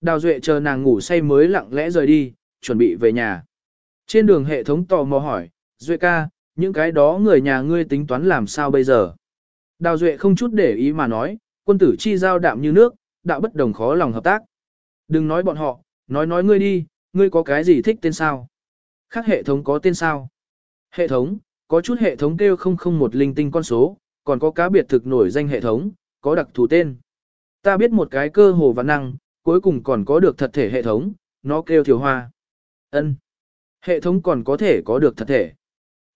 Đào Duệ chờ nàng ngủ say mới lặng lẽ rời đi, chuẩn bị về nhà. Trên đường hệ thống tò mò hỏi, Duệ ca, những cái đó người nhà ngươi tính toán làm sao bây giờ? Đào Duệ không chút để ý mà nói, quân tử chi giao đạm như nước, đạo bất đồng khó lòng hợp tác. Đừng nói bọn họ, nói nói ngươi đi, ngươi có cái gì thích tên sao? Khác hệ thống có tên sao? Hệ thống, có chút hệ thống kêu không không một linh tinh con số, còn có cá biệt thực nổi danh hệ thống, có đặc thù tên. Ta biết một cái cơ hồ và năng, cuối cùng còn có được thật thể hệ thống, nó kêu thiểu hoa. ân Hệ thống còn có thể có được thật thể.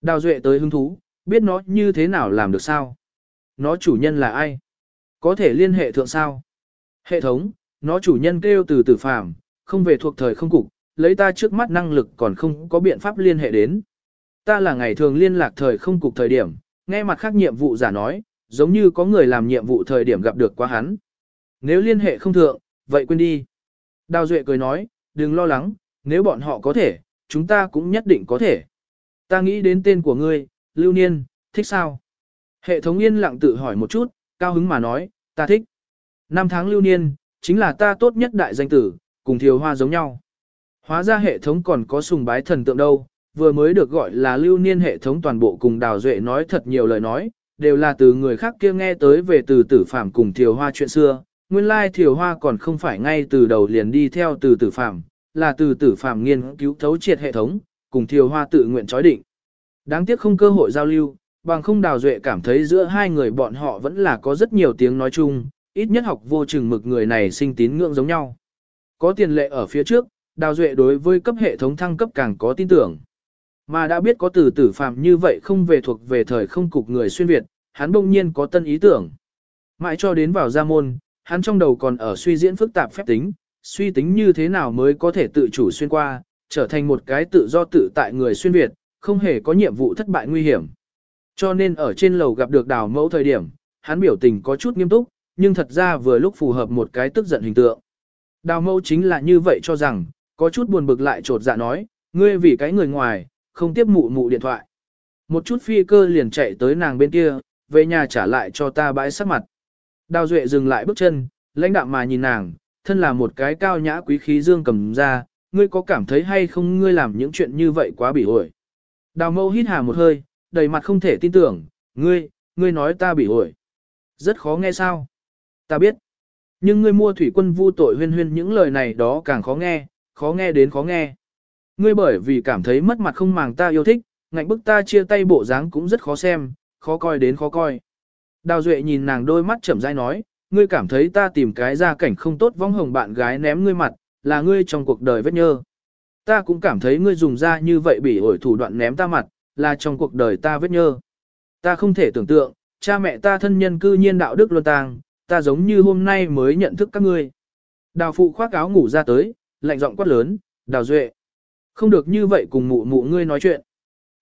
Đào Duệ tới hứng thú, biết nó như thế nào làm được sao? Nó chủ nhân là ai? Có thể liên hệ thượng sao? Hệ thống, nó chủ nhân kêu từ tử phàm, không về thuộc thời không cục, lấy ta trước mắt năng lực còn không có biện pháp liên hệ đến. Ta là ngày thường liên lạc thời không cục thời điểm, nghe mặt khác nhiệm vụ giả nói, giống như có người làm nhiệm vụ thời điểm gặp được quá hắn. Nếu liên hệ không thượng, vậy quên đi. Đào Duệ cười nói, đừng lo lắng, nếu bọn họ có thể, chúng ta cũng nhất định có thể. Ta nghĩ đến tên của ngươi, Lưu Niên, thích sao? Hệ thống yên lặng tự hỏi một chút, cao hứng mà nói, ta thích. Năm tháng Lưu Niên, chính là ta tốt nhất đại danh tử, cùng thiều hoa giống nhau. Hóa ra hệ thống còn có sùng bái thần tượng đâu, vừa mới được gọi là lưu niên hệ thống toàn bộ cùng đào duệ nói thật nhiều lời nói, đều là từ người khác kia nghe tới về từ tử phạm cùng thiều hoa chuyện xưa. Nguyên lai thiều hoa còn không phải ngay từ đầu liền đi theo từ tử phạm, là từ tử phạm nghiên cứu thấu triệt hệ thống, cùng thiều hoa tự nguyện chói định. Đáng tiếc không cơ hội giao lưu, bằng không đào duệ cảm thấy giữa hai người bọn họ vẫn là có rất nhiều tiếng nói chung, ít nhất học vô chừng mực người này sinh tín ngưỡng giống nhau. Có tiền lệ ở phía trước, đào duệ đối với cấp hệ thống thăng cấp càng có tin tưởng. Mà đã biết có từ tử phạm như vậy không về thuộc về thời không cục người xuyên Việt, hắn bỗng nhiên có tân ý tưởng. Mãi cho đến vào gia môn, hắn trong đầu còn ở suy diễn phức tạp phép tính, suy tính như thế nào mới có thể tự chủ xuyên qua, trở thành một cái tự do tự tại người xuyên Việt, không hề có nhiệm vụ thất bại nguy hiểm. Cho nên ở trên lầu gặp được đào mẫu thời điểm, hắn biểu tình có chút nghiêm túc, nhưng thật ra vừa lúc phù hợp một cái tức giận hình tượng. Đào mẫu chính là như vậy cho rằng, có chút buồn bực lại trột dạ nói, ngươi vì cái người ngoài, không tiếp mụ mụ điện thoại. Một chút phi cơ liền chạy tới nàng bên kia, về nhà trả lại cho ta bãi sắc mặt. Đào Duệ dừng lại bước chân, lãnh đạm mà nhìn nàng, thân là một cái cao nhã quý khí dương cầm ra, ngươi có cảm thấy hay không ngươi làm những chuyện như vậy quá bỉ ổi. Đào mâu hít hà một hơi, đầy mặt không thể tin tưởng, ngươi, ngươi nói ta bỉ ổi. Rất khó nghe sao? Ta biết. Nhưng ngươi mua thủy quân vu tội huyên huyên những lời này đó càng khó nghe, khó nghe đến khó nghe. Ngươi bởi vì cảm thấy mất mặt không màng ta yêu thích, ngạnh bức ta chia tay bộ dáng cũng rất khó xem, khó coi đến khó coi. Đào Duệ nhìn nàng đôi mắt chậm rãi nói, ngươi cảm thấy ta tìm cái ra cảnh không tốt vong hồng bạn gái ném ngươi mặt, là ngươi trong cuộc đời vết nhơ. Ta cũng cảm thấy ngươi dùng ra như vậy bị ổi thủ đoạn ném ta mặt, là trong cuộc đời ta vết nhơ. Ta không thể tưởng tượng, cha mẹ ta thân nhân cư nhiên đạo đức luân tàng, ta giống như hôm nay mới nhận thức các ngươi. Đào phụ khoác áo ngủ ra tới, lạnh giọng quát lớn, đào duệ. Không được như vậy cùng mụ mụ ngươi nói chuyện.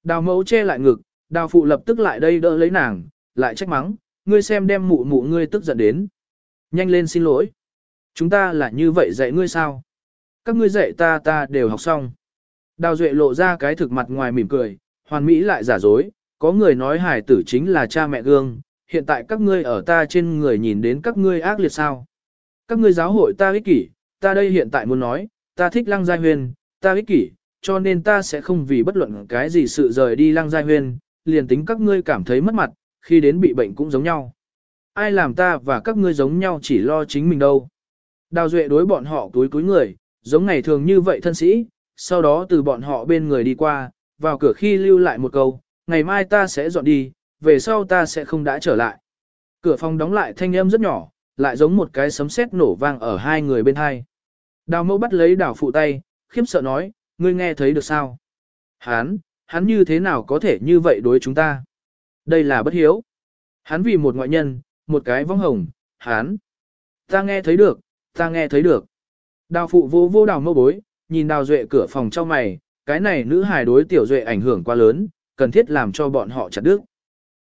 Đào mẫu che lại ngực, đào phụ lập tức lại đây đỡ lấy nàng, lại trách mắng, ngươi xem đem mụ mụ ngươi tức giận đến. Nhanh lên xin lỗi. Chúng ta là như vậy dạy ngươi sao? Các ngươi dạy ta ta đều học xong. Đào duệ lộ ra cái thực mặt ngoài mỉm cười, hoàn mỹ lại giả dối, có người nói hải tử chính là cha mẹ gương, hiện tại các ngươi ở ta trên người nhìn đến các ngươi ác liệt sao. Các ngươi giáo hội ta ích kỷ, ta đây hiện tại muốn nói, ta thích lăng giai huyền, ta ích kỷ, cho nên ta sẽ không vì bất luận cái gì sự rời đi lăng giai huyền, liền tính các ngươi cảm thấy mất mặt, khi đến bị bệnh cũng giống nhau. Ai làm ta và các ngươi giống nhau chỉ lo chính mình đâu. Đào duệ đối bọn họ túi túi người, giống ngày thường như vậy thân sĩ, sau đó từ bọn họ bên người đi qua, vào cửa khi lưu lại một câu, ngày mai ta sẽ dọn đi, về sau ta sẽ không đã trở lại. Cửa phòng đóng lại thanh âm rất nhỏ, lại giống một cái sấm sét nổ vang ở hai người bên hai. Đào mẫu bắt lấy đào phụ tay, khiếp sợ nói, ngươi nghe thấy được sao? Hán, hắn như thế nào có thể như vậy đối chúng ta? Đây là bất hiếu. Hắn vì một ngoại nhân, một cái vong hồng, hắn. Ta nghe thấy được, ta nghe thấy được. Đào phụ vô vô đào mâu bối, nhìn đào duệ cửa phòng trong mày, cái này nữ hài đối tiểu duệ ảnh hưởng quá lớn, cần thiết làm cho bọn họ chặt đứt.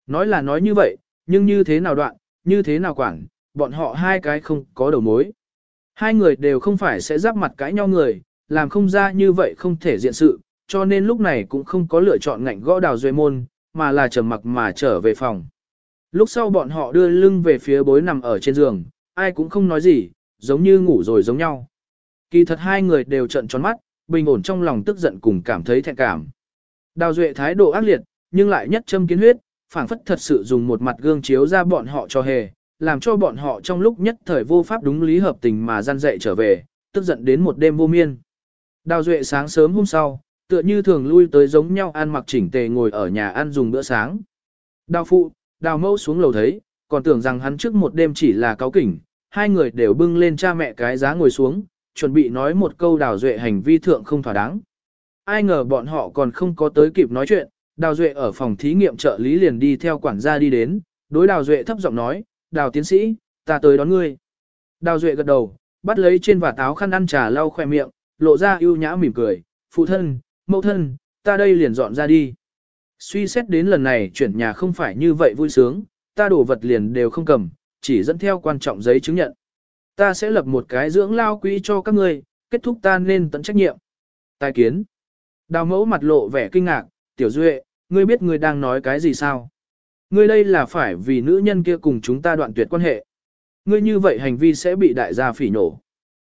Nói là nói như vậy, nhưng như thế nào đoạn, như thế nào quản, bọn họ hai cái không có đầu mối. Hai người đều không phải sẽ giáp mặt cãi nhau người, làm không ra như vậy không thể diện sự, cho nên lúc này cũng không có lựa chọn ngạnh gõ đào duệ môn, mà là trầm mặc mà trở về phòng. Lúc sau bọn họ đưa lưng về phía bối nằm ở trên giường, ai cũng không nói gì, giống như ngủ rồi giống nhau. Kỳ thật hai người đều trận tròn mắt, bình ổn trong lòng tức giận cùng cảm thấy thẹn cảm. Đào Duệ thái độ ác liệt, nhưng lại nhất châm kiến huyết, phảng phất thật sự dùng một mặt gương chiếu ra bọn họ cho hề, làm cho bọn họ trong lúc nhất thời vô pháp đúng lý hợp tình mà gian dạy trở về, tức giận đến một đêm vô miên. Đào Duệ sáng sớm hôm sau, tựa như thường lui tới giống nhau ăn mặc chỉnh tề ngồi ở nhà ăn dùng bữa sáng. Đào phụ, đào mẫu xuống lầu thấy, còn tưởng rằng hắn trước một đêm chỉ là cáo kỉnh, hai người đều bưng lên cha mẹ cái giá ngồi xuống, chuẩn bị nói một câu đào duệ hành vi thượng không thỏa đáng. Ai ngờ bọn họ còn không có tới kịp nói chuyện, đào duệ ở phòng thí nghiệm trợ lý liền đi theo quản gia đi đến, đối đào duệ thấp giọng nói, đào tiến sĩ, ta tới đón ngươi. Đào duệ gật đầu, bắt lấy trên và táo khăn ăn trà lau khoe miệng, lộ ra ưu nhã mỉm cười, phụ thân, mẫu thân, ta đây liền dọn ra đi. Suy xét đến lần này chuyển nhà không phải như vậy vui sướng, ta đổ vật liền đều không cầm, chỉ dẫn theo quan trọng giấy chứng nhận. Ta sẽ lập một cái dưỡng lao quỹ cho các ngươi, kết thúc ta nên tận trách nhiệm. Tài kiến. Đào mẫu mặt lộ vẻ kinh ngạc, tiểu duệ, ngươi biết ngươi đang nói cái gì sao? Ngươi đây là phải vì nữ nhân kia cùng chúng ta đoạn tuyệt quan hệ. Ngươi như vậy hành vi sẽ bị đại gia phỉ nổ.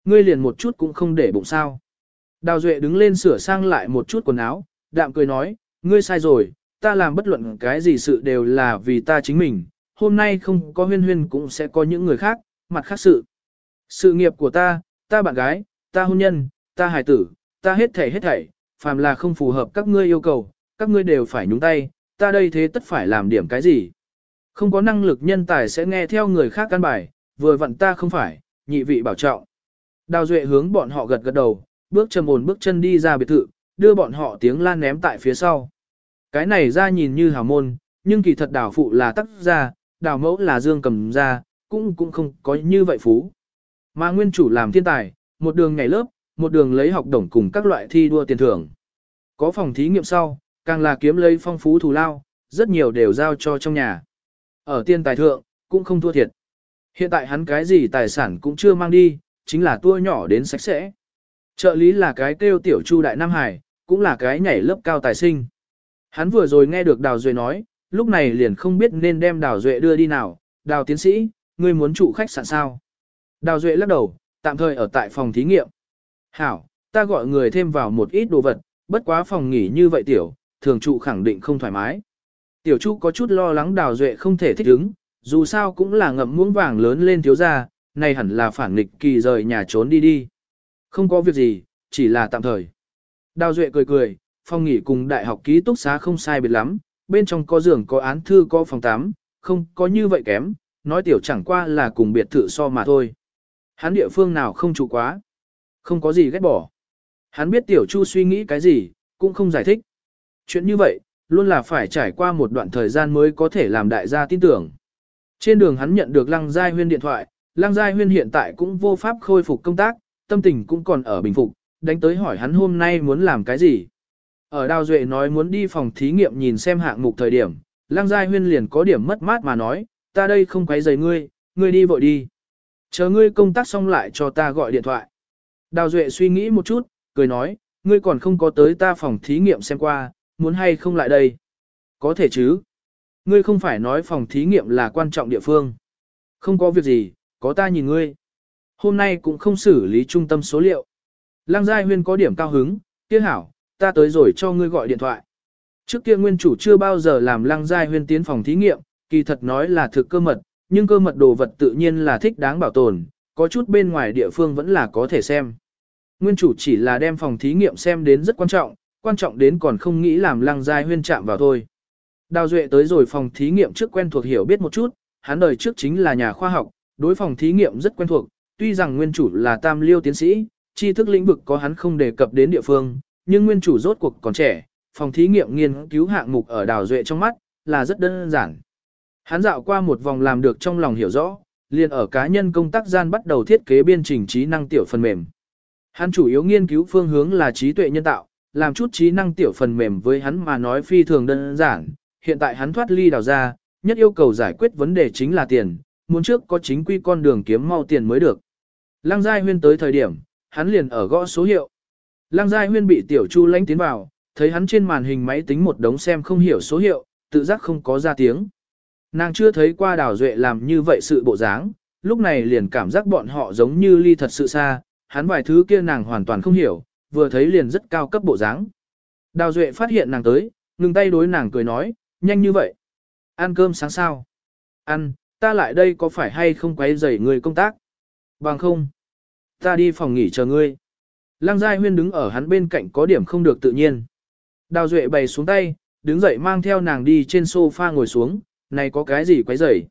Ngươi liền một chút cũng không để bụng sao. Đào duệ đứng lên sửa sang lại một chút quần áo, đạm cười nói, ngươi sai rồi, ta làm bất luận cái gì sự đều là vì ta chính mình, hôm nay không có huyên huyên cũng sẽ có những người khác, mặt khác sự. Sự nghiệp của ta, ta bạn gái, ta hôn nhân, ta hài tử, ta hết thảy hết thảy, phàm là không phù hợp các ngươi yêu cầu, các ngươi đều phải nhúng tay, ta đây thế tất phải làm điểm cái gì. Không có năng lực nhân tài sẽ nghe theo người khác căn bài, vừa vặn ta không phải, nhị vị bảo trọng. Đào Duệ hướng bọn họ gật gật đầu, bước trầm ổn bước chân đi ra biệt thự, đưa bọn họ tiếng lan ném tại phía sau. Cái này ra nhìn như hào môn, nhưng kỳ thật đào phụ là tắc gia, đào mẫu là dương cầm gia, cũng cũng không có như vậy phú. Mà nguyên chủ làm thiên tài, một đường nhảy lớp, một đường lấy học đồng cùng các loại thi đua tiền thưởng. Có phòng thí nghiệm sau, càng là kiếm lấy phong phú thù lao, rất nhiều đều giao cho trong nhà. Ở tiên tài thượng, cũng không thua thiệt. Hiện tại hắn cái gì tài sản cũng chưa mang đi, chính là tua nhỏ đến sạch sẽ. Trợ lý là cái kêu tiểu chu đại Nam Hải, cũng là cái nhảy lớp cao tài sinh. Hắn vừa rồi nghe được Đào Duệ nói, lúc này liền không biết nên đem Đào Duệ đưa đi nào. Đào tiến sĩ, ngươi muốn trụ khách sạn sao? Đào Duệ lắc đầu, tạm thời ở tại phòng thí nghiệm. Hảo, ta gọi người thêm vào một ít đồ vật, bất quá phòng nghỉ như vậy tiểu, thường trụ khẳng định không thoải mái. Tiểu Chu có chút lo lắng Đào Duệ không thể thích ứng, dù sao cũng là ngậm muỗng vàng lớn lên thiếu gia, này hẳn là phản nghịch kỳ rời nhà trốn đi đi. Không có việc gì, chỉ là tạm thời. Đào Duệ cười cười, phòng nghỉ cùng đại học ký túc xá không sai biệt lắm, bên trong có giường có án thư có phòng tắm, không có như vậy kém, nói tiểu chẳng qua là cùng biệt thự so mà thôi. Hắn địa phương nào không trụ quá, không có gì ghét bỏ. Hắn biết tiểu chu suy nghĩ cái gì, cũng không giải thích. Chuyện như vậy, luôn là phải trải qua một đoạn thời gian mới có thể làm đại gia tin tưởng. Trên đường hắn nhận được Lăng Giai Huyên điện thoại, Lăng Giai Huyên hiện tại cũng vô pháp khôi phục công tác, tâm tình cũng còn ở bình phục, đánh tới hỏi hắn hôm nay muốn làm cái gì. Ở Đào Duệ nói muốn đi phòng thí nghiệm nhìn xem hạng mục thời điểm, Lăng Giai Huyên liền có điểm mất mát mà nói, ta đây không quấy rầy ngươi, ngươi đi vội đi. Chờ ngươi công tác xong lại cho ta gọi điện thoại. Đào Duệ suy nghĩ một chút, cười nói, ngươi còn không có tới ta phòng thí nghiệm xem qua, muốn hay không lại đây. Có thể chứ. Ngươi không phải nói phòng thí nghiệm là quan trọng địa phương. Không có việc gì, có ta nhìn ngươi. Hôm nay cũng không xử lý trung tâm số liệu. Lăng Giai Huyên có điểm cao hứng, kia hảo, ta tới rồi cho ngươi gọi điện thoại. Trước kia nguyên chủ chưa bao giờ làm Lăng Giai Huyên tiến phòng thí nghiệm, kỳ thật nói là thực cơ mật, nhưng cơ mật đồ vật tự nhiên là thích đáng bảo tồn, có chút bên ngoài địa phương vẫn là có thể xem. Nguyên chủ chỉ là đem phòng thí nghiệm xem đến rất quan trọng, quan trọng đến còn không nghĩ làm Lăng Giai Huyên chạm vào thôi. Đào Duệ tới rồi phòng thí nghiệm trước quen thuộc hiểu biết một chút, hắn đời trước chính là nhà khoa học, đối phòng thí nghiệm rất quen thuộc, tuy rằng nguyên chủ là tam liêu tiến sĩ, tri thức lĩnh vực có hắn không đề cập đến địa phương, nhưng nguyên chủ rốt cuộc còn trẻ, phòng thí nghiệm nghiên cứu hạng mục ở đào duệ trong mắt, là rất đơn giản. Hắn dạo qua một vòng làm được trong lòng hiểu rõ, liền ở cá nhân công tác gian bắt đầu thiết kế biên trình trí năng tiểu phần mềm. Hắn chủ yếu nghiên cứu phương hướng là trí tuệ nhân tạo, làm chút trí năng tiểu phần mềm với hắn mà nói phi thường đơn giản, hiện tại hắn thoát ly đào ra, nhất yêu cầu giải quyết vấn đề chính là tiền, muốn trước có chính quy con đường kiếm mau tiền mới được. Lăng Giai Huyên tới thời điểm, hắn liền ở gõ số hiệu. Lăng Giai Huyên bị Tiểu Chu lánh tiến vào, thấy hắn trên màn hình máy tính một đống xem không hiểu số hiệu, tự giác không có ra tiếng. Nàng chưa thấy qua Đào Duệ làm như vậy sự bộ dáng, lúc này liền cảm giác bọn họ giống như ly thật sự xa, hắn vài thứ kia nàng hoàn toàn không hiểu, vừa thấy liền rất cao cấp bộ dáng. Đào Duệ phát hiện nàng tới, ngừng tay đối nàng cười nói, nhanh như vậy. Ăn cơm sáng sao? Ăn, ta lại đây có phải hay không quấy rầy người công tác? Bằng không. Ta đi phòng nghỉ chờ ngươi. Lăng Giai Huyên đứng ở hắn bên cạnh có điểm không được tự nhiên. Đào Duệ bày xuống tay, đứng dậy mang theo nàng đi trên sofa ngồi xuống, này có cái gì quấy rầy?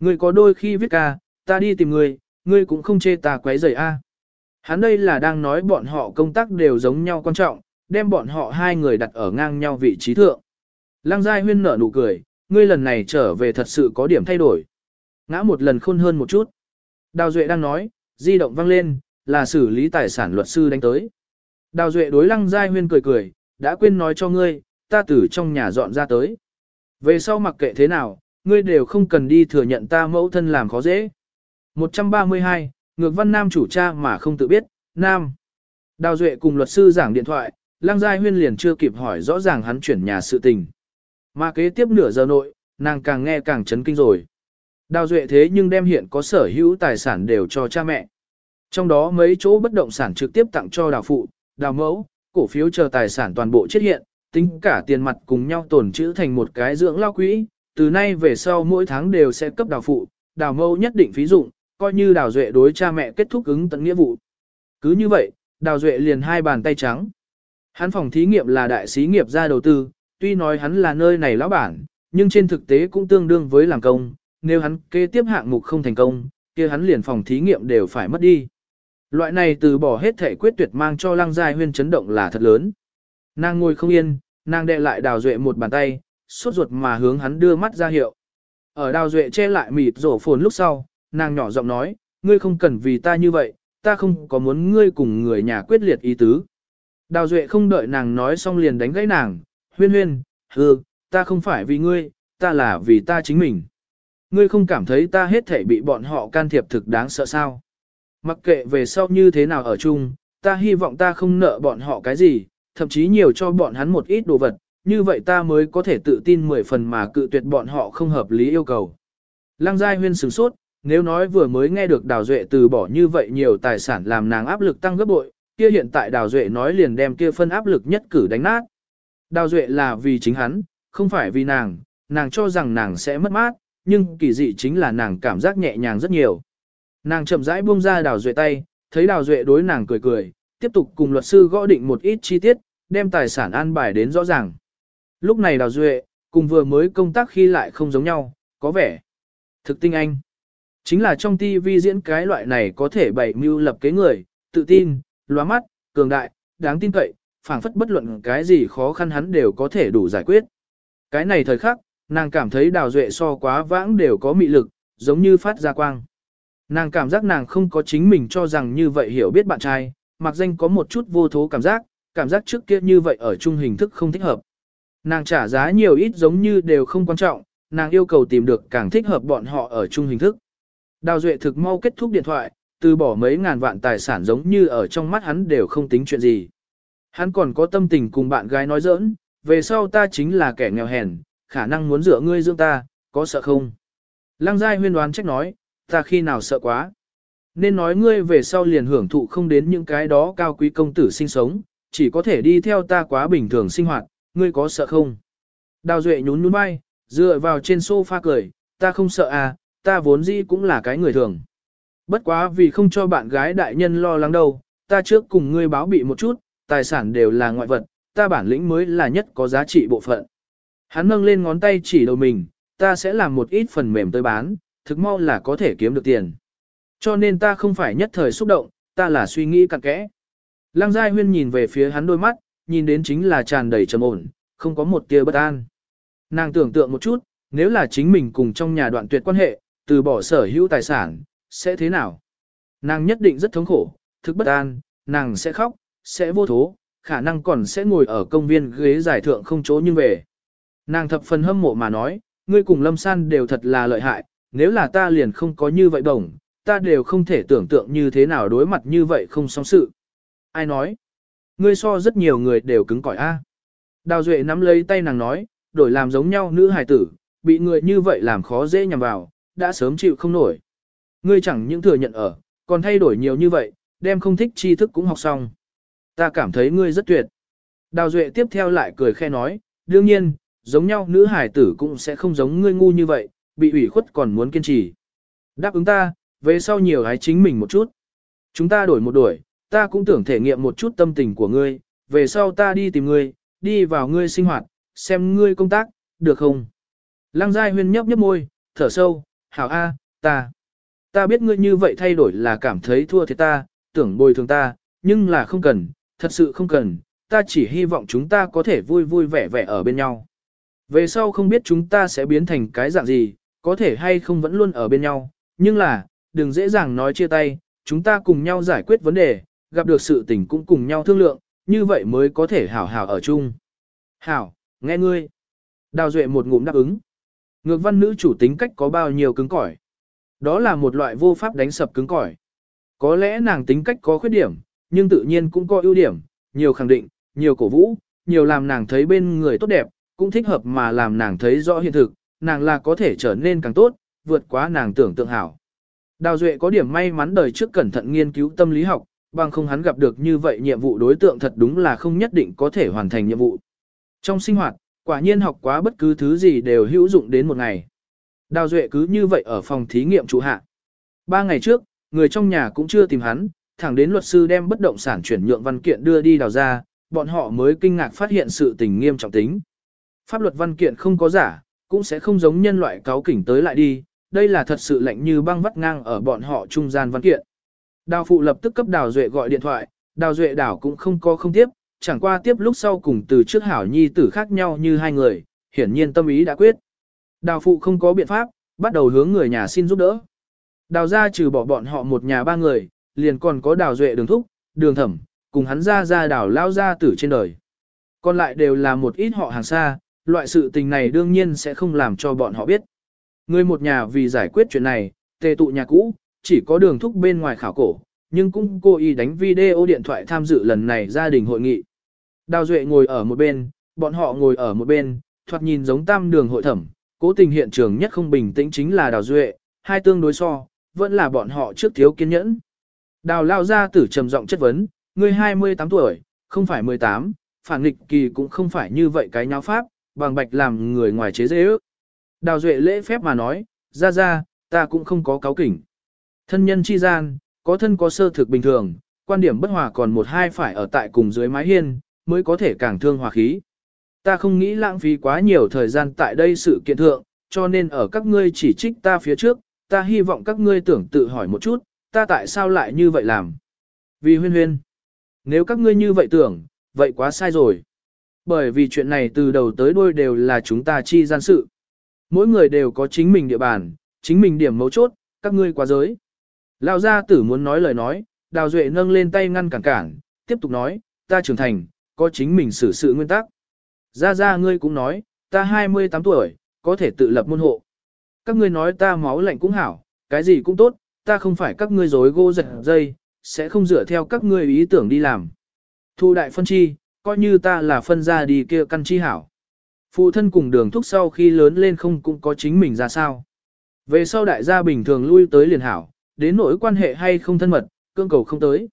Ngươi có đôi khi viết ca, ta đi tìm ngươi, ngươi cũng không chê ta quấy rầy a. Hắn đây là đang nói bọn họ công tác đều giống nhau quan trọng, đem bọn họ hai người đặt ở ngang nhau vị trí thượng. Lăng Giai Huyên nở nụ cười, ngươi lần này trở về thật sự có điểm thay đổi. Ngã một lần khôn hơn một chút. Đào Duệ đang nói, di động vang lên, là xử lý tài sản luật sư đánh tới. Đào Duệ đối Lăng Giai Huyên cười cười, đã quên nói cho ngươi, ta từ trong nhà dọn ra tới. Về sau mặc kệ thế nào, ngươi đều không cần đi thừa nhận ta mẫu thân làm khó dễ. 132, Ngược Văn Nam chủ cha mà không tự biết, Nam. Đào Duệ cùng luật sư giảng điện thoại, Lăng Giai Huyên liền chưa kịp hỏi rõ ràng hắn chuyển nhà sự tình. Mà kế tiếp nửa giờ nội, nàng càng nghe càng chấn kinh rồi. Đào Duệ thế nhưng đem hiện có sở hữu tài sản đều cho cha mẹ. Trong đó mấy chỗ bất động sản trực tiếp tặng cho đào phụ, đào mẫu, cổ phiếu chờ tài sản toàn bộ chết hiện, tính cả tiền mặt cùng nhau tồn trữ thành một cái dưỡng lao quỹ, từ nay về sau mỗi tháng đều sẽ cấp đào phụ, đào mẫu nhất định phí dụng, coi như đào duệ đối cha mẹ kết thúc ứng tận nghĩa vụ. Cứ như vậy, đào duệ liền hai bàn tay trắng. Hắn phòng thí nghiệm là đại sĩ nghiệp gia đầu tư, tuy nói hắn là nơi này lão bản, nhưng trên thực tế cũng tương đương với làm công, nếu hắn kế tiếp hạng mục không thành công, kia hắn liền phòng thí nghiệm đều phải mất đi. Loại này từ bỏ hết thể quyết tuyệt mang cho lăng giai huyên chấn động là thật lớn. Nàng ngồi không yên, nàng đệ lại đào duệ một bàn tay, suốt ruột mà hướng hắn đưa mắt ra hiệu. Ở đào duệ che lại mịt rổ phồn lúc sau, nàng nhỏ giọng nói, ngươi không cần vì ta như vậy, ta không có muốn ngươi cùng người nhà quyết liệt ý tứ. Đào duệ không đợi nàng nói xong liền đánh gãy nàng, huyên huyên, hừ, ta không phải vì ngươi, ta là vì ta chính mình. Ngươi không cảm thấy ta hết thể bị bọn họ can thiệp thực đáng sợ sao. Mặc kệ về sau như thế nào ở chung, ta hy vọng ta không nợ bọn họ cái gì, thậm chí nhiều cho bọn hắn một ít đồ vật, như vậy ta mới có thể tự tin mười phần mà cự tuyệt bọn họ không hợp lý yêu cầu. Lăng Giai Huyên sửng sốt, nếu nói vừa mới nghe được Đào Duệ từ bỏ như vậy nhiều tài sản làm nàng áp lực tăng gấp bội, kia hiện tại Đào Duệ nói liền đem kia phân áp lực nhất cử đánh nát. Đào Duệ là vì chính hắn, không phải vì nàng, nàng cho rằng nàng sẽ mất mát, nhưng kỳ dị chính là nàng cảm giác nhẹ nhàng rất nhiều. Nàng chậm rãi buông ra Đào Duệ tay, thấy Đào Duệ đối nàng cười cười, tiếp tục cùng luật sư gõ định một ít chi tiết, đem tài sản an bài đến rõ ràng. Lúc này Đào Duệ, cùng vừa mới công tác khi lại không giống nhau, có vẻ thực tinh anh. Chính là trong TV diễn cái loại này có thể bày mưu lập kế người, tự tin, loa mắt, cường đại, đáng tin cậy, phảng phất bất luận cái gì khó khăn hắn đều có thể đủ giải quyết. Cái này thời khắc, nàng cảm thấy đào duệ so quá vãng đều có mị lực, giống như phát ra quang. Nàng cảm giác nàng không có chính mình cho rằng như vậy hiểu biết bạn trai, mặc danh có một chút vô thố cảm giác, cảm giác trước kia như vậy ở chung hình thức không thích hợp. Nàng trả giá nhiều ít giống như đều không quan trọng, nàng yêu cầu tìm được càng thích hợp bọn họ ở chung hình thức. Đào Duệ thực mau kết thúc điện thoại, từ bỏ mấy ngàn vạn tài sản giống như ở trong mắt hắn đều không tính chuyện gì. Hắn còn có tâm tình cùng bạn gái nói giỡn, về sau ta chính là kẻ nghèo hèn, khả năng muốn dựa ngươi dưỡng ta, có sợ không? Lăng Giai huyên đoán trách nói, ta khi nào sợ quá. Nên nói ngươi về sau liền hưởng thụ không đến những cái đó cao quý công tử sinh sống, chỉ có thể đi theo ta quá bình thường sinh hoạt, ngươi có sợ không? Đào Duệ nhún nhún vai, dựa vào trên sofa cười, ta không sợ à, ta vốn dĩ cũng là cái người thường. Bất quá vì không cho bạn gái đại nhân lo lắng đâu, ta trước cùng ngươi báo bị một chút, tài sản đều là ngoại vật, ta bản lĩnh mới là nhất có giá trị bộ phận. Hắn nâng lên ngón tay chỉ đầu mình, ta sẽ làm một ít phần mềm tới bán, thực mau là có thể kiếm được tiền. Cho nên ta không phải nhất thời xúc động, ta là suy nghĩ cặn kẽ. Lăng Giai Huyên nhìn về phía hắn đôi mắt, nhìn đến chính là tràn đầy trầm ổn, không có một tia bất an. Nàng tưởng tượng một chút, nếu là chính mình cùng trong nhà đoạn tuyệt quan hệ, từ bỏ sở hữu tài sản, sẽ thế nào? Nàng nhất định rất thống khổ, thực bất an, nàng sẽ khóc, sẽ vô thố, khả năng còn sẽ ngồi ở công viên ghế giải thượng không chỗ nhưng về. Nàng thập phần hâm mộ mà nói, ngươi cùng Lâm San đều thật là lợi hại, nếu là ta liền không có như vậy đồng, ta đều không thể tưởng tượng như thế nào đối mặt như vậy không song sự. Ai nói? Ngươi so rất nhiều người đều cứng cỏi a. Đào Duệ nắm lấy tay nàng nói, đổi làm giống nhau nữ hài tử, bị người như vậy làm khó dễ nhằm vào, đã sớm chịu không nổi. Ngươi chẳng những thừa nhận ở, còn thay đổi nhiều như vậy, đem không thích tri thức cũng học xong. Ta cảm thấy ngươi rất tuyệt. Đào Duệ tiếp theo lại cười khe nói, đương nhiên, giống nhau nữ hải tử cũng sẽ không giống ngươi ngu như vậy, bị ủy khuất còn muốn kiên trì. Đáp ứng ta, về sau nhiều hái chính mình một chút. Chúng ta đổi một đổi, ta cũng tưởng thể nghiệm một chút tâm tình của ngươi, về sau ta đi tìm ngươi, đi vào ngươi sinh hoạt, xem ngươi công tác, được không? Lăng Giai Huyên nhấp nhấp môi, thở sâu, hảo a, ta. Ta biết ngươi như vậy thay đổi là cảm thấy thua thiệt ta, tưởng bồi thường ta, nhưng là không cần, thật sự không cần, ta chỉ hy vọng chúng ta có thể vui vui vẻ vẻ ở bên nhau. Về sau không biết chúng ta sẽ biến thành cái dạng gì, có thể hay không vẫn luôn ở bên nhau, nhưng là, đừng dễ dàng nói chia tay, chúng ta cùng nhau giải quyết vấn đề, gặp được sự tình cũng cùng nhau thương lượng, như vậy mới có thể hảo hảo ở chung. Hảo, nghe ngươi. Đào Duệ một ngụm đáp ứng. Ngược văn nữ chủ tính cách có bao nhiêu cứng cỏi. Đó là một loại vô pháp đánh sập cứng cỏi. Có lẽ nàng tính cách có khuyết điểm, nhưng tự nhiên cũng có ưu điểm, nhiều khẳng định, nhiều cổ vũ, nhiều làm nàng thấy bên người tốt đẹp, cũng thích hợp mà làm nàng thấy rõ hiện thực, nàng là có thể trở nên càng tốt, vượt quá nàng tưởng tượng hảo. Đào Duệ có điểm may mắn đời trước cẩn thận nghiên cứu tâm lý học, bằng không hắn gặp được như vậy nhiệm vụ đối tượng thật đúng là không nhất định có thể hoàn thành nhiệm vụ. Trong sinh hoạt, quả nhiên học quá bất cứ thứ gì đều hữu dụng đến một ngày. Đào Duệ cứ như vậy ở phòng thí nghiệm trụ hạ. Ba ngày trước, người trong nhà cũng chưa tìm hắn, thẳng đến luật sư đem bất động sản chuyển nhượng văn kiện đưa đi đào ra, bọn họ mới kinh ngạc phát hiện sự tình nghiêm trọng tính. Pháp luật văn kiện không có giả, cũng sẽ không giống nhân loại cáo kỉnh tới lại đi, đây là thật sự lạnh như băng vắt ngang ở bọn họ trung gian văn kiện. Đào phụ lập tức cấp Đào Duệ gọi điện thoại, Đào Duệ đảo cũng không có không tiếp, chẳng qua tiếp lúc sau cùng từ trước hảo nhi tử khác nhau như hai người, hiển nhiên tâm ý đã quyết. Đào phụ không có biện pháp, bắt đầu hướng người nhà xin giúp đỡ. Đào ra trừ bỏ bọn họ một nhà ba người, liền còn có đào duệ đường thúc, đường thẩm, cùng hắn ra ra đào lao ra tử trên đời. Còn lại đều là một ít họ hàng xa, loại sự tình này đương nhiên sẽ không làm cho bọn họ biết. Người một nhà vì giải quyết chuyện này, tề tụ nhà cũ, chỉ có đường thúc bên ngoài khảo cổ, nhưng cũng cố ý đánh video điện thoại tham dự lần này gia đình hội nghị. Đào Duệ ngồi ở một bên, bọn họ ngồi ở một bên, thoạt nhìn giống tam đường hội thẩm, cố tình hiện trường nhất không bình tĩnh chính là Đào Duệ, hai tương đối so, vẫn là bọn họ trước thiếu kiên nhẫn. Đào lao ra tử trầm giọng chất vấn, ngươi 28 tuổi, không phải 18, phản nghịch kỳ cũng không phải như vậy cái nháo pháp, bằng bạch làm người ngoài chế dễ ước. Đào Duệ lễ phép mà nói, ra ra, ta cũng không có cáo kỉnh. Thân nhân chi gian, có thân có sơ thực bình thường, quan điểm bất hòa còn một hai phải ở tại cùng dưới mái hiên, mới có thể càng thương hòa khí. Ta không nghĩ lãng phí quá nhiều thời gian tại đây sự kiện thượng, cho nên ở các ngươi chỉ trích ta phía trước, ta hy vọng các ngươi tưởng tự hỏi một chút, ta tại sao lại như vậy làm. Vì huyên huyên, nếu các ngươi như vậy tưởng, vậy quá sai rồi. Bởi vì chuyện này từ đầu tới đuôi đều là chúng ta chi gian sự. Mỗi người đều có chính mình địa bàn, chính mình điểm mấu chốt, các ngươi quá giới. Lão gia tử muốn nói lời nói, Đào Duệ nâng lên tay ngăn cản cản, tiếp tục nói, ta trưởng thành, có chính mình xử sự nguyên tắc. Gia gia ngươi cũng nói, ta 28 tuổi, có thể tự lập môn hộ. Các ngươi nói ta máu lạnh cũng hảo, cái gì cũng tốt, ta không phải các ngươi dối gô giật dây, sẽ không dựa theo các ngươi ý tưởng đi làm. Thu đại phân chi, coi như ta là phân ra đi kia căn chi hảo. Phụ thân cùng đường thúc sau khi lớn lên không cũng có chính mình ra sao. Về sau đại gia bình thường lui tới liền hảo, đến nỗi quan hệ hay không thân mật, cương cầu không tới.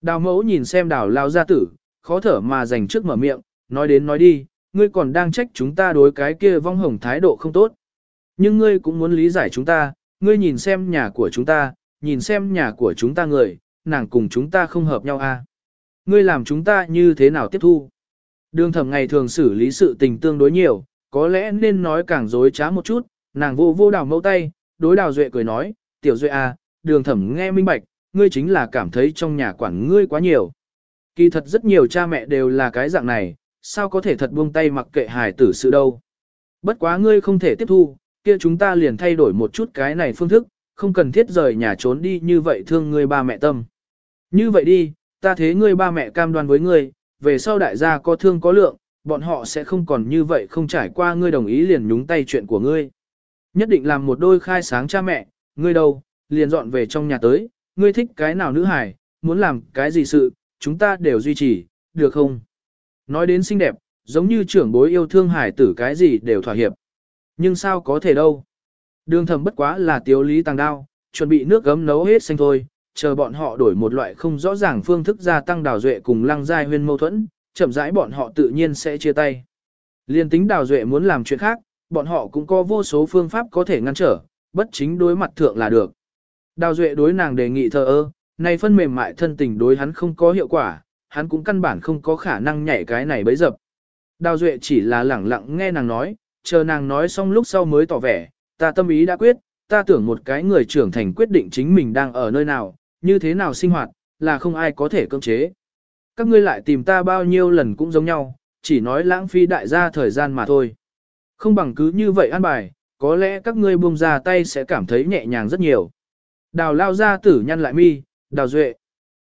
Đào mẫu nhìn xem đào lao gia tử, khó thở mà dành trước mở miệng, nói đến nói đi, ngươi còn đang trách chúng ta đối cái kia vong hồng thái độ không tốt. Nhưng ngươi cũng muốn lý giải chúng ta, ngươi nhìn xem nhà của chúng ta, nhìn xem nhà của chúng ta người, nàng cùng chúng ta không hợp nhau a. À. Ngươi làm chúng ta như thế nào tiếp thu? Đường thẩm ngày thường xử lý sự tình tương đối nhiều, có lẽ nên nói càng dối trá một chút, nàng vô vô đào mẫu tay, đối đào duệ cười nói, tiểu duệ à, đường thẩm nghe minh bạch, ngươi chính là cảm thấy trong nhà quản ngươi quá nhiều. Kỳ thật rất nhiều cha mẹ đều là cái dạng này, sao có thể thật buông tay mặc kệ hài tử sự đâu. Bất quá ngươi không thể tiếp thu, kia chúng ta liền thay đổi một chút cái này phương thức, không cần thiết rời nhà trốn đi như vậy thương ngươi ba mẹ tâm. Như vậy đi, ta thế ngươi ba mẹ cam đoan với ngươi, về sau đại gia có thương có lượng, bọn họ sẽ không còn như vậy không trải qua ngươi đồng ý liền nhúng tay chuyện của ngươi. Nhất định làm một đôi khai sáng cha mẹ, ngươi đâu, liền dọn về trong nhà tới, ngươi thích cái nào nữ hài, muốn làm cái gì sự, chúng ta đều duy trì, được không? Nói đến xinh đẹp, giống như trưởng bối yêu thương hải tử cái gì đều thỏa hiệp. Nhưng sao có thể đâu? Đường thầm bất quá là tiếu lý tàng đao, chuẩn bị nước gấm nấu hết xanh thôi, chờ bọn họ đổi một loại không rõ ràng phương thức gia tăng đào duệ cùng lăng giai huyên mâu thuẫn, chậm rãi bọn họ tự nhiên sẽ chia tay. Liên tính đào duệ muốn làm chuyện khác, bọn họ cũng có vô số phương pháp có thể ngăn trở, bất chính đối mặt thượng là được. Đào duệ đối nàng đề nghị thờ ơ, này phân mềm mại thân tình đối hắn không có hiệu quả, hắn cũng căn bản không có khả năng nhảy cái này bấy dập. Đào duệ chỉ là lẳng lặng nghe nàng nói, chờ nàng nói xong lúc sau mới tỏ vẻ, ta tâm ý đã quyết, ta tưởng một cái người trưởng thành quyết định chính mình đang ở nơi nào, như thế nào sinh hoạt, là không ai có thể cưỡng chế. Các ngươi lại tìm ta bao nhiêu lần cũng giống nhau, chỉ nói lãng phí đại gia thời gian mà thôi. Không bằng cứ như vậy an bài, có lẽ các ngươi buông ra tay sẽ cảm thấy nhẹ nhàng rất nhiều. Đào lao ra tử nhăn lại mi, đào duệ.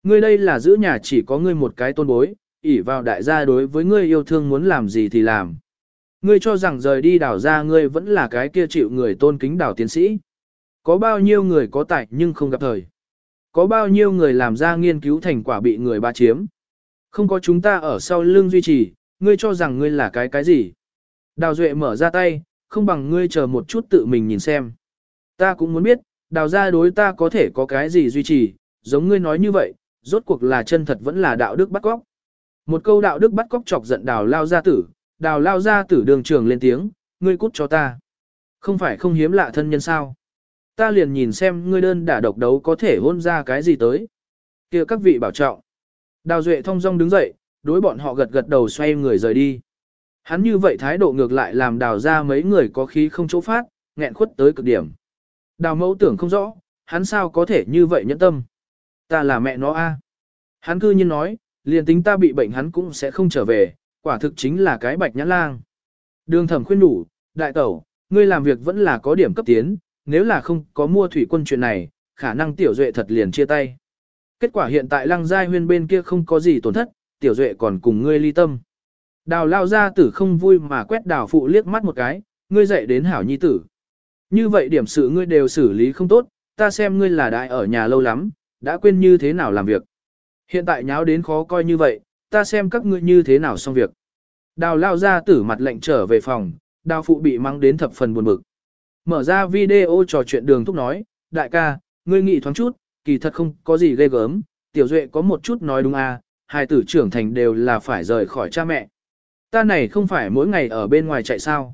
Ngươi đây là giữ nhà chỉ có ngươi một cái tôn bối, ỷ vào đại gia đối với ngươi yêu thương muốn làm gì thì làm. Ngươi cho rằng rời đi đào ra ngươi vẫn là cái kia chịu người tôn kính đào tiến sĩ. Có bao nhiêu người có tài nhưng không gặp thời. Có bao nhiêu người làm ra nghiên cứu thành quả bị người ba chiếm. Không có chúng ta ở sau lưng duy trì, ngươi cho rằng ngươi là cái cái gì. Đào Duệ mở ra tay, không bằng ngươi chờ một chút tự mình nhìn xem. Ta cũng muốn biết, đào ra đối ta có thể có cái gì duy trì, giống ngươi nói như vậy, rốt cuộc là chân thật vẫn là đạo đức bắt cóc. Một câu đạo đức bắt cóc chọc giận đào lao gia tử, đào lao gia tử đường trường lên tiếng, ngươi cút cho ta. Không phải không hiếm lạ thân nhân sao. Ta liền nhìn xem ngươi đơn đả độc đấu có thể hôn ra cái gì tới. kia các vị bảo trọng. Đào Duệ thông dong đứng dậy, đối bọn họ gật gật đầu xoay người rời đi. Hắn như vậy thái độ ngược lại làm đào ra mấy người có khí không chỗ phát, nghẹn khuất tới cực điểm. Đào mẫu tưởng không rõ, hắn sao có thể như vậy nhẫn tâm. Ta là mẹ nó a. Hắn cư nhiên nói, liền tính ta bị bệnh hắn cũng sẽ không trở về, quả thực chính là cái bạch nhãn lang. Đường thẩm khuyên đủ, đại tẩu, ngươi làm việc vẫn là có điểm cấp tiến, nếu là không có mua thủy quân chuyện này, khả năng tiểu duệ thật liền chia tay. Kết quả hiện tại lăng giai huyên bên kia không có gì tổn thất, tiểu duệ còn cùng ngươi ly tâm. Đào lao ra tử không vui mà quét đào phụ liếc mắt một cái, ngươi dạy đến hảo nhi tử. Như vậy điểm sự ngươi đều xử lý không tốt, ta xem ngươi là đại ở nhà lâu lắm, đã quên như thế nào làm việc. Hiện tại nháo đến khó coi như vậy, ta xem các ngươi như thế nào xong việc. Đào lao ra tử mặt lệnh trở về phòng, đào phụ bị mắng đến thập phần buồn bực. Mở ra video trò chuyện đường thúc nói, đại ca, ngươi nghĩ thoáng chút, kỳ thật không có gì ghê gớm, tiểu duệ có một chút nói đúng à, hai tử trưởng thành đều là phải rời khỏi cha mẹ. Ta này không phải mỗi ngày ở bên ngoài chạy sao.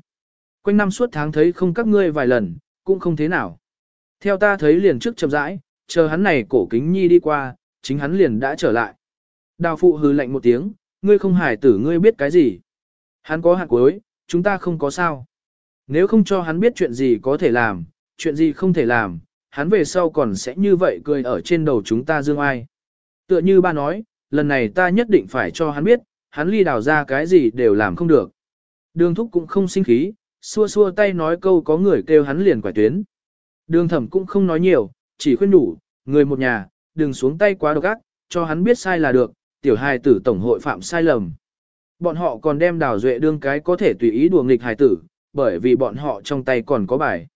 Quanh năm suốt tháng thấy không các ngươi vài lần, cũng không thế nào. Theo ta thấy liền trước chậm rãi, chờ hắn này cổ kính nhi đi qua, chính hắn liền đã trở lại. Đào phụ hừ lạnh một tiếng, ngươi không hài tử ngươi biết cái gì. Hắn có hạt cuối, chúng ta không có sao. Nếu không cho hắn biết chuyện gì có thể làm, chuyện gì không thể làm, hắn về sau còn sẽ như vậy cười ở trên đầu chúng ta dương ai. Tựa như ba nói, lần này ta nhất định phải cho hắn biết, hắn ly đào ra cái gì đều làm không được. Đường thúc cũng không sinh khí, xua xua tay nói câu có người kêu hắn liền quải tuyến. Đường thẩm cũng không nói nhiều, chỉ khuyên đủ, người một nhà, đừng xuống tay quá độc ác, cho hắn biết sai là được, tiểu hài tử tổng hội phạm sai lầm. Bọn họ còn đem đào duệ đương cái có thể tùy ý đùa nghịch hài tử, bởi vì bọn họ trong tay còn có bài.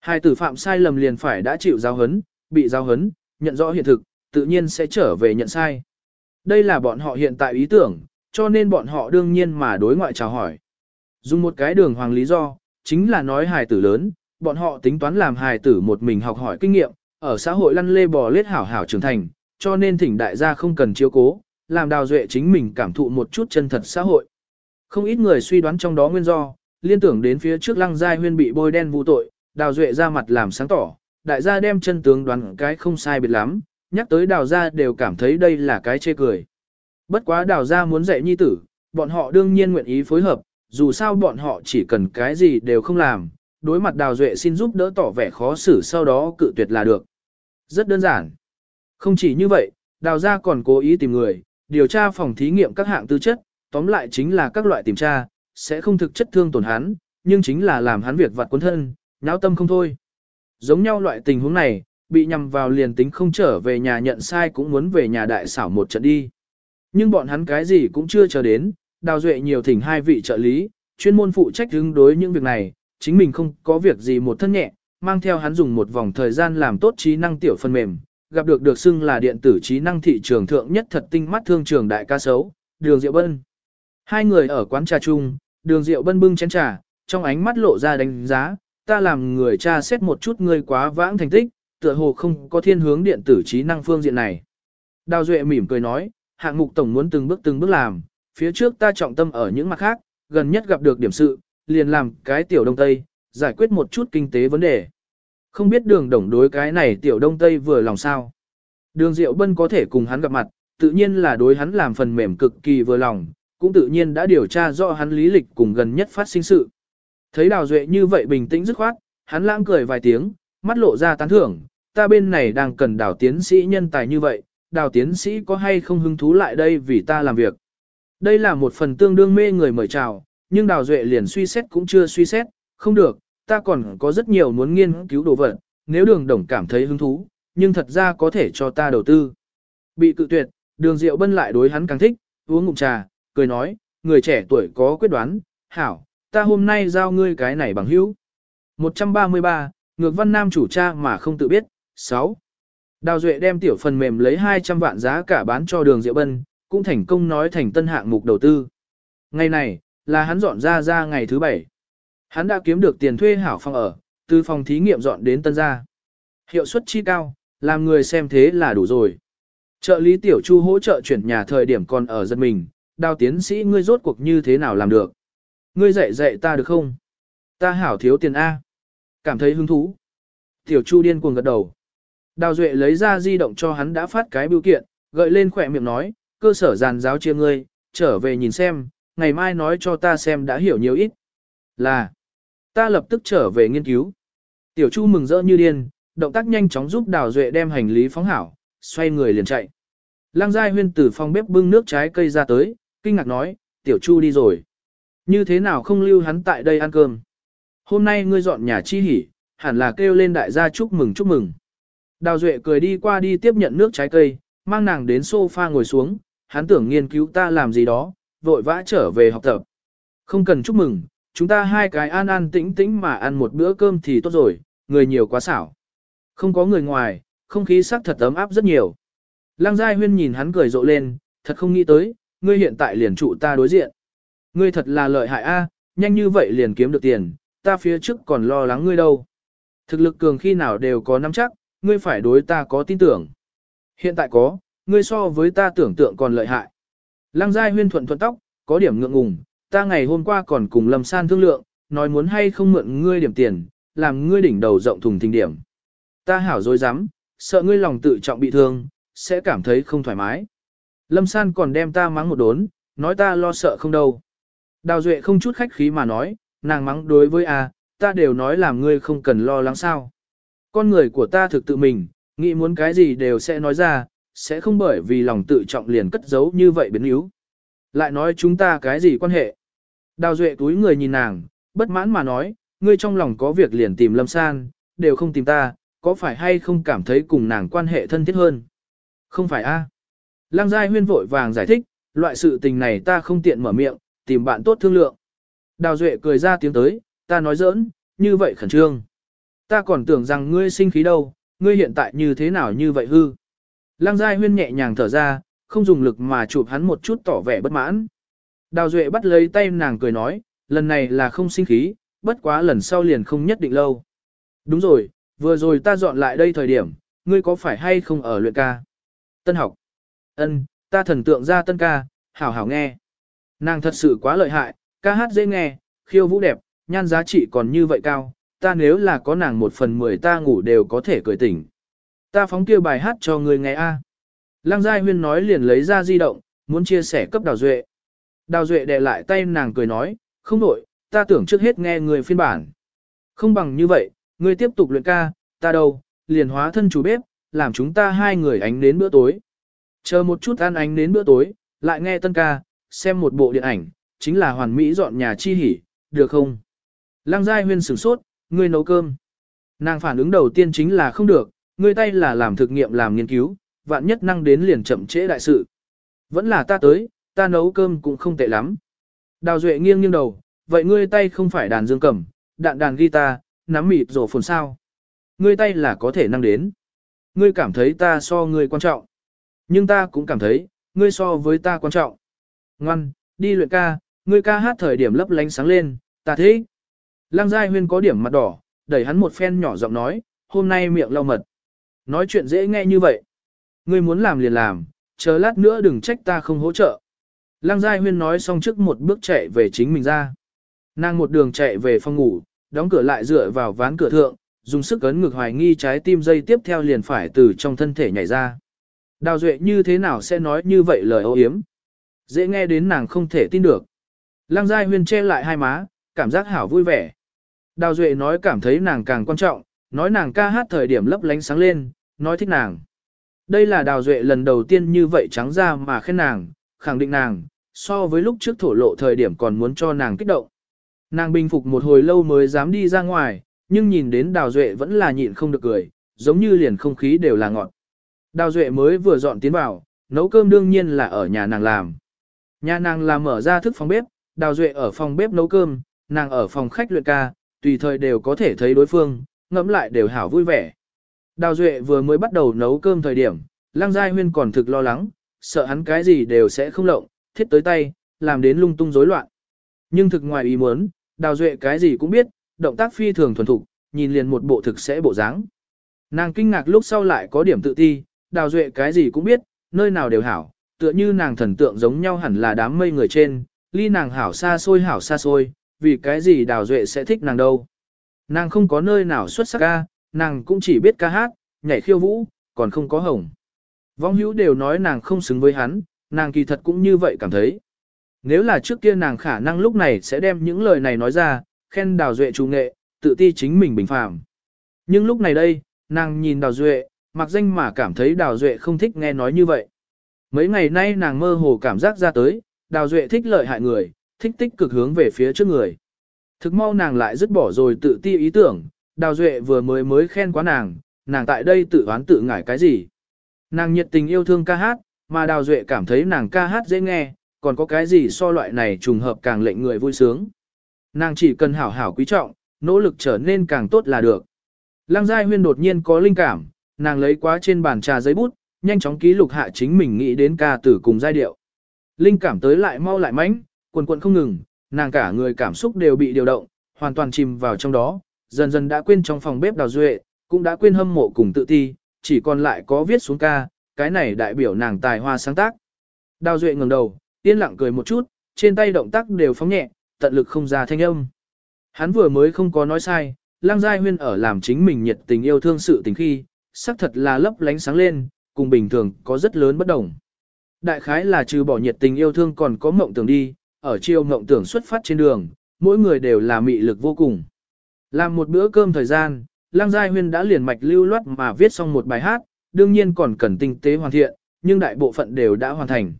Hài tử phạm sai lầm liền phải đã chịu giáo hấn, bị giáo hấn, nhận rõ hiện thực, tự nhiên sẽ trở về nhận sai. Đây là bọn họ hiện tại ý tưởng, cho nên bọn họ đương nhiên mà đối ngoại chào hỏi. Dùng một cái đường hoàng lý do, chính là nói hài tử lớn, bọn họ tính toán làm hài tử một mình học hỏi kinh nghiệm, ở xã hội lăn lê bò lết hảo hảo trưởng thành, cho nên thỉnh đại gia không cần chiếu cố, làm đào duệ chính mình cảm thụ một chút chân thật xã hội. Không ít người suy đoán trong đó nguyên do, liên tưởng đến phía trước lăng giai huyên bị bôi đen vụ tội, đào duệ ra mặt làm sáng tỏ, đại gia đem chân tướng đoán cái không sai biệt lắm, nhắc tới đào gia đều cảm thấy đây là cái chê cười. Bất quá đào gia muốn dạy nhi tử, bọn họ đương nhiên nguyện ý phối hợp, dù sao bọn họ chỉ cần cái gì đều không làm, đối mặt đào duệ xin giúp đỡ tỏ vẻ khó xử sau đó cự tuyệt là được. Rất đơn giản. Không chỉ như vậy, đào gia còn cố ý tìm người, điều tra phòng thí nghiệm các hạng tư chất, tóm lại chính là các loại tìm tra, sẽ không thực chất thương tổn hắn, nhưng chính là làm hắn việc vặt cuốn thân, nháo tâm không thôi. Giống nhau loại tình huống này, bị nhằm vào liền tính không trở về nhà nhận sai cũng muốn về nhà đại xảo một trận đi. Nhưng bọn hắn cái gì cũng chưa chờ đến, đào duệ nhiều thỉnh hai vị trợ lý, chuyên môn phụ trách ứng đối những việc này, chính mình không có việc gì một thân nhẹ, mang theo hắn dùng một vòng thời gian làm tốt trí năng tiểu phần mềm, gặp được được xưng là điện tử trí năng thị trường thượng nhất thật tinh mắt thương trường đại ca sấu, đường Diệu Bân. Hai người ở quán trà chung, đường Diệu Bân bưng chén trà, trong ánh mắt lộ ra đánh giá, ta làm người cha xét một chút ngươi quá vãng thành tích, tựa hồ không có thiên hướng điện tử trí năng phương diện này. Đào Duệ mỉm cười nói, hạng mục tổng muốn từng bước từng bước làm, phía trước ta trọng tâm ở những mặt khác, gần nhất gặp được điểm sự, liền làm cái tiểu đông tây, giải quyết một chút kinh tế vấn đề. Không biết đường đồng đối cái này tiểu đông tây vừa lòng sao. Đường Diệu Bân có thể cùng hắn gặp mặt, tự nhiên là đối hắn làm phần mềm cực kỳ vừa lòng, cũng tự nhiên đã điều tra rõ hắn lý lịch cùng gần nhất phát sinh sự. Thấy Đào Duệ như vậy bình tĩnh dứt khoát, hắn lãng cười vài tiếng, mắt lộ ra tán thưởng, ta bên này đang cần đào tiến sĩ nhân tài như vậy, đào tiến sĩ có hay không hứng thú lại đây vì ta làm việc. Đây là một phần tương đương mê người mời chào, nhưng Đào Duệ liền suy xét cũng chưa suy xét, không được, ta còn có rất nhiều muốn nghiên cứu đồ vật, nếu đường đồng cảm thấy hứng thú, nhưng thật ra có thể cho ta đầu tư. Bị cự tuyệt, đường Diệu Bân lại đối hắn càng thích, uống ngụm trà, cười nói, người trẻ tuổi có quyết đoán, hảo, ta hôm nay giao ngươi cái này bằng hữu. 133, ngược văn nam chủ cha mà không tự biết, 6. Đào Duệ đem tiểu phần mềm lấy 200 vạn giá cả bán cho đường Diệu Bân, cũng thành công nói thành tân hạng mục đầu tư. Ngày này, là hắn dọn ra ra ngày thứ bảy. Hắn đã kiếm được tiền thuê hảo phòng ở, từ phòng thí nghiệm dọn đến tân gia. Hiệu suất chi cao, làm người xem thế là đủ rồi. Trợ lý tiểu chu hỗ trợ chuyển nhà thời điểm còn ở dân mình, đào tiến sĩ ngươi rốt cuộc như thế nào làm được. Ngươi dạy dạy ta được không? Ta hảo thiếu tiền A. Cảm thấy hứng thú. Tiểu chu điên cuồng gật đầu. Đào Duệ lấy ra di động cho hắn đã phát cái biểu kiện, gợi lên khỏe miệng nói, cơ sở giàn giáo chia ngươi, trở về nhìn xem, ngày mai nói cho ta xem đã hiểu nhiều ít. Là, ta lập tức trở về nghiên cứu. Tiểu Chu mừng rỡ như điên, động tác nhanh chóng giúp Đào Duệ đem hành lý phóng hảo, xoay người liền chạy. Lăng Giai Huyên từ phòng bếp bưng nước trái cây ra tới, kinh ngạc nói, Tiểu Chu đi rồi. Như thế nào không lưu hắn tại đây ăn cơm? Hôm nay ngươi dọn nhà chi hỉ, hẳn là kêu lên đại gia chúc mừng chúc mừng. Đào Duệ cười đi qua đi tiếp nhận nước trái cây, mang nàng đến sofa ngồi xuống, hắn tưởng nghiên cứu ta làm gì đó, vội vã trở về học tập. Không cần chúc mừng, chúng ta hai cái an an tĩnh tĩnh mà ăn một bữa cơm thì tốt rồi, người nhiều quá xảo. Không có người ngoài, không khí sắc thật ấm áp rất nhiều. Lăng Giai Huyên nhìn hắn cười rộ lên, thật không nghĩ tới, ngươi hiện tại liền trụ ta đối diện. Ngươi thật là lợi hại a, nhanh như vậy liền kiếm được tiền, ta phía trước còn lo lắng ngươi đâu. Thực lực cường khi nào đều có nắm chắc, ngươi phải đối ta có tin tưởng. Hiện tại có, ngươi so với ta tưởng tượng còn lợi hại. Lăng Giai Huyên thuận thuận tóc, có điểm ngượng ngùng, ta ngày hôm qua còn cùng Lâm San thương lượng, nói muốn hay không mượn ngươi điểm tiền, làm ngươi đỉnh đầu rộng thùng thình điểm. Ta hảo dối dám, sợ ngươi lòng tự trọng bị thương, sẽ cảm thấy không thoải mái. Lâm San còn đem ta mắng một đốn, nói ta lo sợ không đâu. Đào Duệ không chút khách khí mà nói, nàng mắng đối với a, ta đều nói làm ngươi không cần lo lắng sao. Con người của ta thực tự mình, nghĩ muốn cái gì đều sẽ nói ra, sẽ không bởi vì lòng tự trọng liền cất giấu như vậy biến yếu. Lại nói chúng ta cái gì quan hệ? Đào Duệ túi người nhìn nàng, bất mãn mà nói, ngươi trong lòng có việc liền tìm Lâm San, đều không tìm ta, có phải hay không cảm thấy cùng nàng quan hệ thân thiết hơn? Không phải a? À? Lăng Giai Huyên vội vàng giải thích, loại sự tình này ta không tiện mở miệng, tìm bạn tốt thương lượng. Đào Duệ cười ra tiếng tới, ta nói giỡn, như vậy khẩn trương. Ta còn tưởng rằng ngươi sinh khí đâu, ngươi hiện tại như thế nào như vậy hư. Lăng Giai Huyên nhẹ nhàng thở ra, không dùng lực mà chụp hắn một chút tỏ vẻ bất mãn. Đào Duệ bắt lấy tay nàng cười nói, lần này là không sinh khí, bất quá lần sau liền không nhất định lâu. Đúng rồi, vừa rồi ta dọn lại đây thời điểm, ngươi có phải hay không ở luyện ca? Tân học. Ân, ta thần tượng ra tân ca, hảo hảo nghe. Nàng thật sự quá lợi hại, ca hát dễ nghe, khiêu vũ đẹp, nhan giá trị còn như vậy cao, ta nếu là có nàng một phần mười ta ngủ đều có thể cười tỉnh. Ta phóng kia bài hát cho người nghe a. Lăng Giai Huyên nói liền lấy ra di động, muốn chia sẻ cấp Đào Duệ. Đào Duệ đè lại tay nàng cười nói, không đổi, ta tưởng trước hết nghe người phiên bản. Không bằng như vậy, ngươi tiếp tục luyện ca, ta đâu, liền hóa thân chủ bếp, làm chúng ta hai người ánh đến bữa tối. Chờ một chút ăn ánh đến bữa tối, lại nghe tân ca, xem một bộ điện ảnh, chính là hoàn mỹ dọn nhà chi hỉ, được không? Lăng Giai Huyên sửng sốt, ngươi nấu cơm. Nàng phản ứng đầu tiên chính là không được, ngươi tay là làm thực nghiệm làm nghiên cứu, vạn nhất năng đến liền chậm trễ đại sự. Vẫn là ta tới, ta nấu cơm cũng không tệ lắm. Đào Duệ nghiêng nghiêng đầu, vậy ngươi tay không phải đàn dương cầm, đạn đàn guitar, nắm mịt rổ phồn sao. Ngươi tay là có thể năng đến. Ngươi cảm thấy ta so ngươi quan trọng. Nhưng ta cũng cảm thấy, ngươi so với ta quan trọng. Ngoan, đi luyện ca, ngươi ca hát thời điểm lấp lánh sáng lên, ta thế. Lăng Giai Huyên có điểm mặt đỏ, đẩy hắn một phen nhỏ giọng nói, hôm nay miệng lau mật. nói chuyện dễ nghe như vậy. Ngươi muốn làm liền làm, chờ lát nữa đừng trách ta không hỗ trợ. Lăng Giai Huyên nói xong trước một bước chạy về chính mình ra. Nàng một đường chạy về phòng ngủ, đóng cửa lại dựa vào ván cửa thượng, dùng sức ấn ngực hoài nghi trái tim dây tiếp theo liền phải từ trong thân thể nhảy ra. Đào Duệ như thế nào sẽ nói như vậy lời ô hiếm? Dễ nghe đến nàng không thể tin được. Lăng Giai Huyên che lại hai má, cảm giác hảo vui vẻ. Đào Duệ nói cảm thấy nàng càng quan trọng, nói nàng ca hát thời điểm lấp lánh sáng lên, nói thích nàng. Đây là Đào Duệ lần đầu tiên như vậy trắng ra mà khen nàng, khẳng định nàng, so với lúc trước thổ lộ thời điểm còn muốn cho nàng kích động. Nàng bình phục một hồi lâu mới dám đi ra ngoài, nhưng nhìn đến Đào Duệ vẫn là nhịn không được cười, giống như liền không khí đều là ngọt. Đào Duệ mới vừa dọn tiến vào, nấu cơm đương nhiên là ở nhà nàng làm. Nhà nàng làm mở ra thức phòng bếp, Đào Duệ ở phòng bếp nấu cơm, nàng ở phòng khách luyện ca, tùy thời đều có thể thấy đối phương, ngẫm lại đều hảo vui vẻ. Đào Duệ vừa mới bắt đầu nấu cơm thời điểm, Lăng Giai Huyên còn thực lo lắng, sợ hắn cái gì đều sẽ không lộng, thiết tới tay, làm đến lung tung rối loạn. Nhưng thực ngoài ý muốn, Đào Duệ cái gì cũng biết, động tác phi thường thuần thục, nhìn liền một bộ thực sẽ bộ dáng. Nàng kinh ngạc lúc sau lại có điểm tự ti, Đào Duệ cái gì cũng biết, nơi nào đều hảo, tựa như nàng thần tượng giống nhau hẳn là đám mây người trên, ly nàng hảo xa xôi hảo xa xôi, vì cái gì Đào Duệ sẽ thích nàng đâu. Nàng không có nơi nào xuất sắc ca, nàng cũng chỉ biết ca hát, nhảy khiêu vũ, còn không có hồng. Vong hữu đều nói nàng không xứng với hắn, nàng kỳ thật cũng như vậy cảm thấy. Nếu là trước kia nàng khả năng lúc này sẽ đem những lời này nói ra, khen đào duệ trù nghệ, tự ti chính mình bình phàm. Nhưng lúc này đây, nàng nhìn đào duệ, mặc danh mà cảm thấy đào duệ không thích nghe nói như vậy. Mấy ngày nay nàng mơ hồ cảm giác ra tới, đào duệ thích lợi hại người, thích tích cực hướng về phía trước người. Thực mau nàng lại dứt bỏ rồi tự ti ý tưởng, đào duệ vừa mới mới khen quá nàng, nàng tại đây tự oán tự ngải cái gì. Nàng nhiệt tình yêu thương ca hát, mà đào duệ cảm thấy nàng ca hát dễ nghe, còn có cái gì so loại này trùng hợp càng lệnh người vui sướng. Nàng chỉ cần hảo hảo quý trọng, nỗ lực trở nên càng tốt là được. Lăng Giai Huyên đột nhiên có linh cảm, nàng lấy quá trên bàn trà giấy bút, nhanh chóng ký lục hạ chính mình nghĩ đến ca tử cùng giai điệu. Linh cảm tới lại mau lại mãnh, quần quần không ngừng, nàng cả người cảm xúc đều bị điều động, hoàn toàn chìm vào trong đó, dần dần đã quên trong phòng bếp đào duệ, cũng đã quên hâm mộ cùng tự ti, chỉ còn lại có viết xuống ca, cái này đại biểu nàng tài hoa sáng tác. Đào duệ ngẩng đầu, yên lặng cười một chút, trên tay động tác đều phóng nhẹ, tận lực không ra thanh âm. Hắn vừa mới không có nói sai, lang Giai Huyên ở làm chính mình nhiệt tình yêu thương sự tình khi, sắc thật là lấp lánh sáng lên, cùng bình thường có rất lớn bất đồng. Đại khái là trừ bỏ nhiệt tình yêu thương còn có mộng tưởng đi, ở chiều mộng tưởng xuất phát trên đường, mỗi người đều là mị lực vô cùng. Làm một bữa cơm thời gian, Lang Giai Huyên đã liền mạch lưu loát mà viết xong một bài hát, đương nhiên còn cần tinh tế hoàn thiện, nhưng đại bộ phận đều đã hoàn thành.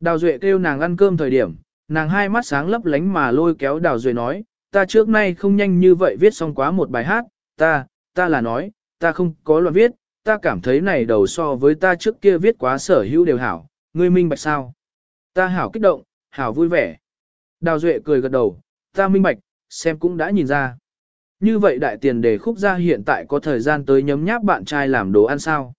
Đào Duệ kêu nàng ăn cơm thời điểm, nàng hai mắt sáng lấp lánh mà lôi kéo Đào Duệ nói, ta trước nay không nhanh như vậy viết xong quá một bài hát, ta, ta là nói, ta không có loạn viết, ta cảm thấy này đầu so với ta trước kia viết quá sở hữu đều hảo, ngươi minh bạch sao. Ta hảo kích động, hảo vui vẻ. Đào Duệ cười gật đầu, ta minh bạch, xem cũng đã nhìn ra. Như vậy đại tiền đề khúc ra hiện tại có thời gian tới nhấm nháp bạn trai làm đồ ăn sao.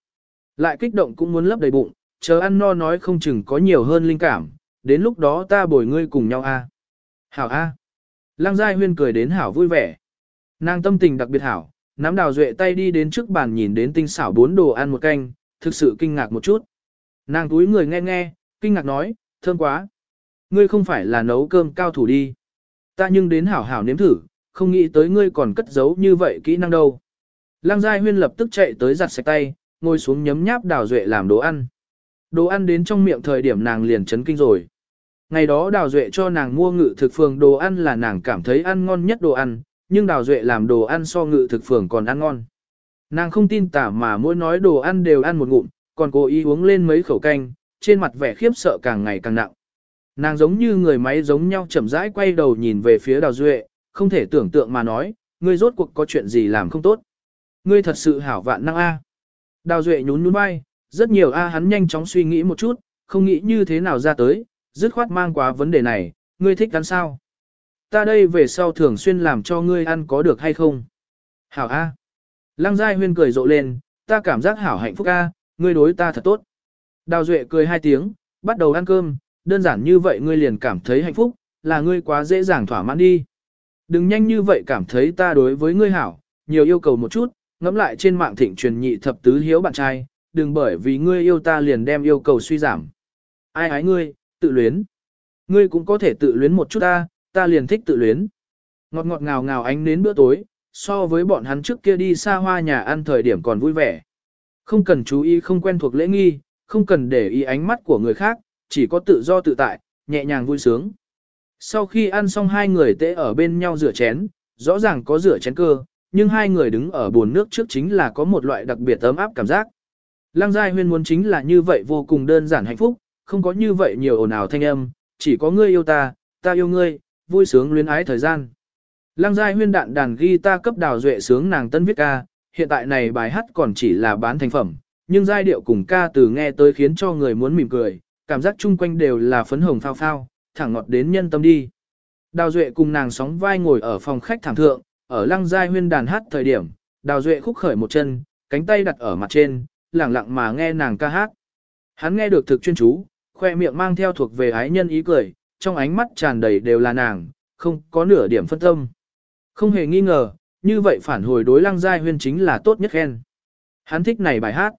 Lại kích động cũng muốn lấp đầy bụng, chờ ăn no nói không chừng có nhiều hơn linh cảm, đến lúc đó ta bồi ngươi cùng nhau a. Hảo a. Lăng Giai Huyên cười đến hảo vui vẻ. Nàng tâm tình đặc biệt hảo, nắm đào duệ tay đi đến trước bàn nhìn đến tinh xảo bốn đồ ăn một canh, thực sự kinh ngạc một chút. Nàng túi người nghe nghe, kinh ngạc nói, thơm quá. Ngươi không phải là nấu cơm cao thủ đi. Ta nhưng đến hảo hảo nếm thử, không nghĩ tới ngươi còn cất giấu như vậy kỹ năng đâu. Lăng Giai Huyên lập tức chạy tới giặt sạch tay, ngồi xuống nhấm nháp đào duệ làm đồ ăn. Đồ ăn đến trong miệng thời điểm nàng liền chấn kinh rồi. Ngày đó đào duệ cho nàng mua ngự thực phường đồ ăn là nàng cảm thấy ăn ngon nhất đồ ăn, nhưng đào duệ làm đồ ăn so ngự thực phường còn ăn ngon. Nàng không tin tả mà mỗi nói đồ ăn đều ăn một ngụm, còn cố ý uống lên mấy khẩu canh, trên mặt vẻ khiếp sợ càng ngày càng nặng. Nàng giống như người máy giống nhau chậm rãi quay đầu nhìn về phía đào duệ, không thể tưởng tượng mà nói, ngươi rốt cuộc có chuyện gì làm không tốt. Ngươi thật sự hảo vạn năng A. Đào duệ nhún nhún vai, rất nhiều A hắn nhanh chóng suy nghĩ một chút, không nghĩ như thế nào ra tới, dứt khoát mang quá vấn đề này, ngươi thích ăn sao? Ta đây về sau thường xuyên làm cho ngươi ăn có được hay không? Hảo A. Lăng Giai Huyên cười rộ lên, ta cảm giác hảo hạnh phúc A, ngươi đối ta thật tốt. Đào Duệ cười hai tiếng, bắt đầu ăn cơm, đơn giản như vậy ngươi liền cảm thấy hạnh phúc, là ngươi quá dễ dàng thỏa mãn đi. Đừng nhanh như vậy cảm thấy ta đối với ngươi hảo, nhiều yêu cầu một chút, ngẫm lại trên mạng thịnh truyền nhị thập tứ hiếu bạn trai, đừng bởi vì ngươi yêu ta liền đem yêu cầu suy giảm. Ai ái ngươi, tự luyến. Ngươi cũng có thể tự luyến một chút ta, ta liền thích tự luyến. Ngọt ngọt ngào ngào ánh đến bữa tối, so với bọn hắn trước kia đi xa hoa nhà ăn thời điểm còn vui vẻ. Không cần chú ý không quen thuộc lễ nghi, không cần để ý ánh mắt của người khác, chỉ có tự do tự tại, nhẹ nhàng vui sướng. Sau khi ăn xong hai người tễ ở bên nhau rửa chén, rõ ràng có rửa chén cơ, nhưng hai người đứng ở bồn nước trước chính là có một loại đặc biệt ấm áp cảm giác. Lăng Giai Huyên muốn chính là như vậy vô cùng đơn giản hạnh phúc, không có như vậy nhiều ồn ào thanh âm, chỉ có ngươi yêu ta, ta yêu ngươi, vui sướng luyến ái thời gian. Lăng Giai Huyên đạn đàn ghi ta cấp đào duệ sướng nàng tân viết ca, hiện tại này bài hát còn chỉ là bán thành phẩm, nhưng giai điệu cùng ca từ nghe tới khiến cho người muốn mỉm cười, cảm giác chung quanh đều là phấn hồng phao phao, thẳng ngọt đến nhân tâm đi. Đào Duệ cùng nàng sóng vai ngồi ở phòng khách thảm thượng, ở lăng giai huyên đàn hát thời điểm, Đào Duệ khúc khởi một chân, cánh tay đặt ở mặt trên, lẳng lặng mà nghe nàng ca hát. Hắn nghe được thực chuyên chú, khoe miệng mang theo thuộc về ái nhân ý cười, trong ánh mắt tràn đầy đều là nàng, không có nửa điểm phân tâm. Không hề nghi ngờ, như vậy phản hồi đối lăng giai huyên chính là tốt nhất khen. Hắn thích này bài hát.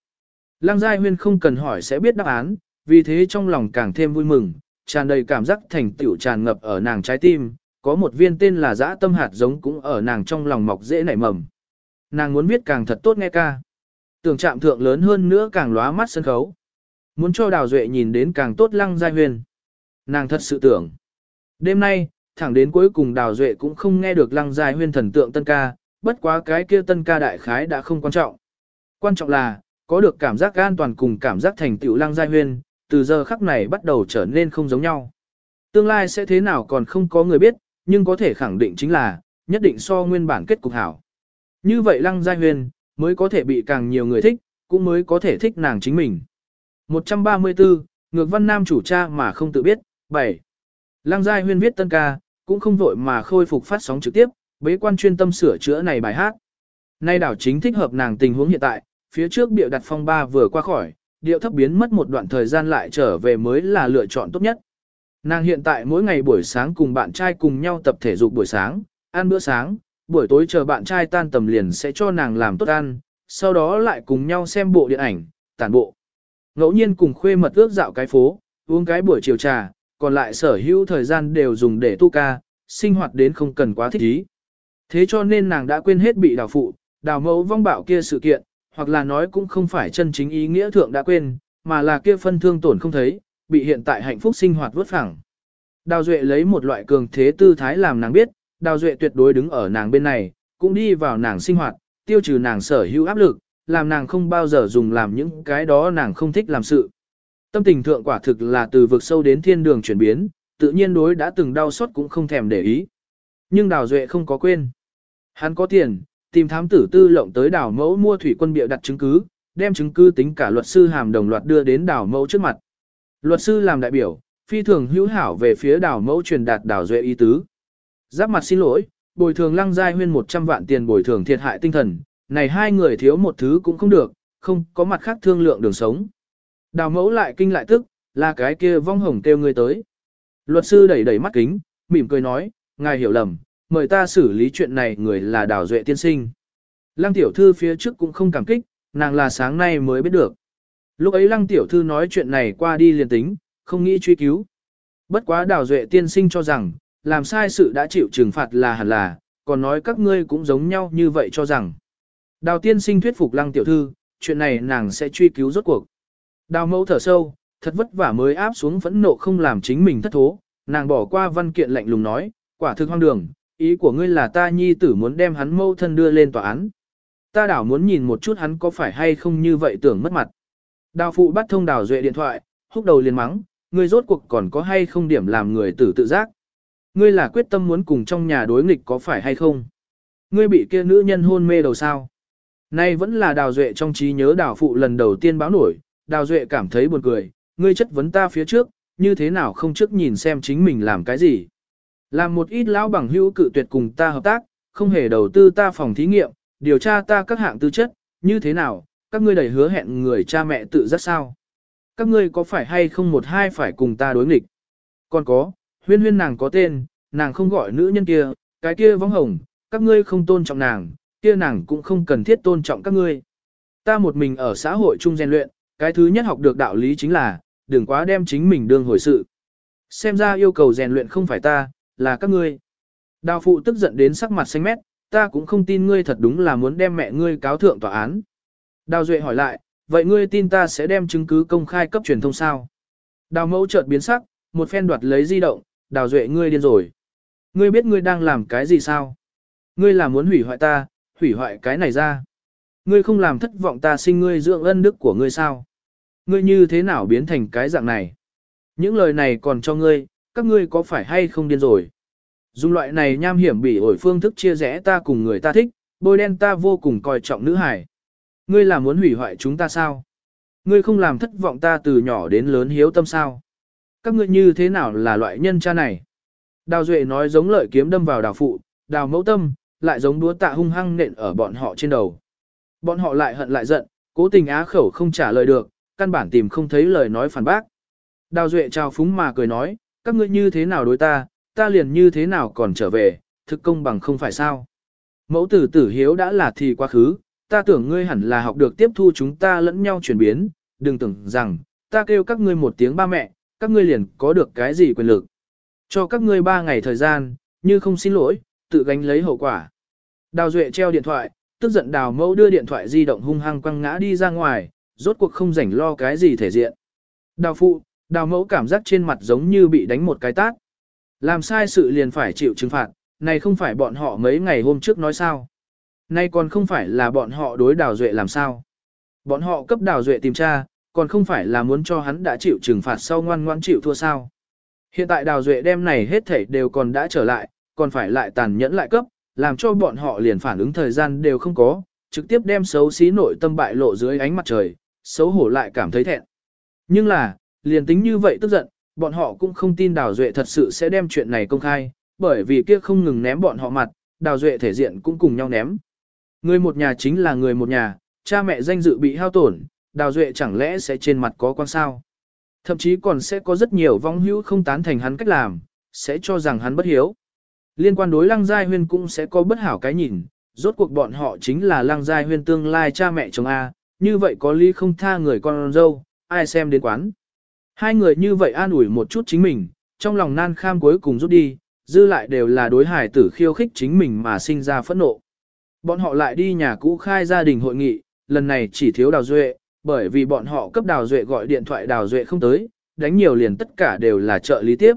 Lăng giai huyên không cần hỏi sẽ biết đáp án, vì thế trong lòng càng thêm vui mừng, tràn đầy cảm giác thành tựu tràn ngập ở nàng trái tim, có một viên tên là dã tâm hạt giống cũng ở nàng trong lòng mọc dễ nảy mầm. Nàng muốn viết càng thật tốt nghe ca. Tưởng trạm thượng lớn hơn nữa càng lóa mắt sân khấu. Muốn cho Đào Duệ nhìn đến càng tốt lăng giai huyền. Nàng thật sự tưởng. Đêm nay, thẳng đến cuối cùng Đào Duệ cũng không nghe được lăng giai huyên thần tượng tân ca, bất quá cái kia tân ca đại khái đã không quan trọng. Quan trọng là, có được cảm giác an toàn cùng cảm giác thành tựu lăng giai huyên, từ giờ khắc này bắt đầu trở nên không giống nhau. Tương lai sẽ thế nào còn không có người biết, nhưng có thể khẳng định chính là, nhất định so nguyên bản kết cục hảo. Như vậy lăng giai huyên mới có thể bị càng nhiều người thích, cũng mới có thể thích nàng chính mình. 134, Ngược Văn Nam chủ cha mà không tự biết, 7. Lăng giai huyên viết tân ca, cũng không vội mà khôi phục phát sóng trực tiếp, bế quan chuyên tâm sửa chữa này bài hát. Nay đảo chính thích hợp nàng tình huống hiện tại, phía trước biểu đặt phong ba vừa qua khỏi, điệu thấp biến mất một đoạn thời gian lại trở về mới là lựa chọn tốt nhất. Nàng hiện tại mỗi ngày buổi sáng cùng bạn trai cùng nhau tập thể dục buổi sáng, ăn bữa sáng, buổi tối chờ bạn trai tan tầm liền sẽ cho nàng làm tốt ăn, sau đó lại cùng nhau xem bộ điện ảnh, tản bộ. Ngẫu nhiên cùng khuê mật ước dạo cái phố, uống cái buổi chiều trà, còn lại sở hữu thời gian đều dùng để tu ca, sinh hoạt đến không cần quá thích ý. Thế cho nên nàng đã quên hết bị đào phụ, đào mẫu vong bạo kia sự kiện, hoặc là nói cũng không phải chân chính ý nghĩa thượng đã quên, mà là kia phân thương tổn không thấy, bị hiện tại hạnh phúc sinh hoạt vớt phẳng. Đào Duệ lấy một loại cường thế tư thái làm nàng biết, Đào Duệ tuyệt đối đứng ở nàng bên này, cũng đi vào nàng sinh hoạt, tiêu trừ nàng sở hữu áp lực, làm nàng không bao giờ dùng làm những cái đó nàng không thích làm sự. Tâm tình thượng quả thực là từ vực sâu đến thiên đường chuyển biến, tự nhiên đối đã từng đau xót cũng không thèm để ý. Nhưng Đào Duệ không có quên. Hắn có tiền, tìm thám tử tư lộng tới đảo mẫu mua thủy quân bịa đặt chứng cứ, đem chứng cứ tính cả luật sư hàm đồng loạt đưa đến đảo mẫu trước mặt. Luật sư làm đại biểu, phi thường hữu hảo về phía đảo mẫu truyền đạt đảo duệ ý tứ. Giáp mặt xin lỗi, bồi thường lăng giai huyên 100 vạn tiền bồi thường thiệt hại tinh thần, này hai người thiếu một thứ cũng không được, không có mặt khác thương lượng đường sống. Đào mẫu lại kinh lại tức, là cái kia vong hồng kêu người tới. Luật sư đẩy đẩy mắt kính, mỉm cười nói, ngài hiểu lầm, mời ta xử lý chuyện này người là đào duệ tiên sinh. Lăng tiểu thư phía trước cũng không cảm kích, nàng là sáng nay mới biết được. Lúc ấy lăng tiểu thư nói chuyện này qua đi liền tính, không nghĩ truy cứu. Bất quá đào duệ tiên sinh cho rằng, làm sai sự đã chịu trừng phạt là hẳn là, còn nói các ngươi cũng giống nhau như vậy cho rằng. Đào tiên sinh thuyết phục lăng tiểu thư, chuyện này nàng sẽ truy cứu rốt cuộc. Đào mẫu thở sâu, thật vất vả mới áp xuống phẫn nộ không làm chính mình thất thố, nàng bỏ qua văn kiện lạnh lùng nói, quả thực hoang đường, ý của ngươi là ta nhi tử muốn đem hắn mâu thân đưa lên tòa án. Ta đảo muốn nhìn một chút hắn có phải hay không như vậy tưởng mất mặt. Đào phụ bắt thông đào duệ điện thoại, húc đầu liền mắng, ngươi rốt cuộc còn có hay không điểm làm người tử tự giác. Ngươi là quyết tâm muốn cùng trong nhà đối nghịch có phải hay không? Ngươi bị kia nữ nhân hôn mê đầu sao? Nay vẫn là đào duệ trong trí nhớ đào phụ lần đầu tiên báo nổi, đào duệ cảm thấy buồn cười, ngươi chất vấn ta phía trước, như thế nào không trước nhìn xem chính mình làm cái gì. Làm một ít lão bằng hữu cự tuyệt cùng ta hợp tác, không hề đầu tư ta phòng thí nghiệm, điều tra ta các hạng tư chất, như thế nào, các ngươi đầy hứa hẹn người cha mẹ tự giác sao? Các ngươi có phải hay không một hai phải cùng ta đối nghịch? Còn có, huyên huyên nàng có tên, nàng không gọi nữ nhân kia, cái kia vong hồng, các ngươi không tôn trọng nàng, kia nàng cũng không cần thiết tôn trọng các ngươi. Ta một mình ở xã hội chung rèn luyện, cái thứ nhất học được đạo lý chính là, đừng quá đem chính mình đương hồi sự. Xem ra yêu cầu rèn luyện không phải ta, là các ngươi. Đào phụ tức giận đến sắc mặt xanh mét, ta cũng không tin ngươi thật đúng là muốn đem mẹ ngươi cáo thượng tòa án. Đào Duệ hỏi lại, vậy ngươi tin ta sẽ đem chứng cứ công khai cấp truyền thông sao? Đào mẫu chợt biến sắc, một phen đoạt lấy di động, đào Duệ ngươi điên rồi. Ngươi biết ngươi đang làm cái gì sao? Ngươi là muốn hủy hoại ta, hủy hoại cái này ra. Ngươi không làm thất vọng ta sinh ngươi dưỡng ân đức của ngươi sao? Ngươi như thế nào biến thành cái dạng này? Những lời này còn cho ngươi, các ngươi có phải hay không điên rồi? Dùng loại này nham hiểm bị ổi phương thức chia rẽ ta cùng người ta thích, bôi đen ta vô cùng coi trọng nữ hải. Ngươi là muốn hủy hoại chúng ta sao? Ngươi không làm thất vọng ta từ nhỏ đến lớn hiếu tâm sao? Các ngươi như thế nào là loại nhân cha này? Đào Duệ nói giống lợi kiếm đâm vào đào phụ, đào mẫu tâm, lại giống đúa tạ hung hăng nện ở bọn họ trên đầu. Bọn họ lại hận lại giận, cố tình á khẩu không trả lời được, căn bản tìm không thấy lời nói phản bác. Đào Duệ trao phúng mà cười nói, các ngươi như thế nào đối ta, ta liền như thế nào còn trở về, thực công bằng không phải sao. Mẫu tử tử hiếu đã là thì quá khứ, ta tưởng ngươi hẳn là học được tiếp thu chúng ta lẫn nhau chuyển biến, đừng tưởng rằng, ta kêu các ngươi một tiếng ba mẹ, các ngươi liền có được cái gì quyền lực. Cho các ngươi ba ngày thời gian, như không xin lỗi, tự gánh lấy hậu quả. Đào Duệ treo điện thoại, tức giận đào mẫu đưa điện thoại di động hung hăng quăng ngã đi ra ngoài, rốt cuộc không rảnh lo cái gì thể diện. Đào phụ, đào mẫu cảm giác trên mặt giống như bị đánh một cái tát. Làm sai sự liền phải chịu trừng phạt, này không phải bọn họ mấy ngày hôm trước nói sao. Nay còn không phải là bọn họ đối đào duệ làm sao. Bọn họ cấp đào duệ tìm tra, còn không phải là muốn cho hắn đã chịu trừng phạt sau ngoan ngoãn chịu thua sao. Hiện tại đào duệ đem này hết thảy đều còn đã trở lại, còn phải lại tàn nhẫn lại cấp, làm cho bọn họ liền phản ứng thời gian đều không có, trực tiếp đem xấu xí nội tâm bại lộ dưới ánh mặt trời, xấu hổ lại cảm thấy thẹn. Nhưng là, liền tính như vậy tức giận, bọn họ cũng không tin Đào Duệ thật sự sẽ đem chuyện này công khai, bởi vì kia không ngừng ném bọn họ mặt, Đào Duệ thể diện cũng cùng nhau ném. Người một nhà chính là người một nhà, cha mẹ danh dự bị hao tổn, Đào Duệ chẳng lẽ sẽ trên mặt có quan sao? Thậm chí còn sẽ có rất nhiều vong hữu không tán thành hắn cách làm, sẽ cho rằng hắn bất hiếu. Liên quan đối Lăng Giai Huyên cũng sẽ có bất hảo cái nhìn, rốt cuộc bọn họ chính là Lăng Giai Huyên tương lai cha mẹ chồng A, như vậy có lý không tha người con dâu, ai xem đến quán. Hai người như vậy an ủi một chút chính mình, trong lòng nan kham cuối cùng rút đi, dư lại đều là đối hải tử khiêu khích chính mình mà sinh ra phẫn nộ. Bọn họ lại đi nhà cũ khai gia đình hội nghị, lần này chỉ thiếu đào duệ, bởi vì bọn họ cấp đào duệ gọi điện thoại đào duệ không tới, đánh nhiều liền tất cả đều là trợ lý tiếp.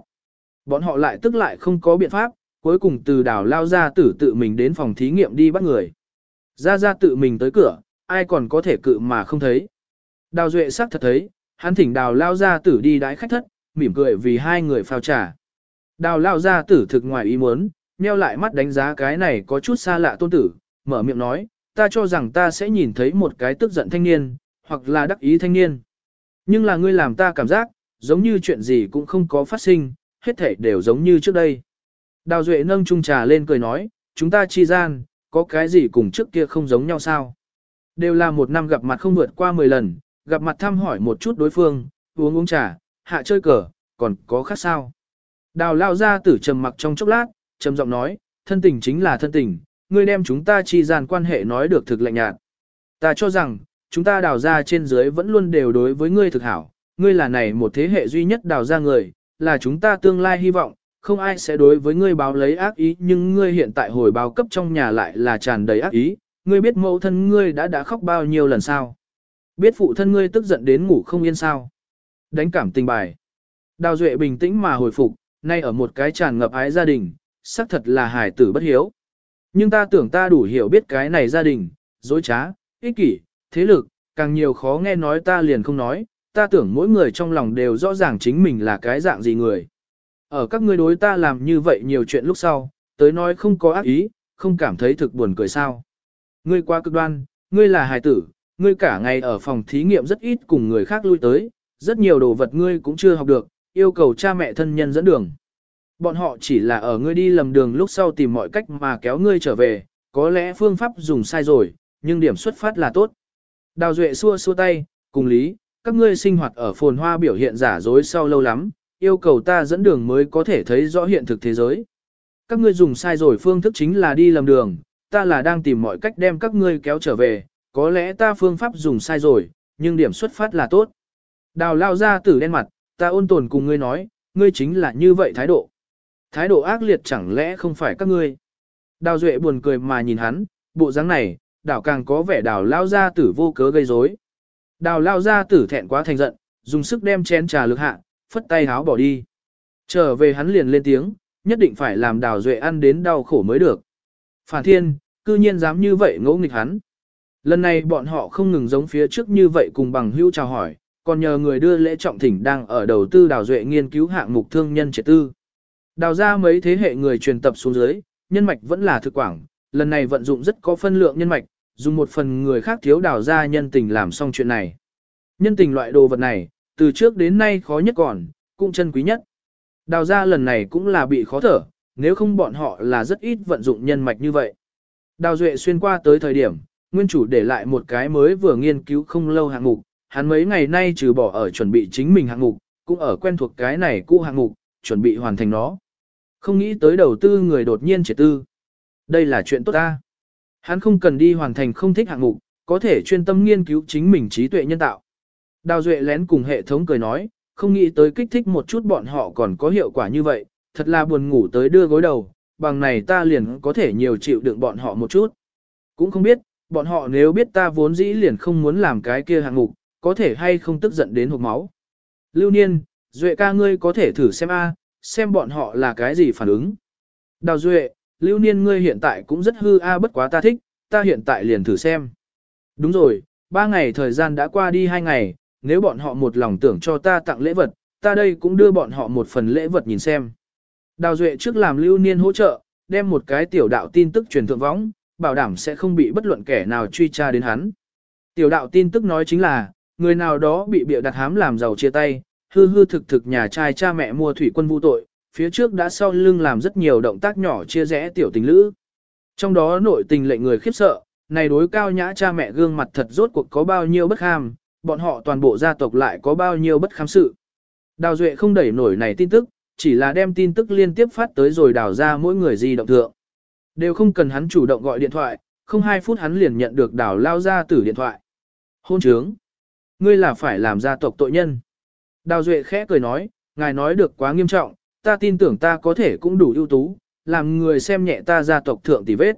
Bọn họ lại tức lại không có biện pháp, cuối cùng từ đào lao ra tử tự mình đến phòng thí nghiệm đi bắt người. Ra ra tự mình tới cửa, ai còn có thể cự mà không thấy. Đào duệ sắc thật thấy, hắn thỉnh đào lao ra tử đi đái khách thất, mỉm cười vì hai người phao trà. Đào lao ra tử thực ngoài ý muốn, meo lại mắt đánh giá cái này có chút xa lạ tôn tử, mở miệng nói, ta cho rằng ta sẽ nhìn thấy một cái tức giận thanh niên, hoặc là đắc ý thanh niên. Nhưng là ngươi làm ta cảm giác, giống như chuyện gì cũng không có phát sinh, hết thể đều giống như trước đây. Đào Duệ nâng chung trà lên cười nói, chúng ta chi gian, có cái gì cùng trước kia không giống nhau sao? Đều là một năm gặp mặt không vượt qua 10 lần, gặp mặt thăm hỏi một chút đối phương, uống uống trà, hạ chơi cờ, còn có khác sao. Đào lao ra tử trầm mặc trong chốc lát, trầm giọng nói, thân tình chính là thân tình, ngươi đem chúng ta chi gian quan hệ nói được thực lạnh nhạt. Ta cho rằng, chúng ta đào ra trên dưới vẫn luôn đều đối với ngươi thực hảo, ngươi là này một thế hệ duy nhất đào ra người, là chúng ta tương lai hy vọng, không ai sẽ đối với ngươi báo lấy ác ý nhưng ngươi hiện tại hồi báo cấp trong nhà lại là tràn đầy ác ý, ngươi biết mẫu thân ngươi đã đã khóc bao nhiêu lần sao. Biết phụ thân ngươi tức giận đến ngủ không yên sao. Đánh cảm tình bài. Đào Duệ bình tĩnh mà hồi phục, nay ở một cái tràn ngập ái gia đình, xác thật là hài tử bất hiếu. Nhưng ta tưởng ta đủ hiểu biết cái này gia đình, dối trá, ích kỷ, thế lực, càng nhiều khó nghe nói ta liền không nói, ta tưởng mỗi người trong lòng đều rõ ràng chính mình là cái dạng gì người. Ở các ngươi đối ta làm như vậy nhiều chuyện lúc sau, tới nói không có ác ý, không cảm thấy thực buồn cười sao. Ngươi quá cực đoan, ngươi là hài tử, ngươi cả ngày ở phòng thí nghiệm rất ít cùng người khác lui tới, rất nhiều đồ vật ngươi cũng chưa học được, yêu cầu cha mẹ thân nhân dẫn đường. Bọn họ chỉ là ở ngươi đi lầm đường lúc sau tìm mọi cách mà kéo ngươi trở về, có lẽ phương pháp dùng sai rồi, nhưng điểm xuất phát là tốt. Đào Duệ xua xua tay, cùng lý, các ngươi sinh hoạt ở phồn hoa biểu hiện giả dối sau lâu lắm, yêu cầu ta dẫn đường mới có thể thấy rõ hiện thực thế giới. Các ngươi dùng sai rồi phương thức chính là đi lầm đường, ta là đang tìm mọi cách đem các ngươi kéo trở về, có lẽ ta phương pháp dùng sai rồi, nhưng điểm xuất phát là tốt. Đào lao ra tử đen mặt, ta ôn tồn cùng ngươi nói, ngươi chính là như vậy thái độ. Thái độ ác liệt chẳng lẽ không phải các ngươi. Đào duệ buồn cười mà nhìn hắn, bộ dáng này, đảo càng có vẻ đào lao ra tử vô cớ gây rối. Đào lao ra tử thẹn quá thành giận, dùng sức đem chén trà lực hạ, phất tay háo bỏ đi. Trở về hắn liền lên tiếng, nhất định phải làm đào duệ ăn đến đau khổ mới được. Phản thiên, cư nhiên dám như vậy ngỗ nghịch hắn. Lần này bọn họ không ngừng giống phía trước như vậy cùng bằng hữu chào hỏi, còn nhờ người đưa lễ trọng thỉnh đang ở đầu tư đào duệ nghiên cứu hạng mục thương nhân triệt tư. Đào ra mấy thế hệ người truyền tập xuống dưới, nhân mạch vẫn là thực quảng, lần này vận dụng rất có phân lượng nhân mạch, dùng một phần người khác thiếu đào ra nhân tình làm xong chuyện này. Nhân tình loại đồ vật này, từ trước đến nay khó nhất còn, cũng chân quý nhất. Đào ra lần này cũng là bị khó thở, nếu không bọn họ là rất ít vận dụng nhân mạch như vậy. Đào Duệ xuyên qua tới thời điểm, nguyên chủ để lại một cái mới vừa nghiên cứu không lâu hạng mục, hắn mấy ngày nay trừ bỏ ở chuẩn bị chính mình hạng mục, cũng ở quen thuộc cái này cũ hạng mục, chuẩn bị hoàn thành nó. Không nghĩ tới đầu tư người đột nhiên triệt tư. Đây là chuyện tốt ta. Hắn không cần đi hoàn thành không thích hạng mục, có thể chuyên tâm nghiên cứu chính mình trí tuệ nhân tạo. Đào Duệ lén cùng hệ thống cười nói, không nghĩ tới kích thích một chút bọn họ còn có hiệu quả như vậy, thật là buồn ngủ tới đưa gối đầu, bằng này ta liền có thể nhiều chịu đựng bọn họ một chút. Cũng không biết, bọn họ nếu biết ta vốn dĩ liền không muốn làm cái kia hạng mục, có thể hay không tức giận đến hộp máu. Lưu Niên, Duệ ca ngươi có thể thử xem a, xem bọn họ là cái gì phản ứng. Đào Duệ, Lưu Niên ngươi hiện tại cũng rất hư a bất quá ta thích, ta hiện tại liền thử xem. Đúng rồi, ba ngày thời gian đã qua đi hai ngày, nếu bọn họ một lòng tưởng cho ta tặng lễ vật, ta đây cũng đưa bọn họ một phần lễ vật nhìn xem. Đào Duệ trước làm lưu niên hỗ trợ, đem một cái tiểu đạo tin tức truyền thượng võng, bảo đảm sẽ không bị bất luận kẻ nào truy tra đến hắn. Tiểu đạo tin tức nói chính là, người nào đó bị bịa đặt hám làm giàu chia tay, hư hư thực thực nhà trai cha mẹ mua thủy quân vu tội, phía trước đã sau lưng làm rất nhiều động tác nhỏ chia rẽ tiểu tình lữ. Trong đó nội tình lệnh người khiếp sợ, này đối cao nhã cha mẹ gương mặt thật rốt cuộc có bao nhiêu bất ham, bọn họ toàn bộ gia tộc lại có bao nhiêu bất khám sự. Đào Duệ không đẩy nổi này tin tức, chỉ là đem tin tức liên tiếp phát tới rồi đào ra mỗi người di động thượng. Đều không cần hắn chủ động gọi điện thoại, không hai phút hắn liền nhận được đào lao ra tử điện thoại. Hôn trướng. Ngươi là phải làm gia tộc tội nhân. Đào Duệ khẽ cười nói, ngài nói được quá nghiêm trọng, ta tin tưởng ta có thể cũng đủ ưu tú, làm người xem nhẹ ta gia tộc thượng tỷ vết.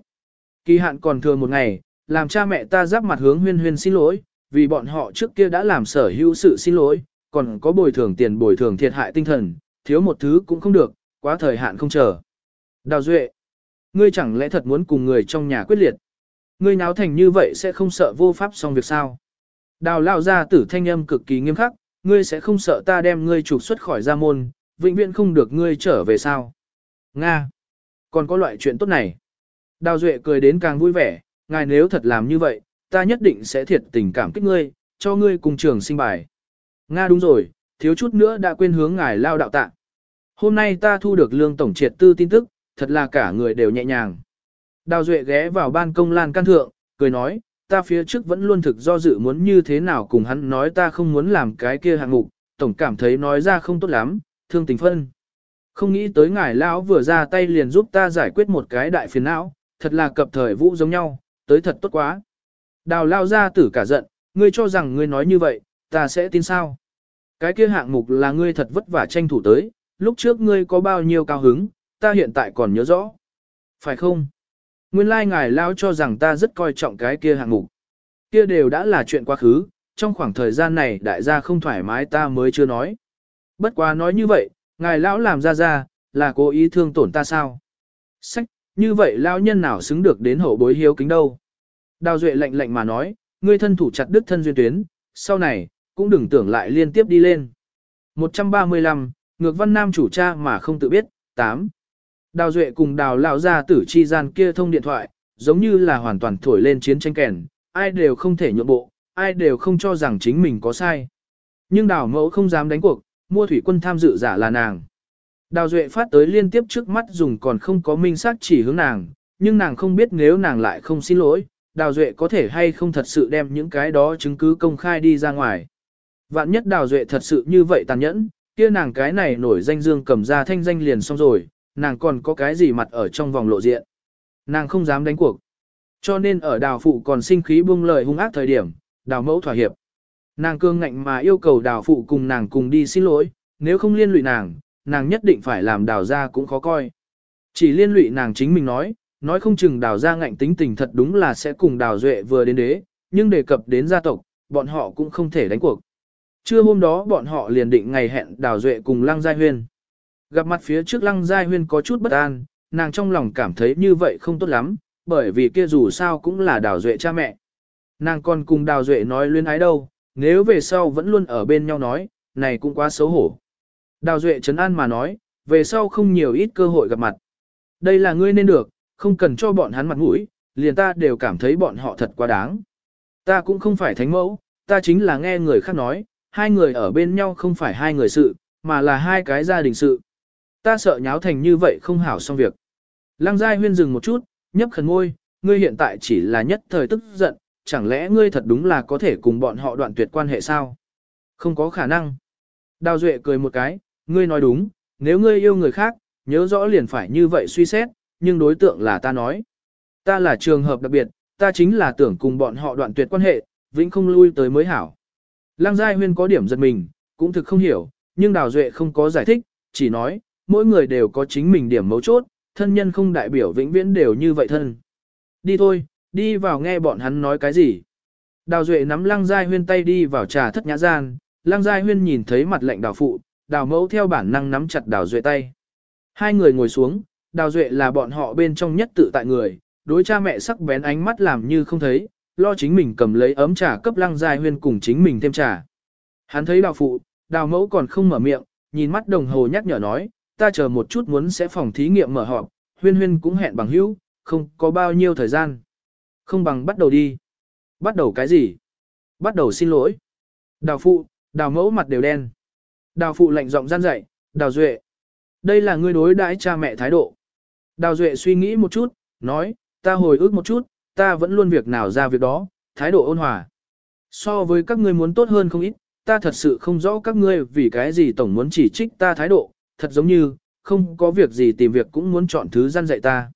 Kỳ hạn còn thừa một ngày, làm cha mẹ ta giáp mặt hướng huyên huyên xin lỗi, vì bọn họ trước kia đã làm sở hữu sự xin lỗi, còn có bồi thường tiền bồi thường thiệt hại tinh thần, thiếu một thứ cũng không được, quá thời hạn không chờ. Đào Duệ, ngươi chẳng lẽ thật muốn cùng người trong nhà quyết liệt? Ngươi náo thành như vậy sẽ không sợ vô pháp xong việc sao? Đào lao ra tử thanh âm cực kỳ nghiêm khắc, ngươi sẽ không sợ ta đem ngươi trục xuất khỏi gia môn, vĩnh viễn không được ngươi trở về sao? Nga! Còn có loại chuyện tốt này. Đào Duệ cười đến càng vui vẻ, ngài nếu thật làm như vậy, ta nhất định sẽ thiệt tình cảm kích ngươi, cho ngươi cùng trường sinh bài. Nga đúng rồi, thiếu chút nữa đã quên hướng ngài lao đạo tạ. Hôm nay ta thu được lương tổng triệt tư tin tức, thật là cả người đều nhẹ nhàng. Đào Duệ ghé vào ban công lan can thượng, cười nói, ta phía trước vẫn luôn thực do dự muốn như thế nào cùng hắn nói ta không muốn làm cái kia hạng mục, tổng cảm thấy nói ra không tốt lắm, thương tình phân. Không nghĩ tới ngài lão vừa ra tay liền giúp ta giải quyết một cái đại phiền não, thật là cập thời vũ giống nhau, tới thật tốt quá. Đào lao ra tử cả giận, ngươi cho rằng ngươi nói như vậy, ta sẽ tin sao? Cái kia hạng mục là ngươi thật vất vả tranh thủ tới, lúc trước ngươi có bao nhiêu cao hứng, ta hiện tại còn nhớ rõ. Phải không? Nguyên lai ngài lao cho rằng ta rất coi trọng cái kia hạng mục. Kia đều đã là chuyện quá khứ, trong khoảng thời gian này đại gia không thoải mái ta mới chưa nói. Bất quá nói như vậy, ngài lão làm ra ra, là cố ý thương tổn ta sao? Sách, như vậy lão nhân nào xứng được đến hậu bối hiếu kính đâu? Đào Duệ lạnh lạnh mà nói, ngươi thân thủ chặt đứt thân duyên tuyến, sau này, cũng đừng tưởng lại liên tiếp đi lên. 135, ngược văn nam chủ cha mà không tự biết, 8. Đào Duệ cùng đào lão gia tử chi gian kia thông điện thoại, giống như là hoàn toàn thổi lên chiến tranh kèn, ai đều không thể nhượng bộ, ai đều không cho rằng chính mình có sai. Nhưng đào mẫu không dám đánh cuộc, mua thủy quân tham dự giả là nàng. Đào Duệ phát tới liên tiếp trước mắt dùng còn không có minh xác chỉ hướng nàng, nhưng nàng không biết nếu nàng lại không xin lỗi, Đào Duệ có thể hay không thật sự đem những cái đó chứng cứ công khai đi ra ngoài. Vạn nhất Đào Duệ thật sự như vậy tàn nhẫn, kia nàng cái này nổi danh dương cầm ra thanh danh liền xong rồi, nàng còn có cái gì mặt ở trong vòng lộ diện. Nàng không dám đánh cuộc. Cho nên ở đào phụ còn sinh khí buông lời hung ác thời điểm, đào mẫu thỏa hiệp. Nàng cương ngạnh mà yêu cầu đào phụ cùng nàng cùng đi xin lỗi, nếu không liên lụy nàng, nàng nhất định phải làm đào ra cũng khó coi. Chỉ liên lụy nàng chính mình nói, nói không chừng đào ra ngạnh tính tình thật đúng là sẽ cùng đào duệ vừa đến đế, nhưng đề cập đến gia tộc, bọn họ cũng không thể đánh cuộc. Trưa hôm đó bọn họ liền định ngày hẹn đào duệ cùng lăng giai huyên. Gặp mặt phía trước lăng giai huyên có chút bất an, nàng trong lòng cảm thấy như vậy không tốt lắm, bởi vì kia dù sao cũng là đào duệ cha mẹ. Nàng còn cùng đào duệ nói luyến ái đâu, nếu về sau vẫn luôn ở bên nhau nói, này cũng quá xấu hổ. Đào duệ trấn an mà nói, về sau không nhiều ít cơ hội gặp mặt. Đây là ngươi nên được, không cần cho bọn hắn mặt mũi, liền ta đều cảm thấy bọn họ thật quá đáng. Ta cũng không phải thánh mẫu, ta chính là nghe người khác nói, hai người ở bên nhau không phải hai người sự, mà là hai cái gia đình sự. Ta sợ nháo thành như vậy không hảo xong việc. Lăng Giai Huyên dừng một chút, nhấp khẩn môi, ngươi hiện tại chỉ là nhất thời tức giận, chẳng lẽ ngươi thật đúng là có thể cùng bọn họ đoạn tuyệt quan hệ sao? Không có khả năng. Đào Duệ cười một cái, ngươi nói đúng, nếu ngươi yêu người khác, nhớ rõ liền phải như vậy suy xét, nhưng đối tượng là ta nói. Ta là trường hợp đặc biệt, ta chính là tưởng cùng bọn họ đoạn tuyệt quan hệ, vĩnh không lui tới mới hảo. Lăng Giai Huyên có điểm giật mình, cũng thực không hiểu, nhưng Đào Duệ không có giải thích, chỉ nói, mỗi người đều có chính mình điểm mấu chốt, thân nhân không đại biểu vĩnh viễn đều như vậy thân. Đi thôi, đi vào nghe bọn hắn nói cái gì. Đào Duệ nắm Lăng Giai Huyên tay đi vào trà thất nhã gian, Lăng Giai Huyên nhìn thấy mặt lệnh đào phụ, đào mẫu theo bản năng nắm chặt Đào Duệ tay. Hai người ngồi xuống, Đào Duệ là bọn họ bên trong nhất tự tại người, đối cha mẹ sắc bén ánh mắt làm như không thấy, lo chính mình cầm lấy ấm trà cấp Lăng Giai Huyên cùng chính mình thêm trà. Hắn thấy đào phụ, đào mẫu còn không mở miệng, nhìn mắt đồng hồ nhắc nhở nói, ta chờ một chút muốn sẽ phòng thí nghiệm mở họp, huyên huyên cũng hẹn bằng hữu, không có bao nhiêu thời gian. Không bằng bắt đầu đi. Bắt đầu cái gì? Bắt đầu xin lỗi. Đào phụ, đào mẫu mặt đều đen. Đào phụ lạnh giọng gian dạy, đào duệ. Đây là ngươi đối đãi cha mẹ thái độ. Đào duệ suy nghĩ một chút, nói, ta hồi ức một chút, ta vẫn luôn việc nào ra việc đó, thái độ ôn hòa. So với các ngươi muốn tốt hơn không ít, ta thật sự không rõ các ngươi vì cái gì tổng muốn chỉ trích ta thái độ, thật giống như, không có việc gì tìm việc cũng muốn chọn thứ gian dạy ta.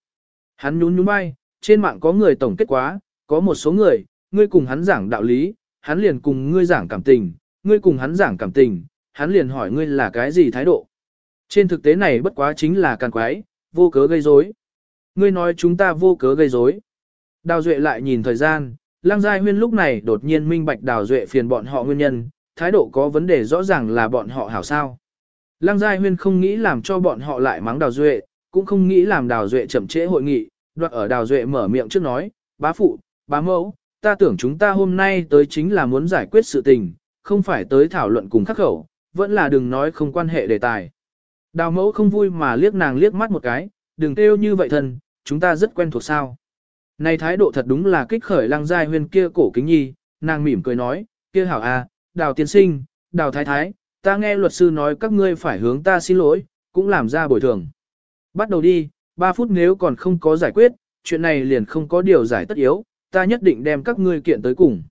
Hắn nhún nhún vai, trên mạng có người tổng kết quá, có một số người, ngươi cùng hắn giảng đạo lý, hắn liền cùng ngươi giảng cảm tình, ngươi cùng hắn giảng cảm tình, hắn liền hỏi ngươi là cái gì thái độ. Trên thực tế này bất quá chính là càng quái, vô cớ gây rối. Ngươi nói chúng ta vô cớ gây rối. Đào Duệ lại nhìn thời gian, Lăng Giai Huyên lúc này đột nhiên minh bạch Đào Duệ phiền bọn họ nguyên nhân, thái độ có vấn đề rõ ràng là bọn họ hảo sao. Lăng Giai Huyên không nghĩ làm cho bọn họ lại mắng Đào Duệ, cũng không nghĩ làm Đào Duệ chậm trễ hội nghị, đoạt ở Đào Duệ mở miệng trước nói, bá phụ, bá mẫu, ta tưởng chúng ta hôm nay tới chính là muốn giải quyết sự tình, không phải tới thảo luận cùng khắc khẩu, vẫn là đừng nói không quan hệ đề tài. Đào mẫu không vui mà liếc nàng liếc mắt một cái, đừng kêu như vậy thần, chúng ta rất quen thuộc sao. Này thái độ thật đúng là kích khởi lăng giai huyên kia cổ kính nhi, nàng mỉm cười nói, kia hảo a, đào tiên sinh, đào thái thái, ta nghe luật sư nói các ngươi phải hướng ta xin lỗi, cũng làm ra bồi thường. Bắt đầu đi, 3 phút nếu còn không có giải quyết, chuyện này liền không có điều giải tất yếu, ta nhất định đem các ngươi kiện tới cùng.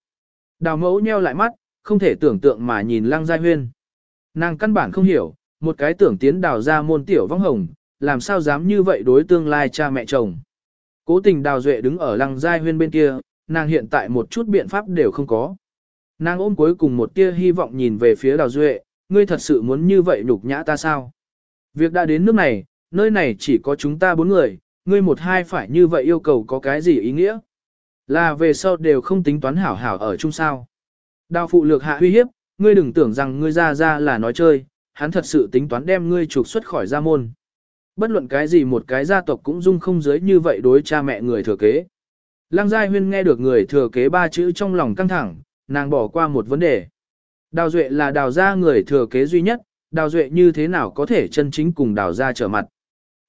Đào mẫu nheo lại mắt, không thể tưởng tượng mà nhìn lăng giai huyên. Nàng căn bản không hiểu, một cái tưởng tiến đào ra môn tiểu vong hồng, làm sao dám như vậy đối tương lai cha mẹ chồng. Cố tình đào duệ đứng ở lăng giai huyên bên kia, nàng hiện tại một chút biện pháp đều không có. Nàng ôm cuối cùng một tia hy vọng nhìn về phía đào duệ, ngươi thật sự muốn như vậy nhục nhã ta sao? Việc đã đến nước này, nơi này chỉ có chúng ta bốn người, ngươi một hai phải như vậy yêu cầu có cái gì ý nghĩa? Là về sau đều không tính toán hảo hảo ở chung sao. Đào phụ lược hạ uy hiếp, ngươi đừng tưởng rằng ngươi ra ra là nói chơi, hắn thật sự tính toán đem ngươi trục xuất khỏi gia môn. Bất luận cái gì một cái gia tộc cũng dung không dưới như vậy đối cha mẹ người thừa kế. Lăng Giai Huyên nghe được người thừa kế ba chữ trong lòng căng thẳng, nàng bỏ qua một vấn đề. Đào Duệ là đào gia người thừa kế duy nhất, đào Duệ như thế nào có thể chân chính cùng đào gia trở mặt.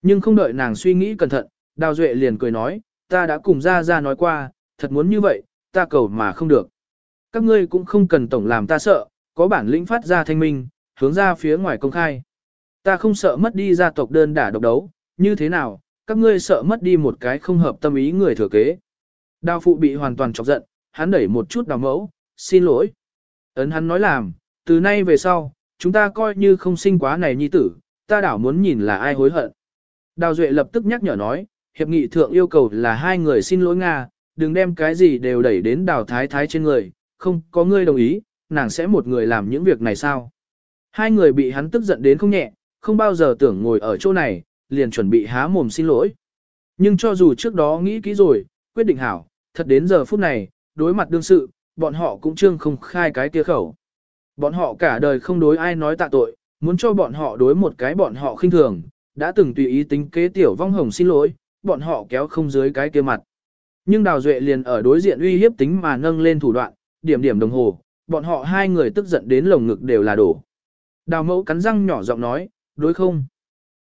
Nhưng không đợi nàng suy nghĩ cẩn thận, đào Duệ liền cười nói, ta đã cùng gia gia nói qua, thật muốn như vậy, ta cầu mà không được. Các ngươi cũng không cần tổng làm ta sợ, có bản lĩnh phát ra thanh minh, hướng ra phía ngoài công khai. Ta không sợ mất đi gia tộc đơn đả độc đấu, như thế nào, các ngươi sợ mất đi một cái không hợp tâm ý người thừa kế. Đào phụ bị hoàn toàn chọc giận, hắn đẩy một chút đào mẫu, xin lỗi. Ấn hắn nói làm, từ nay về sau, chúng ta coi như không sinh quá này nhi tử, ta đảo muốn nhìn là ai hối hận. Đào Duệ lập tức nhắc nhở nói, hiệp nghị thượng yêu cầu là hai người xin lỗi Nga, đừng đem cái gì đều đẩy đến đào thái thái trên người, không có ngươi đồng ý, nàng sẽ một người làm những việc này sao. Hai người bị hắn tức giận đến không nhẹ, không bao giờ tưởng ngồi ở chỗ này, liền chuẩn bị há mồm xin lỗi. Nhưng cho dù trước đó nghĩ kỹ rồi, quyết định hảo, thật đến giờ phút này, đối mặt đương sự, bọn họ cũng trương không khai cái kia khẩu. Bọn họ cả đời không đối ai nói tạ tội, muốn cho bọn họ đối một cái bọn họ khinh thường, đã từng tùy ý tính kế tiểu vong hồng xin lỗi, bọn họ kéo không dưới cái kia mặt. Nhưng Đào Duệ liền ở đối diện uy hiếp tính mà nâng lên thủ đoạn, điểm điểm đồng hồ, bọn họ hai người tức giận đến lồng ngực đều là đổ. Đào mẫu cắn răng nhỏ giọng nói, đối không?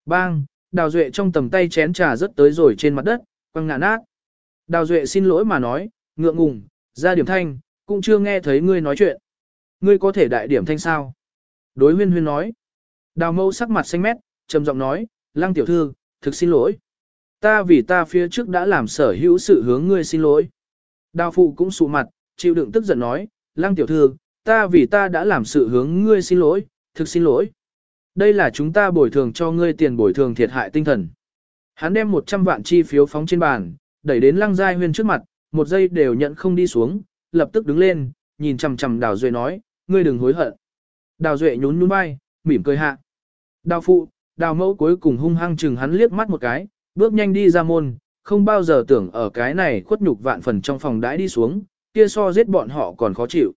Bang, Đào Duệ trong tầm tay chén trà rớt tới rồi trên mặt đất, quăng ngã nát. Đào Duệ xin lỗi mà nói, ngượng ngùng, ra điểm thanh, cũng chưa nghe thấy ngươi nói chuyện. Ngươi có thể đại điểm thanh sao? Đối huyên huyên nói. Đào mẫu sắc mặt xanh mét, trầm giọng nói, lăng tiểu thư, thực xin lỗi. Ta vì ta phía trước đã làm sở hữu sự hướng ngươi xin lỗi. Đào phụ cũng sụ mặt, chịu đựng tức giận nói, lăng tiểu thư, ta vì ta đã làm sự hướng ngươi xin lỗi, thực xin lỗi. Đây là chúng ta bồi thường cho ngươi tiền bồi thường thiệt hại tinh thần. Hắn đem 100 vạn chi phiếu phóng trên bàn, đẩy đến lăng giai huyên trước mặt, một giây đều nhận không đi xuống, lập tức đứng lên, nhìn chằm chằm đào duệ nói, ngươi đừng hối hận. Đào duệ nhún nhún vai, mỉm cười hạ. Đào phụ, đào mẫu cuối cùng hung hăng chừng hắn liếc mắt một cái, bước nhanh đi ra môn, không bao giờ tưởng ở cái này khuất nhục vạn phần trong phòng đãi đi xuống, kia so giết bọn họ còn khó chịu.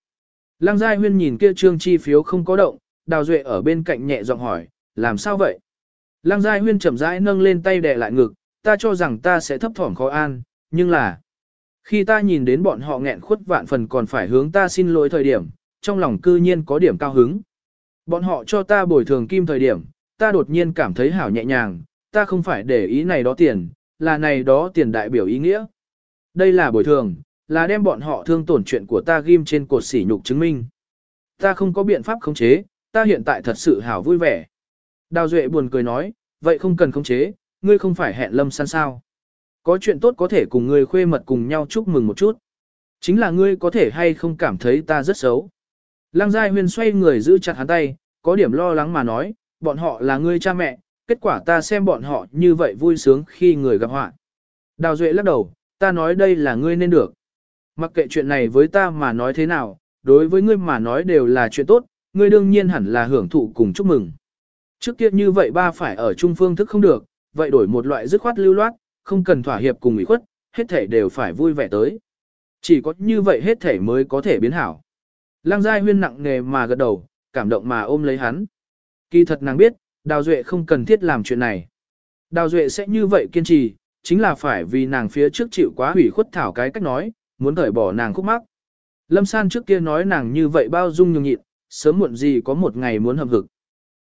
Lăng Giai Huyên nhìn kia trương chi phiếu không có động, Đào Duệ ở bên cạnh nhẹ giọng hỏi, làm sao vậy? Lăng Giai Huyên chậm rãi nâng lên tay đè lại ngực, ta cho rằng ta sẽ thấp thỏm khó an, nhưng là... Khi ta nhìn đến bọn họ nghẹn khuất vạn phần còn phải hướng ta xin lỗi thời điểm, trong lòng cư nhiên có điểm cao hứng. Bọn họ cho ta bồi thường kim thời điểm, ta đột nhiên cảm thấy hảo nhẹ nhàng, ta không phải để ý này đó tiền, là này đó tiền đại biểu ý nghĩa. Đây là bồi thường, là đem bọn họ thương tổn chuyện của ta ghim trên cột sỉ nhục chứng minh. Ta không có biện pháp khống chế, ta hiện tại thật sự hảo vui vẻ. Đào Duệ buồn cười nói, vậy không cần khống chế, ngươi không phải hẹn lâm san sao. Có chuyện tốt có thể cùng ngươi khuê mật cùng nhau chúc mừng một chút. Chính là ngươi có thể hay không cảm thấy ta rất xấu. Lăng Giai Huyên xoay người giữ chặt hắn tay, có điểm lo lắng mà nói, bọn họ là ngươi cha mẹ, kết quả ta xem bọn họ như vậy vui sướng khi người gặp họa. Đào Duệ lắc đầu, ta nói đây là ngươi nên được. Mặc kệ chuyện này với ta mà nói thế nào, đối với ngươi mà nói đều là chuyện tốt, ngươi đương nhiên hẳn là hưởng thụ cùng chúc mừng. Trước kia như vậy ba phải ở chung phương thức không được, vậy đổi một loại dứt khoát lưu loát, không cần thỏa hiệp cùng ủy khuất, hết thể đều phải vui vẻ tới. Chỉ có như vậy hết thể mới có thể biến hảo. Lăng Giai Huyên nặng nề mà gật đầu, cảm động mà ôm lấy hắn. Kỳ thật nàng biết, Đào Duệ không cần thiết làm chuyện này. Đào Duệ sẽ như vậy kiên trì, chính là phải vì nàng phía trước chịu quá hủy khuất thảo cái cách nói, muốn cởi bỏ nàng khúc mắc. Lâm San trước kia nói nàng như vậy bao dung nhường nhịn, sớm muộn gì có một ngày muốn hợp hực.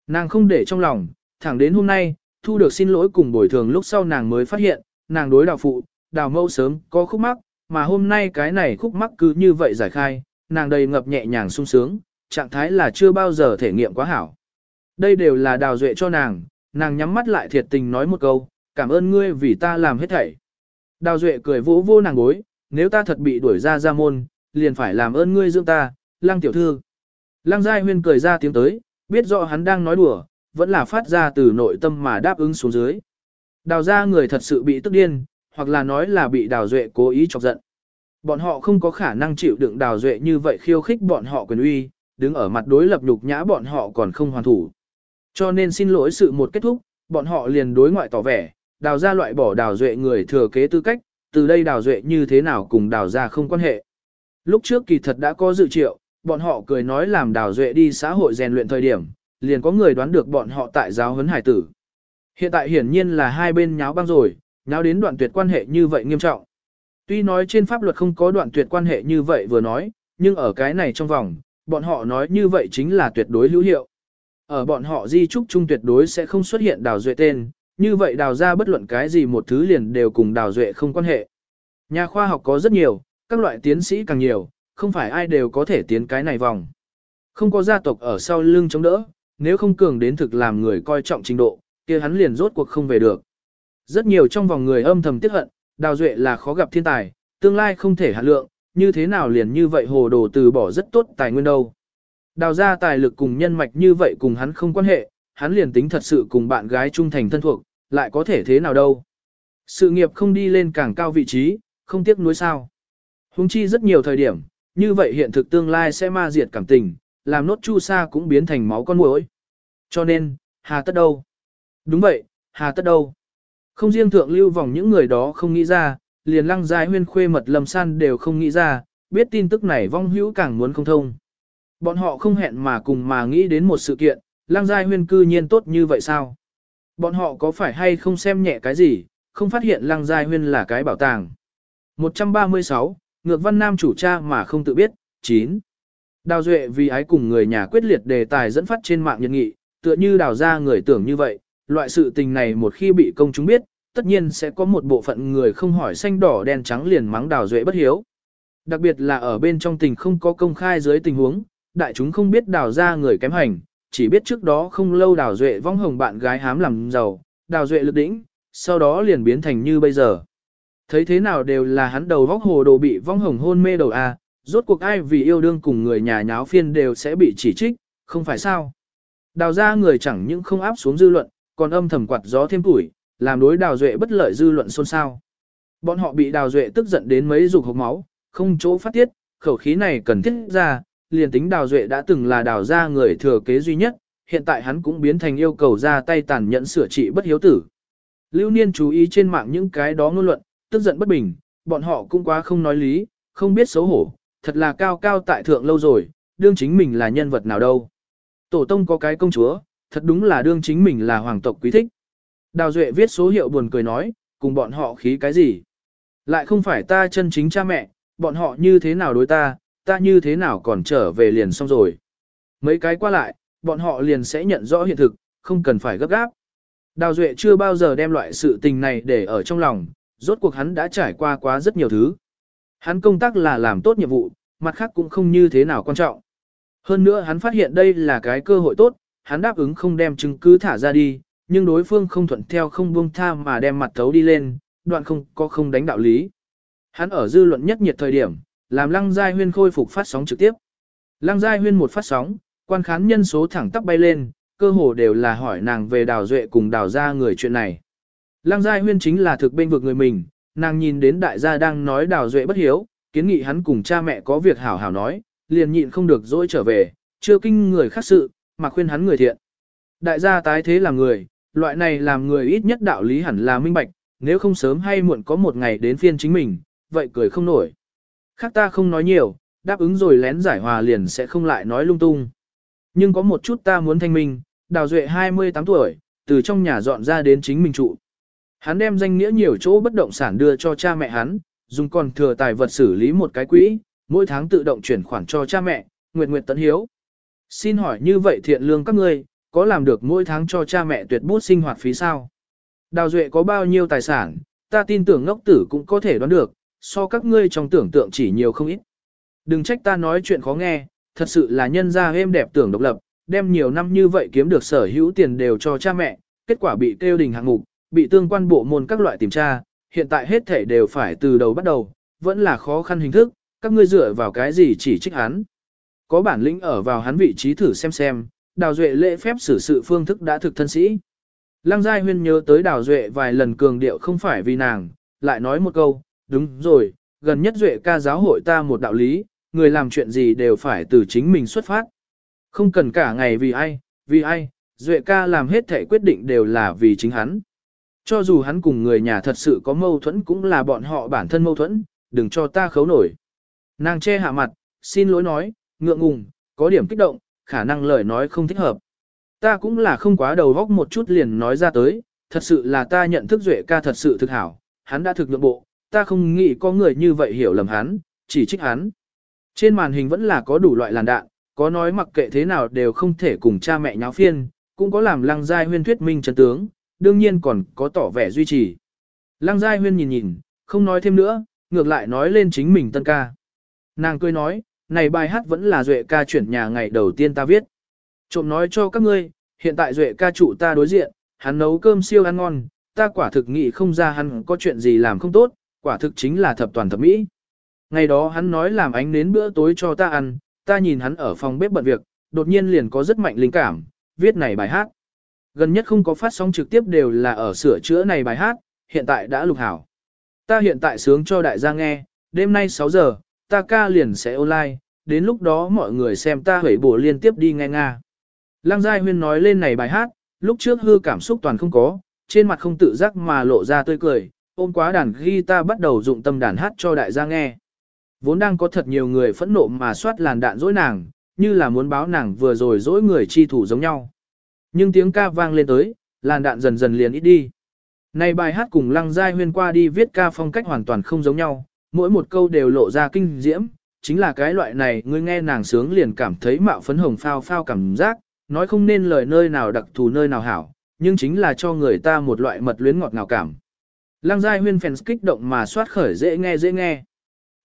Nàng không để trong lòng, thẳng đến hôm nay, thu được xin lỗi cùng bồi thường lúc sau nàng mới phát hiện, nàng đối đào phụ, đào mâu sớm có khúc mắc, mà hôm nay cái này khúc mắc cứ như vậy giải khai, nàng đầy ngập nhẹ nhàng sung sướng, trạng thái là chưa bao giờ thể nghiệm quá hảo. Đây đều là đào duệ cho nàng, nàng nhắm mắt lại thiệt tình nói một câu, cảm ơn ngươi vì ta làm hết thảy. Đào duệ cười vỗ vô nàng gối, nếu ta thật bị đuổi ra ra môn, liền phải làm ơn ngươi dưỡng ta, lăng tiểu thư. Lăng giai huyên cười ra tiếng tới, biết rõ hắn đang nói đùa, vẫn là phát ra từ nội tâm mà đáp ứng xuống dưới. Đào ra người thật sự bị tức điên, hoặc là nói là bị đào duệ cố ý chọc giận. Bọn họ không có khả năng chịu đựng đào duệ như vậy khiêu khích bọn họ quyền uy, đứng ở mặt đối lập nhục nhã bọn họ còn không hoàn thủ. Cho nên xin lỗi sự một kết thúc, bọn họ liền đối ngoại tỏ vẻ, đào ra loại bỏ đào duệ người thừa kế tư cách, từ đây đào duệ như thế nào cùng đào ra không quan hệ. Lúc trước kỳ thật đã có dự triệu, bọn họ cười nói làm đào duệ đi xã hội rèn luyện thời điểm, liền có người đoán được bọn họ tại giáo huấn hải tử. Hiện tại hiển nhiên là hai bên nháo băng rồi, nháo đến đoạn tuyệt quan hệ như vậy nghiêm trọng. Tuy nói trên pháp luật không có đoạn tuyệt quan hệ như vậy vừa nói, nhưng ở cái này trong vòng, bọn họ nói như vậy chính là tuyệt đối hữu hiệu. Ở bọn họ di trúc chung tuyệt đối sẽ không xuất hiện đào duệ tên, như vậy đào ra bất luận cái gì một thứ liền đều cùng đào duệ không quan hệ. Nhà khoa học có rất nhiều, các loại tiến sĩ càng nhiều, không phải ai đều có thể tiến cái này vòng. Không có gia tộc ở sau lưng chống đỡ, nếu không cường đến thực làm người coi trọng trình độ, kia hắn liền rốt cuộc không về được. Rất nhiều trong vòng người âm thầm tiếc hận, đào duệ là khó gặp thiên tài, tương lai không thể hạ lượng, như thế nào liền như vậy hồ đồ từ bỏ rất tốt tài nguyên đâu. Đào ra tài lực cùng nhân mạch như vậy cùng hắn không quan hệ, hắn liền tính thật sự cùng bạn gái trung thành thân thuộc, lại có thể thế nào đâu. Sự nghiệp không đi lên càng cao vị trí, không tiếc nuối sao. Hùng chi rất nhiều thời điểm, như vậy hiện thực tương lai sẽ ma diệt cảm tình, làm nốt chu sa cũng biến thành máu con muỗi. Cho nên, hà tất đâu? Đúng vậy, hà tất đâu? Không riêng thượng lưu vòng những người đó không nghĩ ra, liền lăng giai huyên khuê mật lâm san đều không nghĩ ra, biết tin tức này vong hữu càng muốn không thông. Bọn họ không hẹn mà cùng mà nghĩ đến một sự kiện, lăng giai huyên cư nhiên tốt như vậy sao? Bọn họ có phải hay không xem nhẹ cái gì, không phát hiện lăng giai huyên là cái bảo tàng. 136, Ngược Văn Nam chủ cha mà không tự biết, 9. Đào Duệ vì ái cùng người nhà quyết liệt đề tài dẫn phát trên mạng nhân nghị, tựa như đào ra người tưởng như vậy, loại sự tình này một khi bị công chúng biết, tất nhiên sẽ có một bộ phận người không hỏi xanh đỏ đen trắng liền mắng đào Duệ bất hiếu. Đặc biệt là ở bên trong tình không có công khai dưới tình huống, đại chúng không biết đào ra người kém hành, chỉ biết trước đó không lâu đào Duệ vong hồng bạn gái hám làm giàu, đào Duệ lực đỉnh, sau đó liền biến thành như bây giờ. Thấy thế nào đều là hắn đầu vóc hồ đồ bị vong hồng hôn mê đầu a, rốt cuộc ai vì yêu đương cùng người nhà nháo phiên đều sẽ bị chỉ trích, không phải sao. Đào ra người chẳng những không áp xuống dư luận, còn âm thầm quạt gió thêm tuổi, làm đối đào duệ bất lợi dư luận xôn xao. Bọn họ bị đào duệ tức giận đến mấy dục hộc máu, không chỗ phát tiết, khẩu khí này cần thiết ra, liền tính đào duệ đã từng là đào ra người thừa kế duy nhất, hiện tại hắn cũng biến thành yêu cầu ra tay tàn nhẫn sửa trị bất hiếu tử. Lưu Niên chú ý trên mạng những cái đó ngôn luận, tức giận bất bình, bọn họ cũng quá không nói lý, không biết xấu hổ, thật là cao cao tại thượng lâu rồi, đương chính mình là nhân vật nào đâu. Tổ tông có cái công chúa, thật đúng là đương chính mình là hoàng tộc quý thích. Đào Duệ viết số hiệu buồn cười nói, cùng bọn họ khí cái gì. Lại không phải ta chân chính cha mẹ, bọn họ như thế nào đối ta, ta như thế nào còn trở về liền xong rồi. Mấy cái qua lại, bọn họ liền sẽ nhận rõ hiện thực, không cần phải gấp gáp. Đào Duệ chưa bao giờ đem loại sự tình này để ở trong lòng, rốt cuộc hắn đã trải qua quá rất nhiều thứ. Hắn công tác là làm tốt nhiệm vụ, mặt khác cũng không như thế nào quan trọng. Hơn nữa hắn phát hiện đây là cái cơ hội tốt, hắn đáp ứng không đem chứng cứ thả ra đi, nhưng đối phương không thuận theo không buông tha mà đem mặt thấu đi lên, đoạn không có không đánh đạo lý. Hắn ở dư luận nhất nhiệt thời điểm, làm Lăng Giai Huyên khôi phục phát sóng trực tiếp. Lăng Giai Huyên một phát sóng, quan khán nhân số thẳng tắp bay lên, cơ hồ đều là hỏi nàng về đào duệ cùng đào ra người chuyện này. Lăng Giai Huyên chính là thực bên vực người mình, nàng nhìn đến đại gia đang nói đào duệ bất hiếu, kiến nghị hắn cùng cha mẹ có việc hảo hảo nói, liền nhịn không được dỗi trở về, chưa kinh người khác sự, mà khuyên hắn người thiện. Đại gia tái thế làm người, loại này làm người ít nhất đạo lý hẳn là minh bạch, nếu không sớm hay muộn có một ngày đến phiên chính mình, vậy cười không nổi. Khác ta không nói nhiều, đáp ứng rồi lén giải hòa liền sẽ không lại nói lung tung. Nhưng có một chút ta muốn thanh minh, đào duệ 28 tuổi, từ trong nhà dọn ra đến chính mình trụ. Hắn đem danh nghĩa nhiều chỗ bất động sản đưa cho cha mẹ hắn, dùng còn thừa tài vật xử lý một cái quỹ, mỗi tháng tự động chuyển khoản cho cha mẹ, nguyệt nguyệt tận hiếu. Xin hỏi như vậy thiện lương các ngươi, có làm được mỗi tháng cho cha mẹ tuyệt bút sinh hoạt phí sao? Đào Duệ có bao nhiêu tài sản, ta tin tưởng ngốc tử cũng có thể đoán được, so các ngươi trong tưởng tượng chỉ nhiều không ít. Đừng trách ta nói chuyện khó nghe, thật sự là nhân gia êm đẹp tưởng độc lập, đem nhiều năm như vậy kiếm được sở hữu tiền đều cho cha mẹ, kết quả bị tiêu đình hạng mục, bị tương quan bộ môn các loại tìm tra, hiện tại hết thể đều phải từ đầu bắt đầu, vẫn là khó khăn hình thức, các ngươi dựa vào cái gì chỉ trích hắn. Có bản lĩnh ở vào hắn vị trí thử xem xem, đào duệ lễ phép xử sự phương thức đã thực thân sĩ. Lăng Giai Huyên nhớ tới đào duệ vài lần cường điệu không phải vì nàng, lại nói một câu, đúng rồi, gần nhất duệ ca giáo hội ta một đạo lý, người làm chuyện gì đều phải từ chính mình xuất phát. Không cần cả ngày vì ai, vì ai, duệ ca làm hết thể quyết định đều là vì chính hắn. Cho dù hắn cùng người nhà thật sự có mâu thuẫn cũng là bọn họ bản thân mâu thuẫn, đừng cho ta khấu nổi. Nàng che hạ mặt, xin lỗi nói, ngượng ngùng, có điểm kích động, khả năng lời nói không thích hợp. Ta cũng là không quá đầu góc một chút liền nói ra tới, thật sự là ta nhận thức Duệ ca thật sự thực hảo, hắn đã thực nhượng bộ, ta không nghĩ có người như vậy hiểu lầm hắn, chỉ trích hắn. Trên màn hình vẫn là có đủ loại làn đạn, có nói mặc kệ thế nào đều không thể cùng cha mẹ nháo phiên, cũng có làm lăng giai huyên thuyết minh chân tướng, đương nhiên còn có tỏ vẻ duy trì. Lăng giai huyên nhìn nhìn, không nói thêm nữa, ngược lại nói lên chính mình tân ca. Nàng cười nói, này bài hát vẫn là Duệ ca chuyển nhà ngày đầu tiên ta viết. Trộm nói cho các ngươi, hiện tại Duệ ca trụ ta đối diện, hắn nấu cơm siêu ăn ngon, ta quả thực nghĩ không ra hắn có chuyện gì làm không tốt, quả thực chính là thập toàn thập mỹ. Ngày đó hắn nói làm ánh nến bữa tối cho ta ăn, ta nhìn hắn ở phòng bếp bận việc, đột nhiên liền có rất mạnh linh cảm, viết này bài hát. Gần nhất không có phát sóng trực tiếp đều là ở sửa chữa này bài hát, hiện tại đã lục hảo. Ta hiện tại sướng cho đại gia nghe, đêm nay 6 giờ, ta ca liền sẽ online, đến lúc đó mọi người xem ta hủy bổ liên tiếp đi nghe nga. Lăng Giai Huyên nói lên này bài hát, lúc trước hư cảm xúc toàn không có, trên mặt không tự giác mà lộ ra tươi cười, ôm quá đàn guitar bắt đầu dụng tâm đàn hát cho đại gia nghe. Vốn đang có thật nhiều người phẫn nộ mà soát làn đạn dối nàng, như là muốn báo nàng vừa rồi dối người chi thủ giống nhau. Nhưng tiếng ca vang lên tới, làn đạn dần dần liền ít đi. Này bài hát cùng Lăng Giai Huyên qua đi viết ca phong cách hoàn toàn không giống nhau, mỗi một câu đều lộ ra kinh diễm, chính là cái loại này ngươi nghe nàng sướng liền cảm thấy mạo phấn hồng phao phao cảm giác, nói không nên lời nơi nào đặc thù nơi nào hảo, nhưng chính là cho người ta một loại mật luyến ngọt ngào cảm. Lăng Giai Huyên fans kích động mà soát khởi dễ nghe dễ nghe.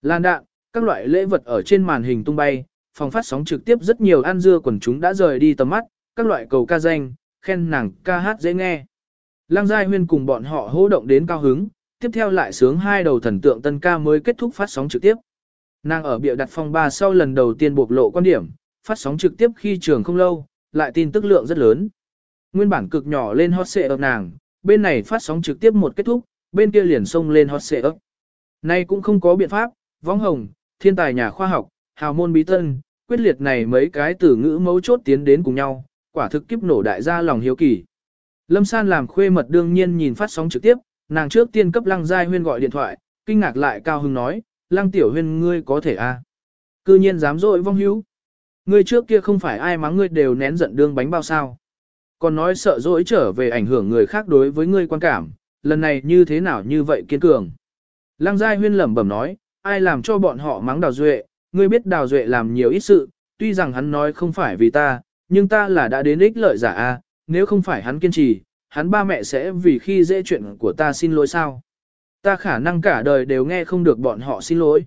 Lan đạn, các loại lễ vật ở trên màn hình tung bay, phòng phát sóng trực tiếp rất nhiều ăn dưa quần chúng đã rời đi tầm mắt, các loại cầu ca danh, khen nàng ca hát dễ nghe. Lăng Giai Huyên cùng bọn họ hô động đến cao hứng, tiếp theo lại sướng hai đầu thần tượng tân ca mới kết thúc phát sóng trực tiếp. Nàng ở bịa đặt phòng ba sau lần đầu tiên bộc lộ quan điểm, phát sóng trực tiếp khi trường không lâu, lại tin tức lượng rất lớn. Nguyên bản cực nhỏ lên hot xệ ấp nàng, bên này phát sóng trực tiếp một kết thúc, bên kia liền xông lên hot xệ ấp. Nay cũng không có biện pháp, vong hồng, thiên tài nhà khoa học, hào môn bí tân, quyết liệt này mấy cái từ ngữ mấu chốt tiến đến cùng nhau, quả thực kiếp nổ đại gia lòng hiếu kỳ. Lâm San làm khuê mật đương nhiên nhìn phát sóng trực tiếp, nàng trước tiên cấp Lăng Giai Huyên gọi điện thoại, kinh ngạc lại cao hứng nói, Lăng Tiểu Huyên ngươi có thể a? À? Cư nhiên dám dội vong hữu. Ngươi trước kia không phải ai mắng ngươi đều nén giận đương bánh bao sao. Còn nói sợ dỗi trở về ảnh hưởng người khác đối với ngươi quan cảm, lần này như thế nào như vậy kiên cường. Lăng Giai Huyên lẩm bẩm nói, ai làm cho bọn họ mắng Đào Duệ, ngươi biết Đào Duệ làm nhiều ít sự, tuy rằng hắn nói không phải vì ta, nhưng ta là đã đến ích lợi giả a, nếu không phải hắn kiên trì, hắn ba mẹ sẽ vì khi dễ chuyện của ta xin lỗi sao. Ta khả năng cả đời đều nghe không được bọn họ xin lỗi.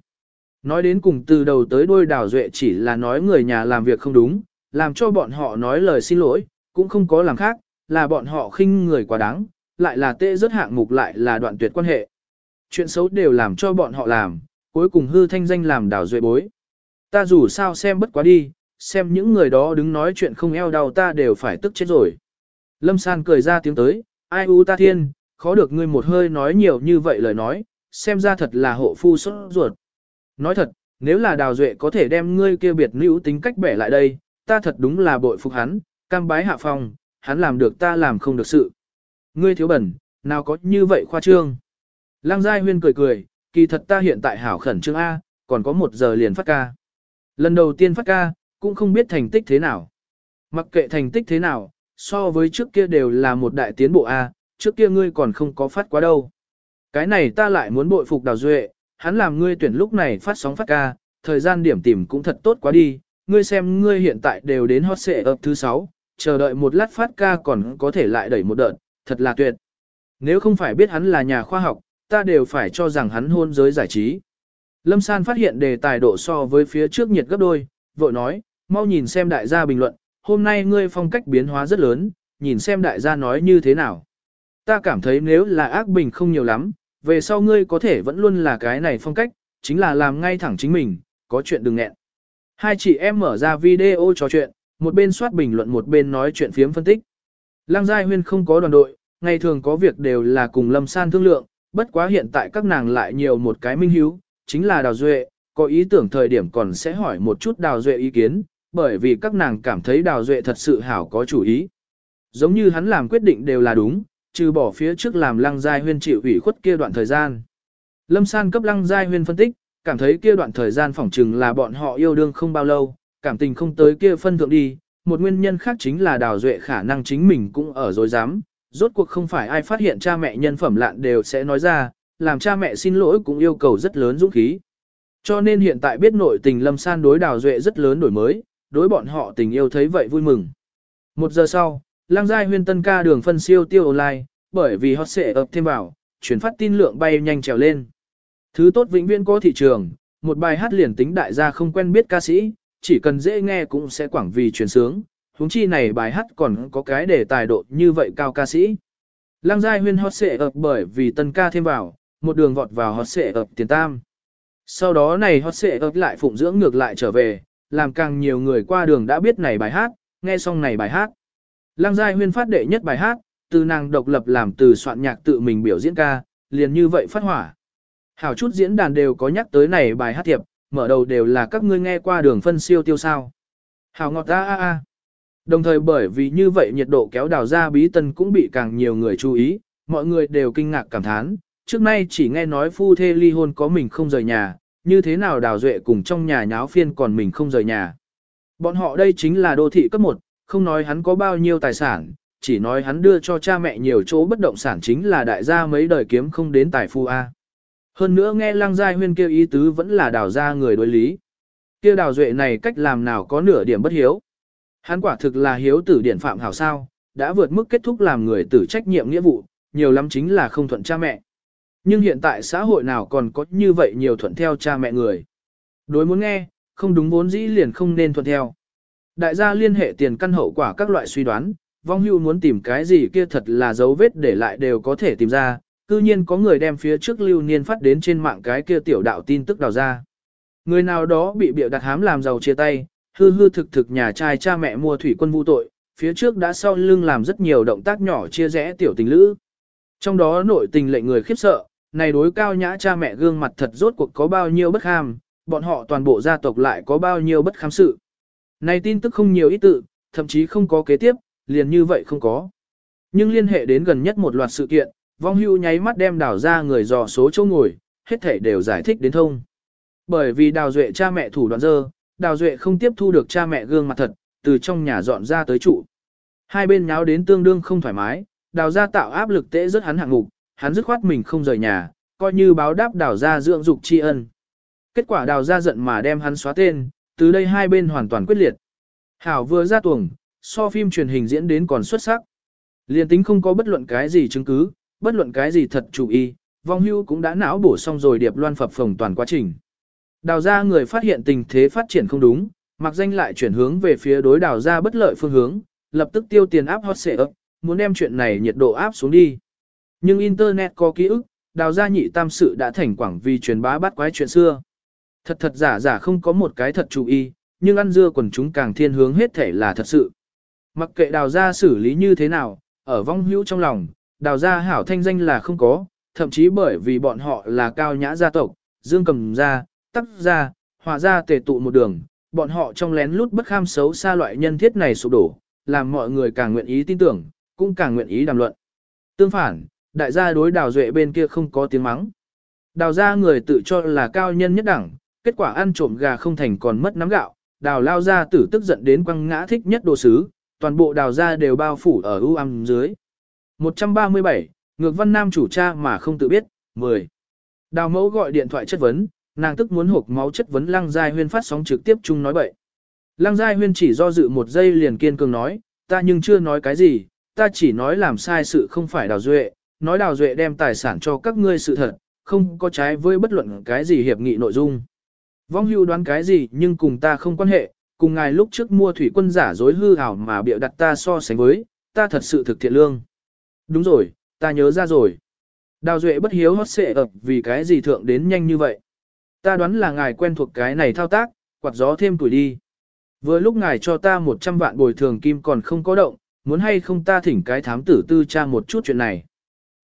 Nói đến cùng từ đầu tới đuôi Đào Duệ chỉ là nói người nhà làm việc không đúng, làm cho bọn họ nói lời xin lỗi, cũng không có làm khác, là bọn họ khinh người quá đáng, lại là tệ rất hạng mục lại là đoạn tuyệt quan hệ. Chuyện xấu đều làm cho bọn họ làm, cuối cùng hư thanh danh làm đảo duệ bối. Ta dù sao xem bất quá đi, xem những người đó đứng nói chuyện không eo đau ta đều phải tức chết rồi. Lâm San cười ra tiếng tới, ai u ta thiên, khó được ngươi một hơi nói nhiều như vậy lời nói, xem ra thật là hộ phu sốt ruột. Nói thật, nếu là đào duệ có thể đem ngươi kia biệt nữ tính cách bẻ lại đây, ta thật đúng là bội phục hắn, cam bái hạ phong, hắn làm được ta làm không được sự. Ngươi thiếu bẩn, nào có như vậy khoa trương. lang Giai Huyên cười cười, kỳ thật ta hiện tại hảo khẩn trương A, còn có một giờ liền phát ca. Lần đầu tiên phát ca, cũng không biết thành tích thế nào. Mặc kệ thành tích thế nào, so với trước kia đều là một đại tiến bộ A, trước kia ngươi còn không có phát quá đâu. Cái này ta lại muốn bội phục đào duệ, hắn làm ngươi tuyển lúc này phát sóng phát ca, thời gian điểm tìm cũng thật tốt quá đi, ngươi xem ngươi hiện tại đều đến hot xệ ập thứ 6, chờ đợi một lát phát ca còn có thể lại đẩy một đợt, thật là tuyệt. Nếu không phải biết hắn là nhà khoa học, ta đều phải cho rằng hắn hôn giới giải trí. Lâm San phát hiện đề tài độ so với phía trước nhiệt gấp đôi, vội nói, mau nhìn xem đại gia bình luận, hôm nay ngươi phong cách biến hóa rất lớn, nhìn xem đại gia nói như thế nào. Ta cảm thấy nếu là ác bình không nhiều lắm, về sau ngươi có thể vẫn luôn là cái này phong cách, chính là làm ngay thẳng chính mình, có chuyện đừng nghẹn. Hai chị em mở ra video trò chuyện, một bên soát bình luận một bên nói chuyện phiếm phân tích. Lăng Giai Huyên không có đoàn đội, ngày thường có việc đều là cùng Lâm San thương lượng, bất quá hiện tại các nàng lại nhiều một cái minh hiếu, chính là Đào Duệ, có ý tưởng thời điểm còn sẽ hỏi một chút Đào Duệ ý kiến, bởi vì các nàng cảm thấy Đào Duệ thật sự hảo có chủ ý. Giống như hắn làm quyết định đều là đúng, trừ bỏ phía trước làm Lăng Giai Huyên chịu ủy khuất kia đoạn thời gian. Lâm San cấp Lăng Giai Huyên phân tích, cảm thấy kia đoạn thời gian phỏng chừng là bọn họ yêu đương không bao lâu, cảm tình không tới kia phân thượng đi, một nguyên nhân khác chính là đào duệ khả năng chính mình cũng ở dối dám, rốt cuộc không phải ai phát hiện cha mẹ nhân phẩm lạn đều sẽ nói ra, làm cha mẹ xin lỗi cũng yêu cầu rất lớn dũng khí. Cho nên hiện tại biết nội tình lâm san đối đào duệ rất lớn đổi mới, đối bọn họ tình yêu thấy vậy vui mừng. Một giờ sau, lang giai huyên tân ca đường phân siêu tiêu online, bởi vì hot sẽ ập thêm vào, chuyển phát tin lượng bay nhanh trèo lên. Thứ tốt vĩnh viễn có thị trường, một bài hát liền tính đại gia không quen biết ca sĩ, chỉ cần dễ nghe cũng sẽ quảng vì truyền sướng, huống chi này bài hát còn có cái để tài độ như vậy cao ca sĩ. Lang Giai Huyên hot sẽ ập bởi vì tân ca thêm vào, một đường vọt vào hot sẽ ập tiền tam. Sau đó này hot sẽ ập lại phụng dưỡng ngược lại trở về, làm càng nhiều người qua đường đã biết này bài hát, nghe xong này bài hát. Lăng Giai Huyên phát đệ nhất bài hát, từ nàng độc lập làm từ soạn nhạc tự mình biểu diễn ca, liền như vậy phát hỏa. Hảo chút diễn đàn đều có nhắc tới này bài hát thiệp, mở đầu đều là các ngươi nghe qua đường phân siêu tiêu sao. Hảo ngọt a a a. Đồng thời bởi vì như vậy nhiệt độ kéo đào ra bí tân cũng bị càng nhiều người chú ý, mọi người đều kinh ngạc cảm thán. Trước nay chỉ nghe nói phu thê ly hôn có mình không rời nhà, như thế nào đào duệ cùng trong nhà nháo phiên còn mình không rời nhà. Bọn họ đây chính là đô thị cấp 1, không nói hắn có bao nhiêu tài sản, chỉ nói hắn đưa cho cha mẹ nhiều chỗ bất động sản chính là đại gia mấy đời kiếm không đến tài phu A. Hơn nữa nghe lang giai huyên kêu ý tứ vẫn là đào ra người đối lý. Kia đào duệ này cách làm nào có nửa điểm bất hiếu. Hắn quả thực là hiếu tử điển phạm hảo sao, đã vượt mức kết thúc làm người tử trách nhiệm nghĩa vụ, nhiều lắm chính là không thuận cha mẹ. Nhưng hiện tại xã hội nào còn có như vậy nhiều thuận theo cha mẹ người. Đối muốn nghe, không đúng vốn dĩ liền không nên thuận theo. Đại gia liên hệ tiền căn hậu quả các loại suy đoán, vong hưu muốn tìm cái gì kia thật là dấu vết để lại đều có thể tìm ra, cư nhiên có người đem phía trước lưu niên phát đến trên mạng cái kia tiểu đạo tin tức đào ra. Người nào đó bị bịa đặt hám làm giàu chia tay, hư hư thực thực nhà trai cha mẹ mua thủy quân vu tội, phía trước đã sau lưng làm rất nhiều động tác nhỏ chia rẽ tiểu tình lữ. Trong đó nội tình lệnh người khiếp sợ, này đối cao nhã cha mẹ gương mặt thật rốt cuộc có bao nhiêu bất kham, bọn họ toàn bộ gia tộc lại có bao nhiêu bất kham sự. Này tin tức không nhiều ý tự, thậm chí không có kế tiếp, liền như vậy không có. Nhưng liên hệ đến gần nhất một loạt sự kiện, vong hưu nháy mắt đem đào ra người dò số chỗ ngồi, hết thể đều giải thích đến thông. Bởi vì đào duệ cha mẹ thủ đoạn dơ, đào duệ không tiếp thu được cha mẹ gương mặt thật, từ trong nhà dọn ra tới trụ. Hai bên nháo đến tương đương không thoải mái, đào ra tạo áp lực tễ rất hắn hạng mục, hắn dứt khoát mình không rời nhà, coi như báo đáp đào ra dưỡng dục tri ân. Kết quả đào ra giận mà đem hắn xóa tên, từ đây hai bên hoàn toàn quyết liệt. Hảo vừa ra tuồng, so phim truyền hình diễn đến còn xuất sắc. Liên tính không có bất luận cái gì chứng cứ, bất luận cái gì thật chủ ý, vong hưu cũng đã não bổ xong rồi điệp loan phập phồng toàn quá trình. Đào ra người phát hiện tình thế phát triển không đúng, mặc danh lại chuyển hướng về phía đối đào ra bất lợi phương hướng, lập tức tiêu tiền áp hot xệ ấp, muốn đem chuyện này nhiệt độ áp xuống đi. Nhưng Internet có ký ức, đào gia nhị tam sự đã thành quảng vì truyền bá bắt quái chuyện xưa. Thật thật giả giả không có một cái thật chủ ý, nhưng ăn dưa quần chúng càng thiên hướng hết thể là thật sự. Mặc kệ đào gia xử lý như thế nào, ở vong hữu trong lòng, đào gia hảo thanh danh là không có, thậm chí bởi vì bọn họ là cao nhã gia tộc, dương cầm gia, tắc gia, hòa gia tề tụ một đường, bọn họ trong lén lút bất kham xấu xa loại nhân thiết này sụp đổ, làm mọi người càng nguyện ý tin tưởng, cũng càng nguyện ý đàm luận. Tương phản, đại gia đối đào duệ bên kia không có tiếng mắng. Đào ra người tự cho là cao nhân nhất đẳng, kết quả ăn trộm gà không thành còn mất nắm gạo, đào lao ra tử tức giận đến quăng ngã thích nhất đồ sứ, toàn bộ đào ra đều bao phủ ở ưu âm dưới. 137, ngược văn nam chủ cha mà không tự biết, 10. Đào mẫu gọi điện thoại chất vấn, nàng tức muốn hộp máu chất vấn lăng giai huyên phát sóng trực tiếp chung nói bậy. Lăng giai huyên chỉ do dự một giây liền kiên cường nói, ta nhưng chưa nói cái gì, ta chỉ nói làm sai sự không phải đào duệ, nói đào duệ đem tài sản cho các ngươi sự thật, không có trái với bất luận cái gì hiệp nghị nội dung. Vong hưu đoán cái gì nhưng cùng ta không quan hệ, cùng ngài lúc trước mua thủy quân giả dối hư ảo mà bịa đặt ta so sánh với, ta thật sự thực thiện lương. Đúng rồi, ta nhớ ra rồi. Đào Duệ bất hiếu hót xệ ập vì cái gì thượng đến nhanh như vậy. Ta đoán là ngài quen thuộc cái này thao tác, quạt gió thêm tuổi đi. Vừa lúc ngài cho ta 100 vạn bồi thường kim còn không có động, muốn hay không ta thỉnh cái thám tử tư tra một chút chuyện này.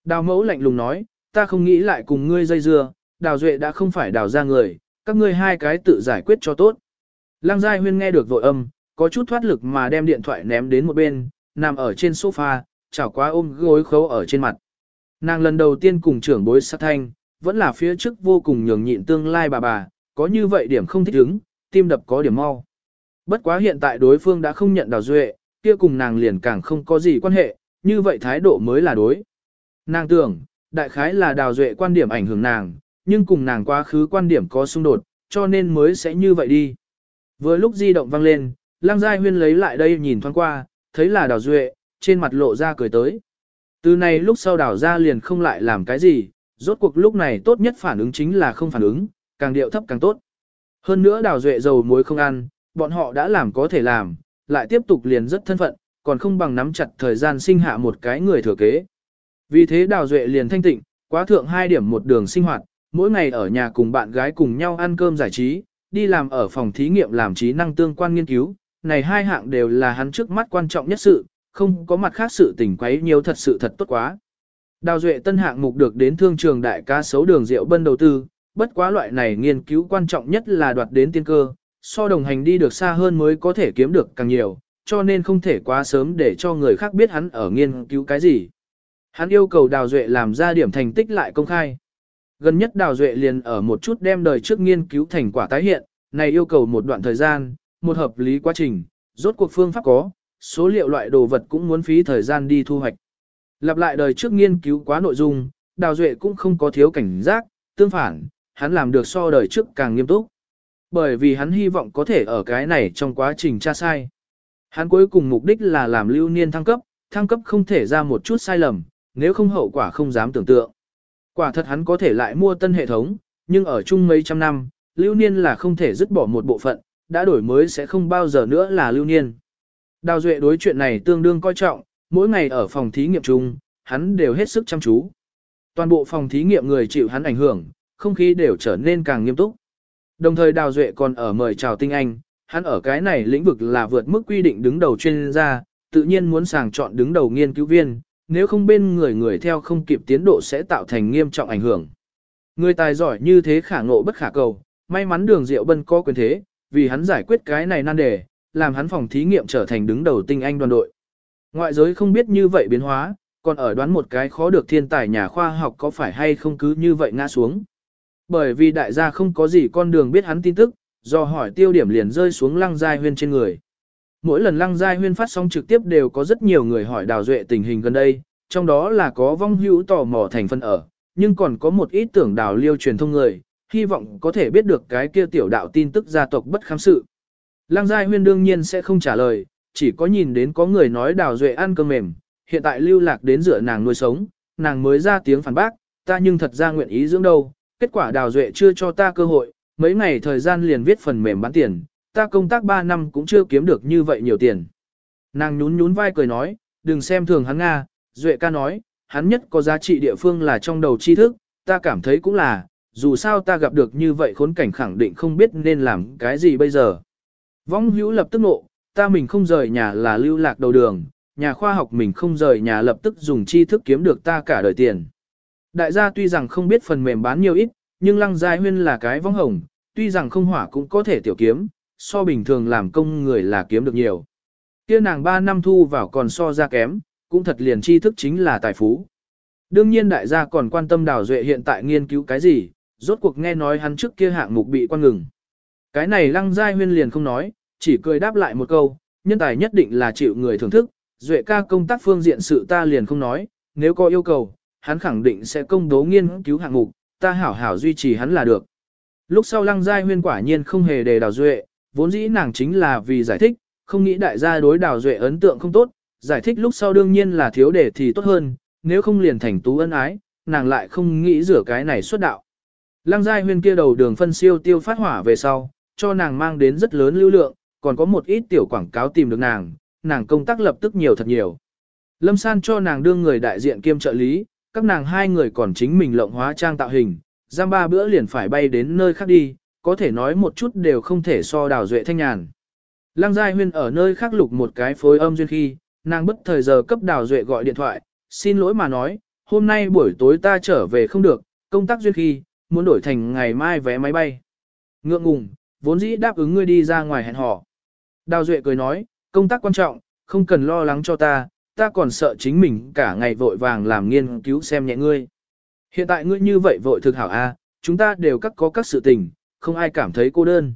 Đào mẫu lạnh lùng nói, ta không nghĩ lại cùng ngươi dây dưa, đào duệ đã không phải đào ra người, các ngươi hai cái tự giải quyết cho tốt. Lăng Giai Huyên nghe được vội âm, có chút thoát lực mà đem điện thoại ném đến một bên, nằm ở trên sofa, chảo quá ôm gối khấu ở trên mặt. Nàng lần đầu tiên cùng trưởng bối sát thanh, vẫn là phía trước vô cùng nhường nhịn tương lai bà bà, có như vậy điểm không thích ứng, tim đập có điểm mau. Bất quá hiện tại đối phương đã không nhận đào duệ, kia cùng nàng liền càng không có gì quan hệ, như vậy thái độ mới là đối. Nàng tưởng, đại khái là đào duệ quan điểm ảnh hưởng nàng, nhưng cùng nàng quá khứ quan điểm có xung đột, cho nên mới sẽ như vậy đi. Vừa lúc di động vang lên, Lăng Giai Huyên lấy lại đây nhìn thoáng qua, thấy là Đào Duệ, trên mặt lộ ra cười tới. Từ này lúc sau Đào ra liền không lại làm cái gì, rốt cuộc lúc này tốt nhất phản ứng chính là không phản ứng, càng điệu thấp càng tốt. Hơn nữa Đào Duệ dầu muối không ăn, bọn họ đã làm có thể làm, lại tiếp tục liền rất thân phận, còn không bằng nắm chặt thời gian sinh hạ một cái người thừa kế. Vì thế Đào Duệ liền thanh tịnh, quá thượng hai điểm một đường sinh hoạt, mỗi ngày ở nhà cùng bạn gái cùng nhau ăn cơm giải trí, đi làm ở phòng thí nghiệm làm trí năng tương quan nghiên cứu, này hai hạng đều là hắn trước mắt quan trọng nhất sự, không có mặt khác sự tình quấy nhiều thật sự thật tốt quá. Đào Duệ tân hạng mục được đến thương trường đại ca xấu đường rượu bân đầu tư, bất quá loại này nghiên cứu quan trọng nhất là đoạt đến tiên cơ, so đồng hành đi được xa hơn mới có thể kiếm được càng nhiều, cho nên không thể quá sớm để cho người khác biết hắn ở nghiên cứu cái gì. Hắn yêu cầu Đào Duệ làm ra điểm thành tích lại công khai. Gần nhất Đào Duệ liền ở một chút đem đời trước nghiên cứu thành quả tái hiện, này yêu cầu một đoạn thời gian, một hợp lý quá trình, rốt cuộc phương pháp có, số liệu loại đồ vật cũng muốn phí thời gian đi thu hoạch. Lặp lại đời trước nghiên cứu quá nội dung, Đào Duệ cũng không có thiếu cảnh giác, tương phản, hắn làm được so đời trước càng nghiêm túc. Bởi vì hắn hy vọng có thể ở cái này trong quá trình tra sai. Hắn cuối cùng mục đích là làm lưu niên thăng cấp, thăng cấp không thể ra một chút sai lầm, nếu không hậu quả không dám tưởng tượng. Quả thật hắn có thể lại mua tân hệ thống, nhưng ở chung mấy trăm năm, lưu niên là không thể dứt bỏ một bộ phận, đã đổi mới sẽ không bao giờ nữa là lưu niên. Đào Duệ đối chuyện này tương đương coi trọng, mỗi ngày ở phòng thí nghiệm chung, hắn đều hết sức chăm chú. Toàn bộ phòng thí nghiệm người chịu hắn ảnh hưởng, không khí đều trở nên càng nghiêm túc. Đồng thời Đào Duệ còn ở mời chào tinh anh, hắn ở cái này lĩnh vực là vượt mức quy định đứng đầu chuyên gia, tự nhiên muốn sàng chọn đứng đầu nghiên cứu viên, nếu không bên người người theo không kịp tiến độ sẽ tạo thành nghiêm trọng ảnh hưởng. Người tài giỏi như thế khả ngộ bất khả cầu, may mắn đường diệu bân có quyền thế, vì hắn giải quyết cái này nan đề, làm hắn phòng thí nghiệm trở thành đứng đầu tinh anh đoàn đội. Ngoại giới không biết như vậy biến hóa, còn ở đoán một cái khó được thiên tài nhà khoa học có phải hay không cứ như vậy ngã xuống. Bởi vì đại gia không có gì con đường biết hắn tin tức, do hỏi tiêu điểm liền rơi xuống lăng giai huyên trên người. Mỗi lần lăng giai huyên phát sóng trực tiếp đều có rất nhiều người hỏi đào duệ tình hình gần đây, trong đó là có vong hữu tò mò thành phân ở, nhưng còn có một ít tưởng đào liêu truyền thông người, hy vọng có thể biết được cái kia tiểu đạo tin tức gia tộc bất khám sự. Lăng giai huyên đương nhiên sẽ không trả lời, chỉ có nhìn đến có người nói đào duệ ăn cơm mềm, hiện tại lưu lạc đến dựa nàng nuôi sống, nàng mới ra tiếng phản bác, ta nhưng thật ra nguyện ý dưỡng đâu, kết quả đào duệ chưa cho ta cơ hội, mấy ngày thời gian liền viết phần mềm bán tiền, ta công tác 3 năm cũng chưa kiếm được như vậy nhiều tiền. Nàng nhún nhún vai cười nói, đừng xem thường hắn Nga, duệ ca nói, hắn nhất có giá trị địa phương là trong đầu tri thức, ta cảm thấy cũng là, dù sao ta gặp được như vậy khốn cảnh khẳng định không biết nên làm cái gì bây giờ. Vong hữu lập tức nộ, ta mình không rời nhà là lưu lạc đầu đường, nhà khoa học mình không rời nhà lập tức dùng tri thức kiếm được ta cả đời tiền. Đại gia tuy rằng không biết phần mềm bán nhiều ít, nhưng lăng giai huyên là cái vong hồng, tuy rằng không hỏa cũng có thể tiểu kiếm, so bình thường làm công người là kiếm được nhiều. Kia nàng 3 năm thu vào còn so ra kém, cũng thật liền tri thức chính là tài phú. Đương nhiên đại gia còn quan tâm đào duệ hiện tại nghiên cứu cái gì, rốt cuộc nghe nói hắn trước kia hạng mục bị quan ngừng. Cái này lăng giai huyên liền không nói, chỉ cười đáp lại một câu, nhân tài nhất định là chịu người thưởng thức, duệ ca công tác phương diện sự ta liền không nói, nếu có yêu cầu, hắn khẳng định sẽ công bố nghiên cứu hạng mục, ta hảo hảo duy trì hắn là được. Lúc sau lăng giai huyên quả nhiên không hề đề đào duệ, vốn dĩ nàng chính là vì giải thích, không nghĩ đại gia đối đào duệ ấn tượng không tốt, giải thích lúc sau đương nhiên là thiếu đề thì tốt hơn, nếu không liền thành tú ân ái, nàng lại không nghĩ rửa cái này xuất đạo. Lăng giai huyên kia đầu đường phân siêu tiêu phát hỏa về sau, cho nàng mang đến rất lớn lưu lượng, còn có một ít tiểu quảng cáo tìm được nàng, nàng công tác lập tức nhiều thật nhiều. Lâm San cho nàng đương người đại diện kiêm trợ lý, các nàng hai người còn chính mình lộng hóa trang tạo hình, giam ba bữa liền phải bay đến nơi khác đi, có thể nói một chút đều không thể so đào duệ thanh nhàn. Lăng Giai Huyên ở nơi khác lục một cái phối âm duyên khi, nàng bất thời giờ cấp đào duệ gọi điện thoại, xin lỗi mà nói, hôm nay buổi tối ta trở về không được, công tác duyên khi, muốn đổi thành ngày mai vé máy bay. Ngượng ngùng, vốn dĩ đáp ứng ngươi đi ra ngoài hẹn hò. Đào duệ cười nói, công tác quan trọng, không cần lo lắng cho ta, ta còn sợ chính mình cả ngày vội vàng làm nghiên cứu xem nhẹ ngươi. Hiện tại ngươi như vậy vội thực hảo a, chúng ta đều các có các sự tình, không ai cảm thấy cô đơn.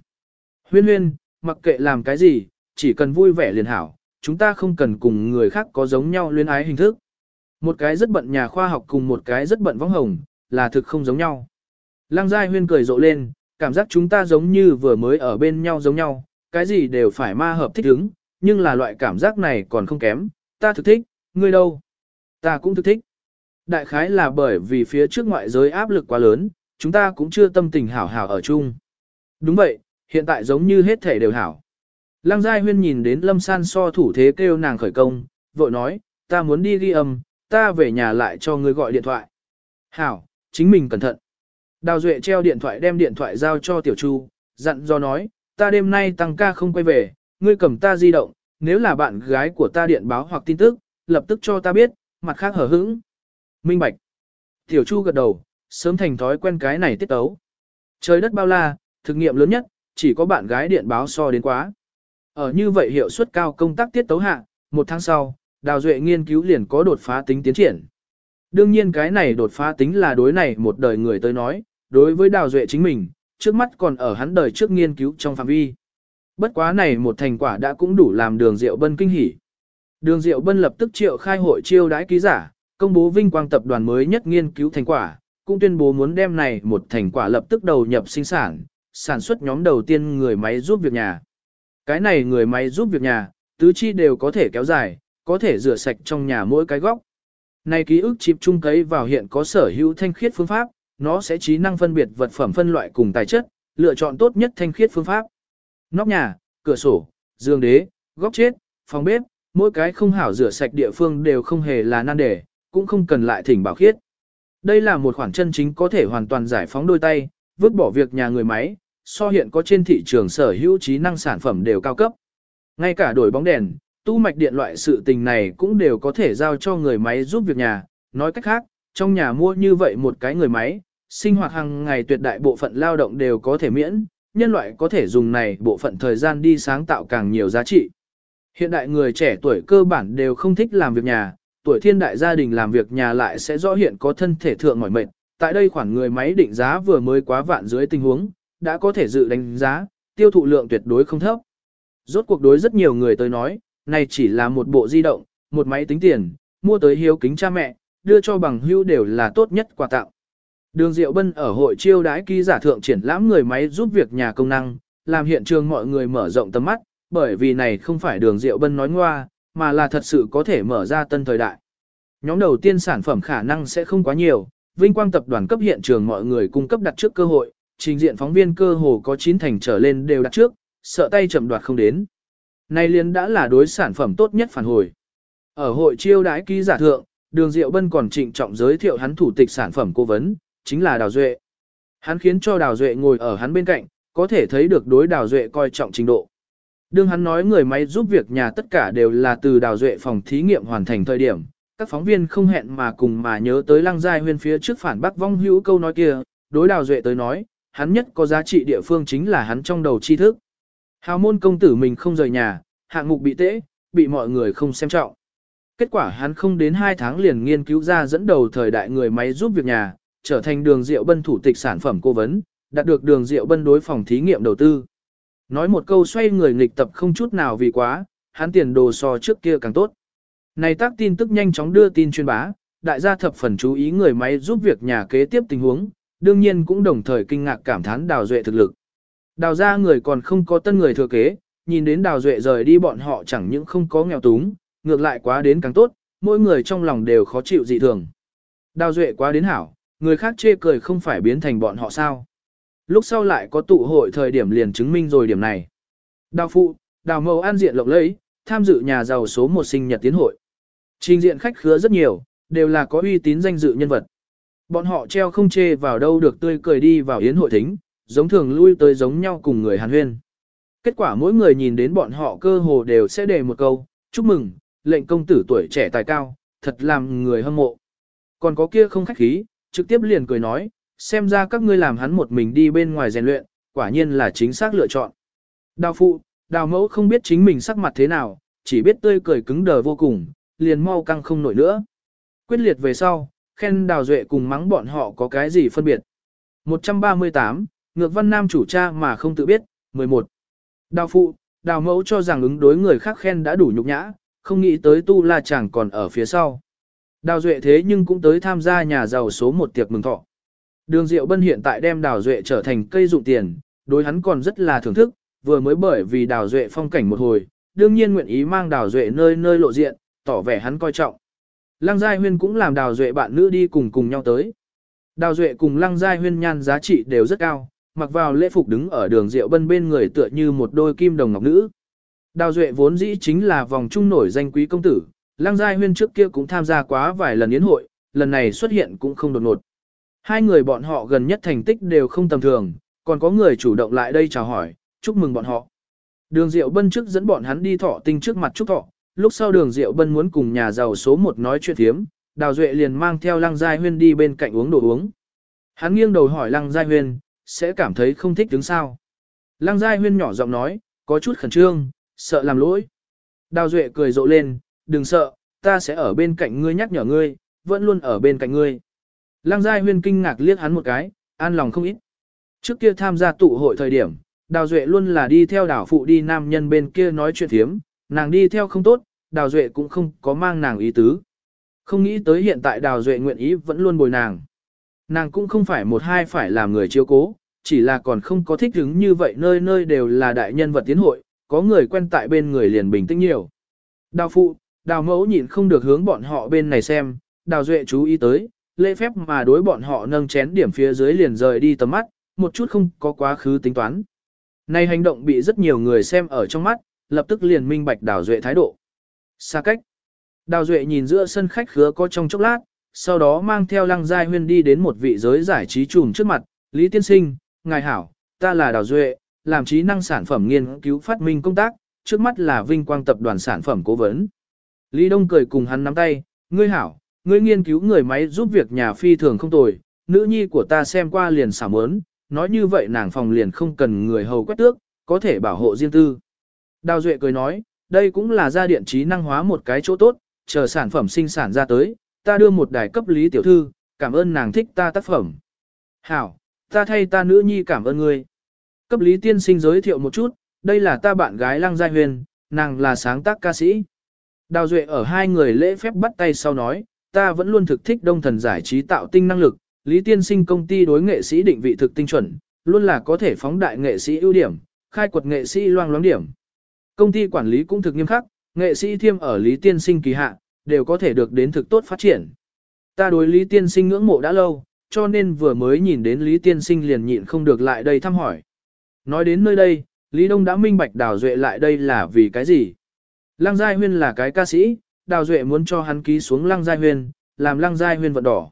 Huyên huyên, mặc kệ làm cái gì, chỉ cần vui vẻ liền hảo, chúng ta không cần cùng người khác có giống nhau luyến ái hình thức. Một cái rất bận nhà khoa học cùng một cái rất bận võng hồng, là thực không giống nhau. Lăng Giai Huyên cười rộ lên, cảm giác chúng ta giống như vừa mới ở bên nhau giống nhau, cái gì đều phải ma hợp thích ứng, nhưng là loại cảm giác này còn không kém, ta thực thích, ngươi đâu? Ta cũng thực thích. Đại khái là bởi vì phía trước ngoại giới áp lực quá lớn, chúng ta cũng chưa tâm tình hảo hảo ở chung. Đúng vậy, hiện tại giống như hết thể đều hảo. Lăng Giai Huyên nhìn đến Lâm San so thủ thế kêu nàng khởi công, vội nói, ta muốn đi ghi âm, ta về nhà lại cho ngươi gọi điện thoại. Hảo, chính mình cẩn thận. Đào Duệ treo điện thoại đem điện thoại giao cho Tiểu Chu, dặn do nói, ta đêm nay tăng ca không quay về, ngươi cầm ta di động, nếu là bạn gái của ta điện báo hoặc tin tức, lập tức cho ta biết, mặt khác hở hững. Minh bạch. Tiểu Chu gật đầu, sớm thành thói quen cái này tiết tấu. Trời đất bao la, thực nghiệm lớn nhất, chỉ có bạn gái điện báo so đến quá. Ở như vậy hiệu suất cao công tác tiết tấu hạ, một tháng sau, Đào Duệ nghiên cứu liền có đột phá tính tiến triển. Đương nhiên cái này đột phá tính là đối này một đời người tới nói, đối với Đào Duệ chính mình, trước mắt còn ở hắn đời trước nghiên cứu trong phạm vi. Bất quá này một thành quả đã cũng đủ làm đường Diệu Bân kinh hỉ. Đường Diệu Bân lập tức triệu khai hội chiêu đãi ký giả, công bố vinh quang tập đoàn mới nhất nghiên cứu thành quả, cũng tuyên bố muốn đem này một thành quả lập tức đầu nhập sinh sản, sản xuất nhóm đầu tiên người máy giúp việc nhà. Cái này người máy giúp việc nhà, tứ chi đều có thể kéo dài, có thể rửa sạch trong nhà mỗi cái góc. Này ký ức chip trung cấy vào hiện có sở hữu thanh khiết phương pháp, nó sẽ trí năng phân biệt vật phẩm phân loại cùng tài chất, lựa chọn tốt nhất thanh khiết phương pháp. Nóc nhà, cửa sổ, giường đế, góc chết, phòng bếp, mỗi cái không hảo rửa sạch địa phương đều không hề là nan đề, cũng không cần lại thỉnh bảo khiết. Đây là một khoản chân chính có thể hoàn toàn giải phóng đôi tay, vứt bỏ việc nhà người máy, so hiện có trên thị trường sở hữu trí năng sản phẩm đều cao cấp. Ngay cả đổi bóng đèn, tu mạch điện loại sự tình này cũng đều có thể giao cho người máy giúp việc nhà. Nói cách khác, trong nhà mua như vậy một cái người máy, sinh hoạt hàng ngày tuyệt đại bộ phận lao động đều có thể miễn, nhân loại có thể dùng này bộ phận thời gian đi sáng tạo càng nhiều giá trị. Hiện đại người trẻ tuổi cơ bản đều không thích làm việc nhà, tuổi thiên đại gia đình làm việc nhà lại sẽ rõ hiện có thân thể thượng mỏi mệt. Tại đây khoản người máy định giá vừa mới quá vạn dưới tình huống, đã có thể dự đánh giá, tiêu thụ lượng tuyệt đối không thấp. Rốt cuộc đối rất nhiều người tới nói, này chỉ là một bộ di động, một máy tính tiền, mua tới hiếu kính cha mẹ, đưa cho bằng hữu đều là tốt nhất quà tặng. Đường Diệu Bân ở hội chiêu đãi ký giả thượng triển lãm người máy giúp việc nhà công năng, làm hiện trường mọi người mở rộng tầm mắt, bởi vì này không phải đường Diệu Bân nói ngoa, mà là thật sự có thể mở ra tân thời đại. Nhóm đầu tiên sản phẩm khả năng sẽ không quá nhiều, Vinh Quang tập đoàn cấp hiện trường mọi người cung cấp đặt trước cơ hội, trình diện phóng viên cơ hồ có 9 thành trở lên đều đặt trước, sợ tay chậm đoạt không đến. Nay liền đã là đối sản phẩm tốt nhất phản hồi. Ở hội chiêu đãi ký giả thượng, Đường Diệu Bân còn trịnh trọng giới thiệu hắn thủ tịch sản phẩm cố vấn, chính là Đào Duệ. Hắn khiến cho Đào Duệ ngồi ở hắn bên cạnh, có thể thấy được đối Đào Duệ coi trọng trình độ. Đương hắn nói người máy giúp việc nhà tất cả đều là từ Đào Duệ phòng thí nghiệm hoàn thành thời điểm, các phóng viên không hẹn mà cùng mà nhớ tới lăng giai huyên phía trước phản bác vong hữu câu nói kia, đối Đào Duệ tới nói, hắn nhất có giá trị địa phương chính là hắn trong đầu tri thức. Hào môn công tử mình không rời nhà, hạng mục bị tễ, bị mọi người không xem trọng. Kết quả hắn không đến 2 tháng liền nghiên cứu ra dẫn đầu thời đại người máy giúp việc nhà, trở thành đường rượu bân thủ tịch sản phẩm cố vấn, đạt được đường rượu bân đối phòng thí nghiệm đầu tư. Nói một câu xoay người nghịch tập không chút nào vì quá, hắn tiền đồ so trước kia càng tốt. Này tác tin tức nhanh chóng đưa tin truyền bá, đại gia thập phần chú ý người máy giúp việc nhà kế tiếp tình huống, đương nhiên cũng đồng thời kinh ngạc cảm thán đào duệ thực lực. Đào ra người còn không có tân người thừa kế, nhìn đến đào duệ rời đi bọn họ chẳng những không có nghèo túng, ngược lại quá đến càng tốt, mỗi người trong lòng đều khó chịu dị thường. Đào duệ quá đến hảo, người khác chê cười không phải biến thành bọn họ sao. Lúc sau lại có tụ hội thời điểm liền chứng minh rồi điểm này. Đào phụ, đào mẫu an diện lộng lẫy, tham dự nhà giàu số một sinh nhật tiến hội. Trình diện khách khứa rất nhiều, đều là có uy tín danh dự nhân vật. Bọn họ treo không chê vào đâu được tươi cười đi vào yến hội thính, giống thường lui tới giống nhau cùng người hàn huyên. Kết quả mỗi người nhìn đến bọn họ cơ hồ đều sẽ đề một câu, chúc mừng, lệnh công tử tuổi trẻ tài cao, thật làm người hâm mộ. Còn có kia không khách khí, trực tiếp liền cười nói, xem ra các ngươi làm hắn một mình đi bên ngoài rèn luyện, quả nhiên là chính xác lựa chọn. Đào phụ, đào mẫu không biết chính mình sắc mặt thế nào, chỉ biết tươi cười cứng đờ vô cùng, liền mau căng không nổi nữa. Quyết liệt về sau, khen đào duệ cùng mắng bọn họ có cái gì phân biệt. 138, ngược văn nam chủ cha mà không tự biết, 11. Đào phụ, đào mẫu cho rằng ứng đối người khác khen đã đủ nhục nhã, không nghĩ tới tu la chẳng còn ở phía sau. Đào duệ thế nhưng cũng tới tham gia nhà giàu số một tiệc mừng thọ. Đường Diệu Bân hiện tại đem Đào Duệ trở thành cây dụng tiền, đối hắn còn rất là thưởng thức, vừa mới bởi vì Đào Duệ phong cảnh một hồi, đương nhiên nguyện ý mang Đào Duệ nơi nơi lộ diện, tỏ vẻ hắn coi trọng. Lăng Giai Huyên cũng làm Đào Duệ bạn nữ đi cùng cùng nhau tới. Đào Duệ cùng Lăng Giai Huyên nhan giá trị đều rất cao, mặc vào lễ phục đứng ở đường Diệu Bân bên người tựa như một đôi kim đồng ngọc nữ. Đào Duệ vốn dĩ chính là vòng trung nổi danh quý công tử, Lăng Giai Huyên trước kia cũng tham gia quá vài lần yến hội, lần này xuất hiện cũng không đột ngột. Hai người bọn họ gần nhất thành tích đều không tầm thường, còn có người chủ động lại đây chào hỏi, chúc mừng bọn họ. Đường Diệu Bân trước dẫn bọn hắn đi thọ tinh trước mặt chúc thọ, lúc sau đường Diệu Bân muốn cùng nhà giàu số một nói chuyện thiếm, Đào Duệ liền mang theo Lăng Giai Huyên đi bên cạnh uống đồ uống. Hắn nghiêng đầu hỏi Lăng Giai Huyên, sẽ cảm thấy không thích đứng sao. Lăng Giai Huyên nhỏ giọng nói, có chút khẩn trương, sợ làm lỗi. Đào Duệ cười rộ lên, đừng sợ, ta sẽ ở bên cạnh ngươi nhắc nhở ngươi, vẫn luôn ở bên cạnh ngươi. Lăng Giai Huyên kinh ngạc liếc hắn một cái, an lòng không ít. Trước kia tham gia tụ hội thời điểm, Đào Duệ luôn là đi theo đảo phụ đi nam nhân bên kia nói chuyện thiếm, nàng đi theo không tốt, Đào Duệ cũng không có mang nàng ý tứ. Không nghĩ tới hiện tại Đào Duệ nguyện ý vẫn luôn bồi nàng. Nàng cũng không phải một hai phải làm người chiếu cố, chỉ là còn không có thích hứng như vậy nơi nơi đều là đại nhân vật tiến hội, có người quen tại bên người liền bình tĩnh nhiều. Đào phụ, đào mẫu nhìn không được hướng bọn họ bên này xem, đào duệ chú ý tới, lễ phép mà đối bọn họ nâng chén điểm phía dưới liền rời đi tầm mắt, một chút không có quá khứ tính toán. Này hành động bị rất nhiều người xem ở trong mắt, lập tức liền minh bạch đào duệ thái độ. Xa cách. Đào duệ nhìn giữa sân khách khứa có trong chốc lát, sau đó mang theo lăng giai huyên đi đến một vị giới giải trí trùm trước mặt, Lý Tiên Sinh, Ngài Hảo, ta là Đào Duệ, làm trí năng sản phẩm nghiên cứu phát minh công tác, trước mắt là vinh quang tập đoàn sản phẩm cố vấn. Lý Đông cười cùng hắn nắm tay, ngươi hảo, ngươi nghiên cứu người máy giúp việc nhà phi thường không tồi, nữ nhi của ta xem qua liền xả mớn, nói như vậy nàng phòng liền không cần người hầu quét tước, có thể bảo hộ riêng tư. Đào Duệ cười nói, đây cũng là gia điện trí năng hóa một cái chỗ tốt, chờ sản phẩm sinh sản ra tới, ta đưa một đài cấp lý tiểu thư, cảm ơn nàng thích ta tác phẩm. Hảo, ta thay ta nữ nhi cảm ơn ngươi. Cấp lý tiên sinh giới thiệu một chút, đây là ta bạn gái Lăng Giai Huyền, nàng là sáng tác ca sĩ. Đào Duệ ở hai người lễ phép bắt tay sau nói, ta vẫn luôn thực thích đông thần giải trí tạo tinh năng lực, Lý Tiên Sinh công ty đối nghệ sĩ định vị thực tinh chuẩn, luôn là có thể phóng đại nghệ sĩ ưu điểm, khai quật nghệ sĩ loang loáng điểm. Công ty quản lý cũng thực nghiêm khắc, nghệ sĩ thiêm ở Lý Tiên Sinh kỳ hạ, đều có thể được đến thực tốt phát triển. Ta đối Lý Tiên Sinh ngưỡng mộ đã lâu, cho nên vừa mới nhìn đến Lý Tiên Sinh liền nhịn không được lại đây thăm hỏi. Nói đến nơi đây, Lý Đông đã minh bạch Đào Duệ lại đây là vì cái gì? Lăng Giai Huyên là cái ca sĩ, Đào Duệ muốn cho hắn ký xuống Lăng Giai Huyên, làm Lăng Giai Huyên vận đỏ.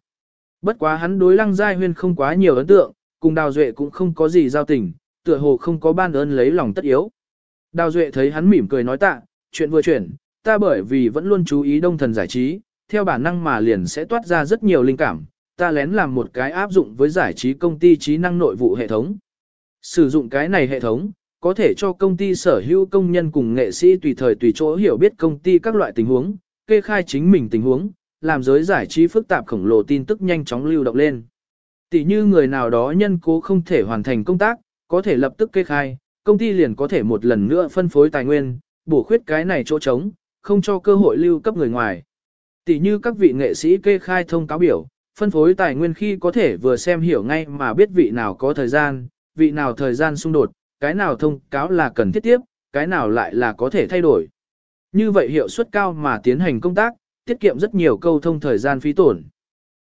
Bất quá hắn đối Lăng Giai Huyên không quá nhiều ấn tượng, cùng Đào Duệ cũng không có gì giao tình, tựa hồ không có ban ơn lấy lòng tất yếu. Đào Duệ thấy hắn mỉm cười nói tạ, chuyện vừa chuyển, ta bởi vì vẫn luôn chú ý đông thần giải trí, theo bản năng mà liền sẽ toát ra rất nhiều linh cảm, ta lén làm một cái áp dụng với giải trí công ty trí năng nội vụ hệ thống. Sử dụng cái này hệ thống, có thể cho công ty sở hữu công nhân cùng nghệ sĩ tùy thời tùy chỗ hiểu biết công ty các loại tình huống, kê khai chính mình tình huống, làm giới giải trí phức tạp khổng lồ tin tức nhanh chóng lưu động lên. Tỷ như người nào đó nhân cố không thể hoàn thành công tác, có thể lập tức kê khai, công ty liền có thể một lần nữa phân phối tài nguyên, bổ khuyết cái này chỗ trống, không cho cơ hội lưu cấp người ngoài. Tỷ như các vị nghệ sĩ kê khai thông cáo biểu, phân phối tài nguyên khi có thể vừa xem hiểu ngay mà biết vị nào có thời gian, vị nào thời gian xung đột, cái nào thông cáo là cần thiết tiếp, cái nào lại là có thể thay đổi. Như vậy hiệu suất cao mà tiến hành công tác, tiết kiệm rất nhiều câu thông thời gian phí tổn.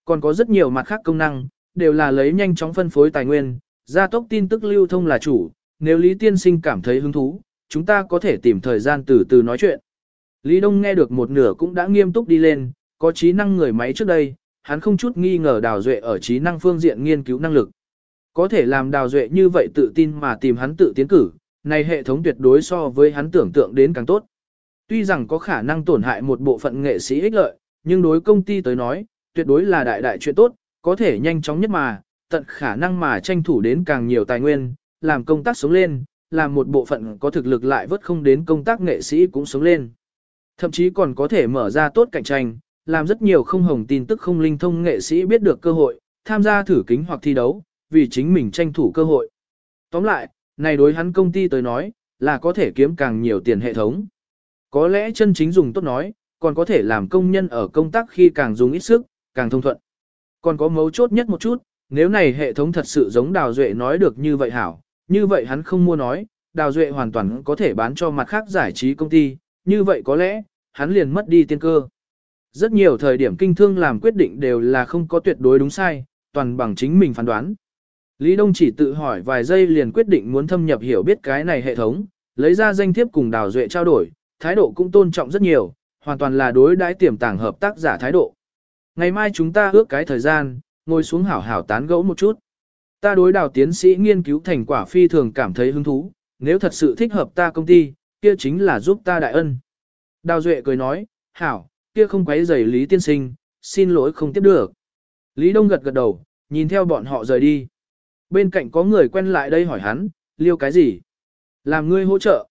Còn có rất nhiều mặt khác công năng, đều là lấy nhanh chóng phân phối tài nguyên, gia tốc tin tức lưu thông là chủ, nếu Lý Tiên Sinh cảm thấy hứng thú, chúng ta có thể tìm thời gian từ từ nói chuyện. Lý Đông nghe được một nửa cũng đã nghiêm túc đi lên, có trí năng người máy trước đây, hắn không chút nghi ngờ Đào Duệ ở trí năng phương diện nghiên cứu năng lực. Có thể làm Đào Duệ như vậy tự tin mà tìm hắn tự tiến cử, này hệ thống tuyệt đối so với hắn tưởng tượng đến càng tốt. Tuy rằng có khả năng tổn hại một bộ phận nghệ sĩ ích lợi, nhưng đối công ty tới nói, tuyệt đối là đại đại chuyện tốt, có thể nhanh chóng nhất mà, tận khả năng mà tranh thủ đến càng nhiều tài nguyên, làm công tác sống lên, làm một bộ phận có thực lực lại vớt không đến công tác nghệ sĩ cũng sống lên. Thậm chí còn có thể mở ra tốt cạnh tranh, làm rất nhiều không hồng tin tức không linh thông nghệ sĩ biết được cơ hội, tham gia thử kính hoặc thi đấu, vì chính mình tranh thủ cơ hội. Tóm lại, này đối hắn công ty tới nói, là có thể kiếm càng nhiều tiền hệ thống. Có lẽ chân chính dùng tốt nói, còn có thể làm công nhân ở công tác khi càng dùng ít sức, càng thông thuận. Còn có mấu chốt nhất một chút, nếu này hệ thống thật sự giống Đào Duệ nói được như vậy hảo, như vậy hắn không mua nói, Đào Duệ hoàn toàn có thể bán cho mặt khác giải trí công ty, như vậy có lẽ, hắn liền mất đi tiên cơ. Rất nhiều thời điểm kinh thương làm quyết định đều là không có tuyệt đối đúng sai, toàn bằng chính mình phán đoán. Lý Đông chỉ tự hỏi vài giây liền quyết định muốn thâm nhập hiểu biết cái này hệ thống, lấy ra danh thiếp cùng Đào Duệ trao đổi, thái độ cũng tôn trọng rất nhiều, hoàn toàn là đối đãi tiềm tàng hợp tác giả thái độ. Ngày mai chúng ta ước cái thời gian, ngồi xuống hảo hảo tán gẫu một chút. Ta đối đào tiến sĩ nghiên cứu thành quả phi thường cảm thấy hứng thú, nếu thật sự thích hợp ta công ty, kia chính là giúp ta đại ân. Đào Duệ cười nói, hảo, kia không quấy rầy Lý Tiên Sinh, xin lỗi không tiếp được. Lý Đông gật gật đầu, nhìn theo bọn họ rời đi. Bên cạnh có người quen lại đây hỏi hắn, liêu cái gì? Làm ngươi hỗ trợ.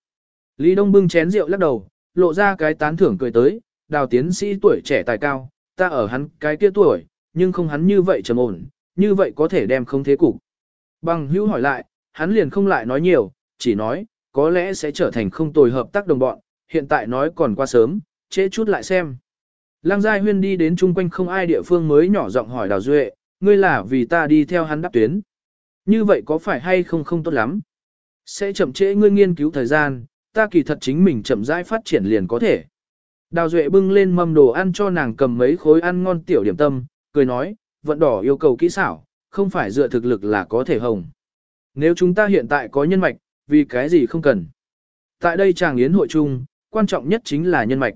Lý Đông bưng chén rượu lắc đầu, lộ ra cái tán thưởng cười tới, đào tiến sĩ tuổi trẻ tài cao, ta ở hắn cái kia tuổi, nhưng không hắn như vậy trầm ổn, như vậy có thể đem không thế cục. Bằng hữu hỏi lại, hắn liền không lại nói nhiều, chỉ nói, có lẽ sẽ trở thành không tồi hợp tác đồng bọn, hiện tại nói còn qua sớm, trễ chút lại xem. Lăng Giai Huyên đi đến chung quanh không ai địa phương mới nhỏ giọng hỏi Đào Duệ, ngươi là vì ta đi theo hắn đáp tuyến. Như vậy có phải hay không không tốt lắm? Sẽ chậm trễ ngươi nghiên cứu thời gian, ta kỳ thật chính mình chậm rãi phát triển liền có thể. Đào Duệ bưng lên mâm đồ ăn cho nàng cầm mấy khối ăn ngon tiểu điểm tâm, cười nói, vận đỏ yêu cầu kỹ xảo, không phải dựa thực lực là có thể hồng. Nếu chúng ta hiện tại có nhân mạch, vì cái gì không cần. Tại đây chàng yến hội chung, quan trọng nhất chính là nhân mạch.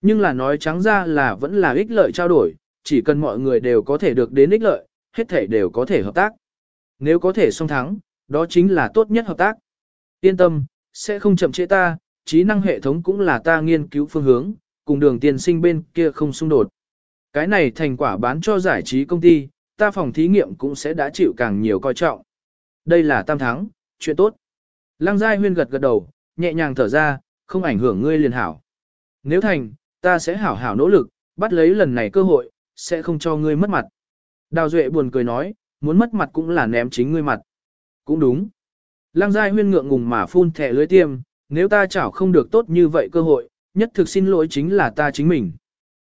Nhưng là nói trắng ra là vẫn là ích lợi trao đổi, chỉ cần mọi người đều có thể được đến ích lợi, hết thể đều có thể hợp tác. Nếu có thể song thắng, đó chính là tốt nhất hợp tác. Yên tâm, sẽ không chậm trễ ta, trí năng hệ thống cũng là ta nghiên cứu phương hướng, cùng đường tiền sinh bên kia không xung đột. Cái này thành quả bán cho giải trí công ty, ta phòng thí nghiệm cũng sẽ đã chịu càng nhiều coi trọng. Đây là tam thắng, chuyện tốt. Lăng Giai Huyên gật gật đầu, nhẹ nhàng thở ra, không ảnh hưởng ngươi liền hảo. Nếu thành, ta sẽ hảo hảo nỗ lực, bắt lấy lần này cơ hội, sẽ không cho ngươi mất mặt. Đào Duệ buồn cười nói, muốn mất mặt cũng là ném chính ngươi mặt. Cũng đúng. Lăng Giai Huyên ngượng ngùng mà phun thẻ lưới tiêm, nếu ta chảo không được tốt như vậy cơ hội, nhất thực xin lỗi chính là ta chính mình.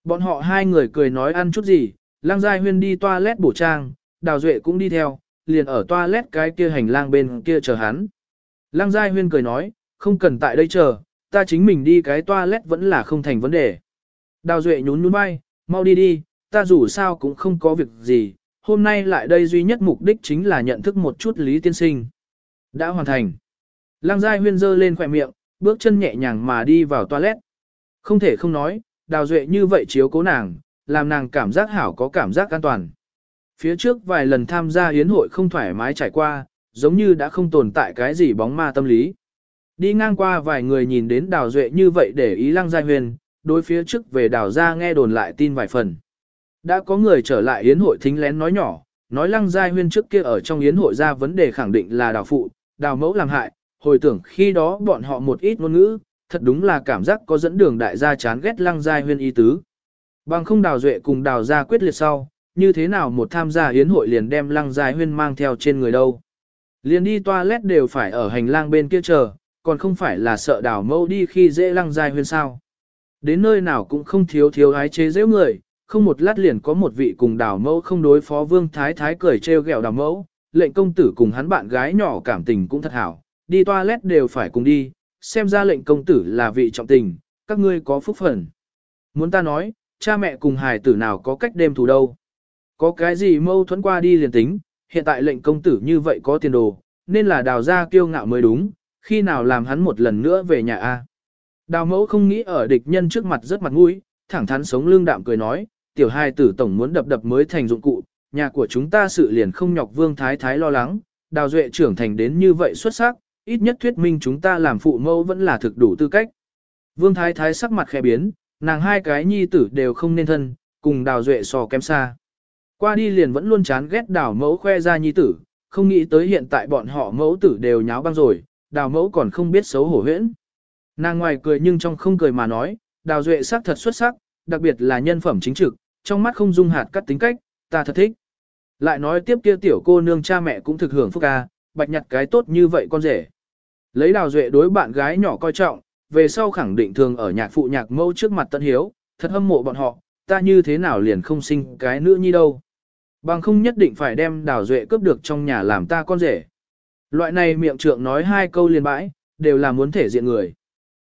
Bọn họ hai người cười nói ăn chút gì, Lăng Giai Huyên đi toilet bổ trang, Đào Duệ cũng đi theo, liền ở toilet cái kia hành lang bên kia chờ hắn. Lăng Giai Huyên cười nói, không cần tại đây chờ, ta chính mình đi cái toilet vẫn là không thành vấn đề. Đào Duệ nhún nhún vai, mau đi đi, ta dù sao cũng không có việc gì, hôm nay lại đây duy nhất mục đích chính là nhận thức một chút Lý Tiên Sinh. Đã hoàn thành. Lăng Giai Huyên dơ lên khỏe miệng, bước chân nhẹ nhàng mà đi vào toilet. Không thể không nói, Đào Duệ như vậy chiếu cố nàng, làm nàng cảm giác hảo có cảm giác an toàn. Phía trước vài lần tham gia hiến hội không thoải mái trải qua, giống như đã không tồn tại cái gì bóng ma tâm lý. Đi ngang qua vài người nhìn đến Đào Duệ như vậy để ý Lăng Giai Huyền, đối phía trước về Đào ra nghe đồn lại tin vài phần. Đã có người trở lại yến hội thính lén nói nhỏ, nói Lăng Giai Huyên trước kia ở trong yến hội ra vấn đề khẳng định là đào phụ, đào mẫu làm hại, hồi tưởng khi đó bọn họ một ít ngôn ngữ, thật đúng là cảm giác có dẫn đường đại gia chán ghét Lăng Giai Huyên y tứ. Bằng không đào duệ cùng đào gia quyết liệt sau, như thế nào một tham gia hiến hội liền đem Lăng Giai Huyên mang theo trên người đâu. Liền đi toilet đều phải ở hành lang bên kia chờ, còn không phải là sợ đào mẫu đi khi dễ Lăng Giai Huyên sao. Đến nơi nào cũng không thiếu thiếu ái chế dễ người, không một lát liền có một vị cùng đào mẫu không đối phó vương thái thái cười trêu ghẹo đào mẫu, lệnh công tử cùng hắn bạn gái nhỏ cảm tình cũng thật hảo, đi toilet đều phải cùng đi, xem ra lệnh công tử là vị trọng tình, các ngươi có phúc phần. Muốn ta nói, cha mẹ cùng hài tử nào có cách đêm thù đâu. Có cái gì mâu thuẫn qua đi liền tính, hiện tại lệnh công tử như vậy có tiền đồ, nên là đào ra kiêu ngạo mới đúng, khi nào làm hắn một lần nữa về nhà a. Đào mẫu không nghĩ ở địch nhân trước mặt rất mặt mũi, thẳng thắn sống lương đạm cười nói, tiểu hai tử tổng muốn đập đập mới thành dụng cụ, nhà của chúng ta sự liền không nhọc vương thái thái lo lắng, đào duệ trưởng thành đến như vậy xuất sắc, ít nhất thuyết minh chúng ta làm phụ mẫu vẫn là thực đủ tư cách. Vương thái thái sắc mặt khẽ biến, nàng hai cái nhi tử đều không nên thân, cùng đào duệ so kém xa. Qua đi liền vẫn luôn chán ghét đào mẫu khoe ra nhi tử, không nghĩ tới hiện tại bọn họ mẫu tử đều nháo băng rồi, đào mẫu còn không biết xấu hổ huyễn. Nàng ngoài cười nhưng trong không cười mà nói, đào duệ sắc thật xuất sắc, đặc biệt là nhân phẩm chính trực, trong mắt không dung hạt cắt tính cách, ta thật thích. Lại nói tiếp kia tiểu cô nương cha mẹ cũng thực hưởng phúc ca, bạch nhặt cái tốt như vậy con rể. Lấy đào duệ đối bạn gái nhỏ coi trọng, về sau khẳng định thường ở nhạc phụ nhạc mẫu trước mặt tân hiếu, thật hâm mộ bọn họ, ta như thế nào liền không sinh cái nữ nhi đâu. Bằng không nhất định phải đem đào duệ cướp được trong nhà làm ta con rể. Loại này miệng trượng nói hai câu liền bãi, đều là muốn thể diện người.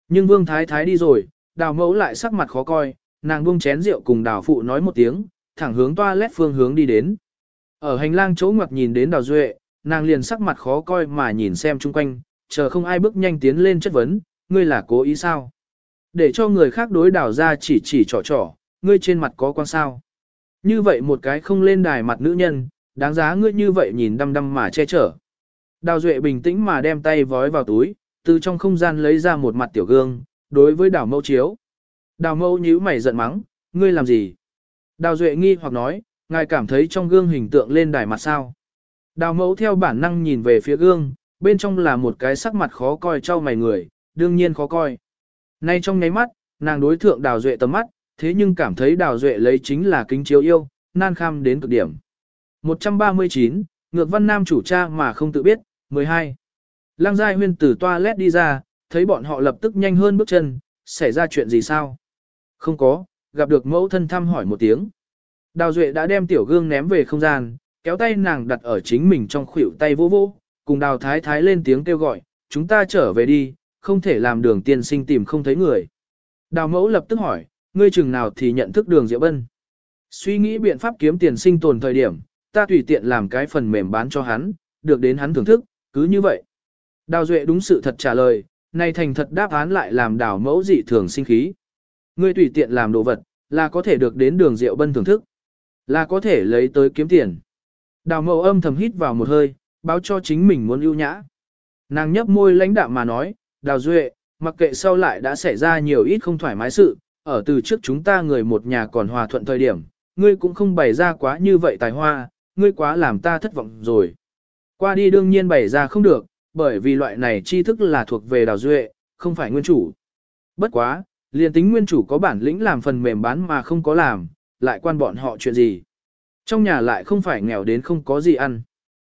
Nhưng vương thái thái đi rồi, đào mẫu lại sắc mặt khó coi, nàng buông chén rượu cùng đào phụ nói một tiếng, thẳng hướng toa lét phương hướng đi đến. Ở hành lang chỗ ngoặc nhìn đến đào duệ, nàng liền sắc mặt khó coi mà nhìn xem chung quanh, chờ không ai bước nhanh tiến lên chất vấn, ngươi là cố ý sao? Để cho người khác đối đào ra chỉ chỉ trò trò, ngươi trên mặt có quan sao? Như vậy một cái không lên đài mặt nữ nhân, đáng giá ngươi như vậy nhìn đăm đăm mà che chở. Đào Duệ bình tĩnh mà đem tay vói vào túi, từ trong không gian lấy ra một mặt tiểu gương, đối với đào mẫu chiếu. Đào mẫu nhíu mày giận mắng, ngươi làm gì? Đào Duệ nghi hoặc nói, ngài cảm thấy trong gương hình tượng lên đài mặt sao. Đào mẫu theo bản năng nhìn về phía gương, bên trong là một cái sắc mặt khó coi trao mày người, đương nhiên khó coi. Nay trong nháy mắt, nàng đối thượng đào duệ tầm mắt, thế nhưng cảm thấy đào duệ lấy chính là kính chiếu yêu, nan kham đến cực điểm. 139, ngược văn nam chủ cha mà không tự biết, 12. Lăng giai huyên từ toilet đi ra, thấy bọn họ lập tức nhanh hơn bước chân, xảy ra chuyện gì sao? Không có, gặp được mẫu thân thăm hỏi một tiếng. Đào Duệ đã đem tiểu gương ném về không gian, kéo tay nàng đặt ở chính mình trong khuỷu tay vô vô, cùng đào thái thái lên tiếng kêu gọi, chúng ta trở về đi, không thể làm đường tiên sinh tìm không thấy người. Đào mẫu lập tức hỏi, ngươi chừng nào thì nhận thức đường Diệu Bân. Suy nghĩ biện pháp kiếm tiền sinh tồn thời điểm, ta tùy tiện làm cái phần mềm bán cho hắn, được đến hắn thưởng thức, cứ như vậy. Đào Duệ đúng sự thật trả lời, này thành thật đáp án lại làm đào mẫu dị thường sinh khí. Ngươi tùy tiện làm đồ vật, là có thể được đến đường Diệu Bân thưởng thức, là có thể lấy tới kiếm tiền. Đào mẫu âm thầm hít vào một hơi, báo cho chính mình muốn ưu nhã. Nàng nhấp môi lãnh đạm mà nói, Đào Duệ, mặc kệ sau lại đã xảy ra nhiều ít không thoải mái sự, ở từ trước chúng ta người một nhà còn hòa thuận thời điểm, ngươi cũng không bày ra quá như vậy tài hoa, ngươi quá làm ta thất vọng rồi. Qua đi đương nhiên bày ra không được, bởi vì loại này tri thức là thuộc về Đào Duệ, không phải nguyên chủ. Bất quá, liền tính nguyên chủ có bản lĩnh làm phần mềm bán mà không có làm, lại quan bọn họ chuyện gì. Trong nhà lại không phải nghèo đến không có gì ăn.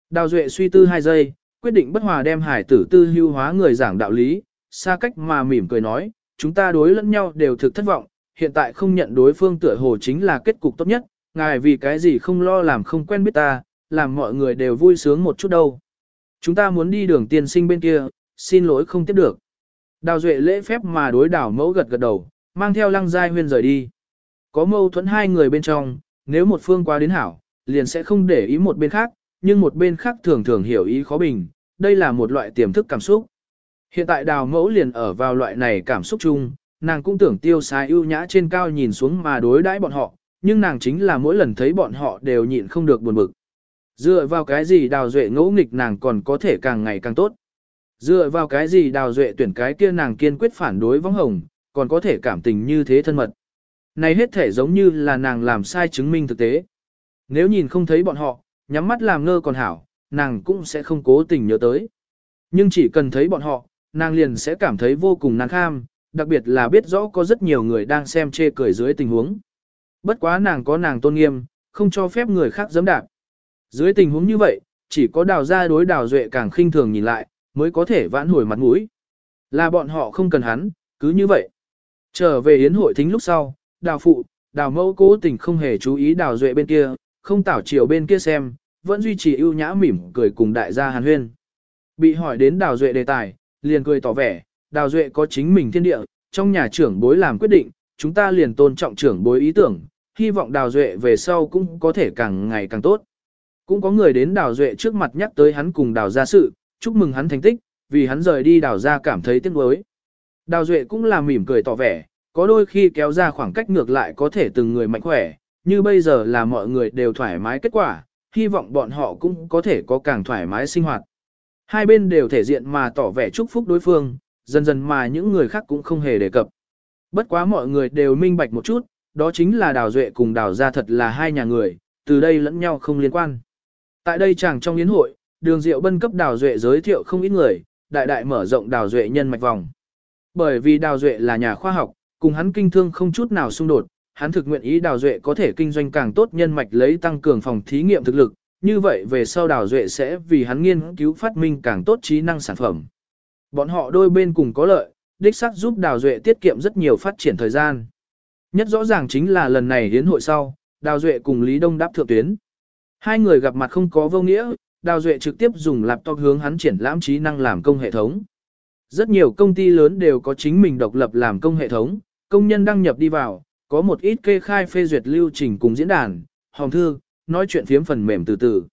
Đào Duệ suy tư hai giây, quyết định bất hòa đem hải tử tư hưu hóa người giảng đạo lý, xa cách mà mỉm cười nói, chúng ta đối lẫn nhau đều thực thất vọng, hiện tại không nhận đối phương tựa hồ chính là kết cục tốt nhất, ngài vì cái gì không lo làm không quen biết ta, làm mọi người đều vui sướng một chút đâu. Chúng ta muốn đi đường tiên sinh bên kia, xin lỗi không tiếp được. Đào Duệ lễ phép mà đối đảo mẫu gật gật đầu, mang theo lăng giai huyên rời đi. Có mâu thuẫn hai người bên trong, nếu một phương qua đến hảo, liền sẽ không để ý một bên khác, nhưng một bên khác thường thường hiểu ý khó bình, đây là một loại tiềm thức cảm xúc. Hiện tại đào mẫu liền ở vào loại này cảm xúc chung, nàng cũng tưởng tiêu xài ưu nhã trên cao nhìn xuống mà đối đãi bọn họ, nhưng nàng chính là mỗi lần thấy bọn họ đều nhịn không được buồn bực. Dựa vào cái gì đào duệ ngỗ nghịch nàng còn có thể càng ngày càng tốt. Dựa vào cái gì đào duệ tuyển cái kia nàng kiên quyết phản đối vong hồng, còn có thể cảm tình như thế thân mật. Này hết thể giống như là nàng làm sai chứng minh thực tế. Nếu nhìn không thấy bọn họ, nhắm mắt làm ngơ còn hảo, nàng cũng sẽ không cố tình nhớ tới. Nhưng chỉ cần thấy bọn họ, nàng liền sẽ cảm thấy vô cùng nàng kham, đặc biệt là biết rõ có rất nhiều người đang xem chê cười dưới tình huống. Bất quá nàng có nàng tôn nghiêm, không cho phép người khác dẫm đạp. Dưới tình huống như vậy, chỉ có đào ra đối đào duệ càng khinh thường nhìn lại, mới có thể vãn hồi mặt mũi. Là bọn họ không cần hắn, cứ như vậy. Trở về yến hội thính lúc sau, đào phụ, đào mẫu cố tình không hề chú ý đào duệ bên kia, không tảo chiều bên kia xem, vẫn duy trì ưu nhã mỉm cười cùng đại gia hàn huyên. Bị hỏi đến đào duệ đề tài, liền cười tỏ vẻ, đào duệ có chính mình thiên địa, trong nhà trưởng bối làm quyết định, chúng ta liền tôn trọng trưởng bối ý tưởng, hy vọng đào duệ về sau cũng có thể càng ngày càng tốt. Cũng có người đến đào duệ trước mặt nhắc tới hắn cùng đào gia sự, chúc mừng hắn thành tích, vì hắn rời đi đào gia cảm thấy tiếc nuối. Đào duệ cũng là mỉm cười tỏ vẻ, có đôi khi kéo ra khoảng cách ngược lại có thể từng người mạnh khỏe, như bây giờ là mọi người đều thoải mái kết quả, hy vọng bọn họ cũng có thể có càng thoải mái sinh hoạt. Hai bên đều thể diện mà tỏ vẻ chúc phúc đối phương, dần dần mà những người khác cũng không hề đề cập. Bất quá mọi người đều minh bạch một chút, đó chính là đào duệ cùng đào gia thật là hai nhà người, từ đây lẫn nhau không liên quan. Tại đây chẳng trong yến hội, đường diệu bân cấp đào duệ giới thiệu không ít người, đại đại mở rộng đào duệ nhân mạch vòng. Bởi vì đào duệ là nhà khoa học, cùng hắn kinh thương không chút nào xung đột, hắn thực nguyện ý đào duệ có thể kinh doanh càng tốt nhân mạch lấy tăng cường phòng thí nghiệm thực lực, như vậy về sau đào duệ sẽ vì hắn nghiên cứu phát minh càng tốt trí năng sản phẩm. Bọn họ đôi bên cùng có lợi, đích xác giúp đào duệ tiết kiệm rất nhiều phát triển thời gian. Nhất rõ ràng chính là lần này hiến hội sau, đào duệ cùng Lý Đông đáp thượng tuyến. Hai người gặp mặt không có vô nghĩa, đào duệ trực tiếp dùng laptop hướng hắn triển lãm trí năng làm công hệ thống. Rất nhiều công ty lớn đều có chính mình độc lập làm công hệ thống, công nhân đăng nhập đi vào, có một ít kê khai phê duyệt lưu trình cùng diễn đàn, hòm thư, nói chuyện phiếm phần mềm từ từ.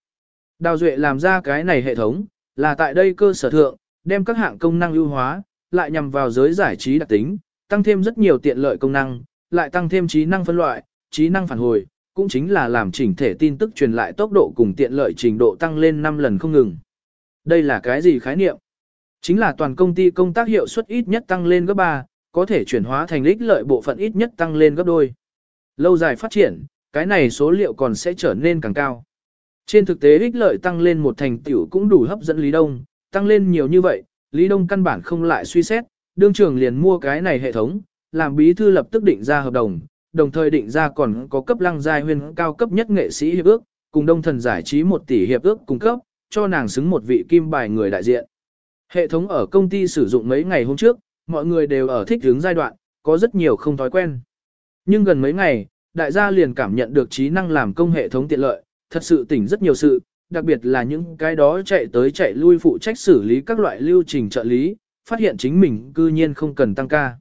Đào Duệ làm ra cái này hệ thống, là tại đây cơ sở thượng, đem các hạng công năng ưu hóa, lại nhằm vào giới giải trí đặc tính, tăng thêm rất nhiều tiện lợi công năng, lại tăng thêm trí năng phân loại, trí năng phản hồi, cũng chính là làm chỉnh thể tin tức truyền lại tốc độ cùng tiện lợi trình độ tăng lên 5 lần không ngừng. Đây là cái gì khái niệm? Chính là toàn công ty công tác hiệu suất ít nhất tăng lên gấp 3, có thể chuyển hóa thành ích lợi bộ phận ít nhất tăng lên gấp đôi. Lâu dài phát triển, cái này số liệu còn sẽ trở nên càng cao. Trên thực tế ích lợi tăng lên một thành tiểu cũng đủ hấp dẫn Lý Đông, tăng lên nhiều như vậy, Lý Đông căn bản không lại suy xét, đương trưởng liền mua cái này hệ thống, làm bí thư lập tức định ra hợp đồng, đồng thời định ra còn có cấp lăng giai huyên cao cấp nhất nghệ sĩ hiệp ước, cùng đông thần giải trí 1 tỷ hiệp ước cung cấp, cho nàng xứng một vị kim bài người đại diện. Hệ thống ở công ty sử dụng mấy ngày hôm trước, mọi người đều ở thích hướng giai đoạn, có rất nhiều không thói quen. Nhưng gần mấy ngày, đại gia liền cảm nhận được trí năng làm công hệ thống tiện lợi, thật sự tỉnh rất nhiều sự, đặc biệt là những cái đó chạy tới chạy lui phụ trách xử lý các loại lưu trình trợ lý, phát hiện chính mình cư nhiên không cần tăng ca.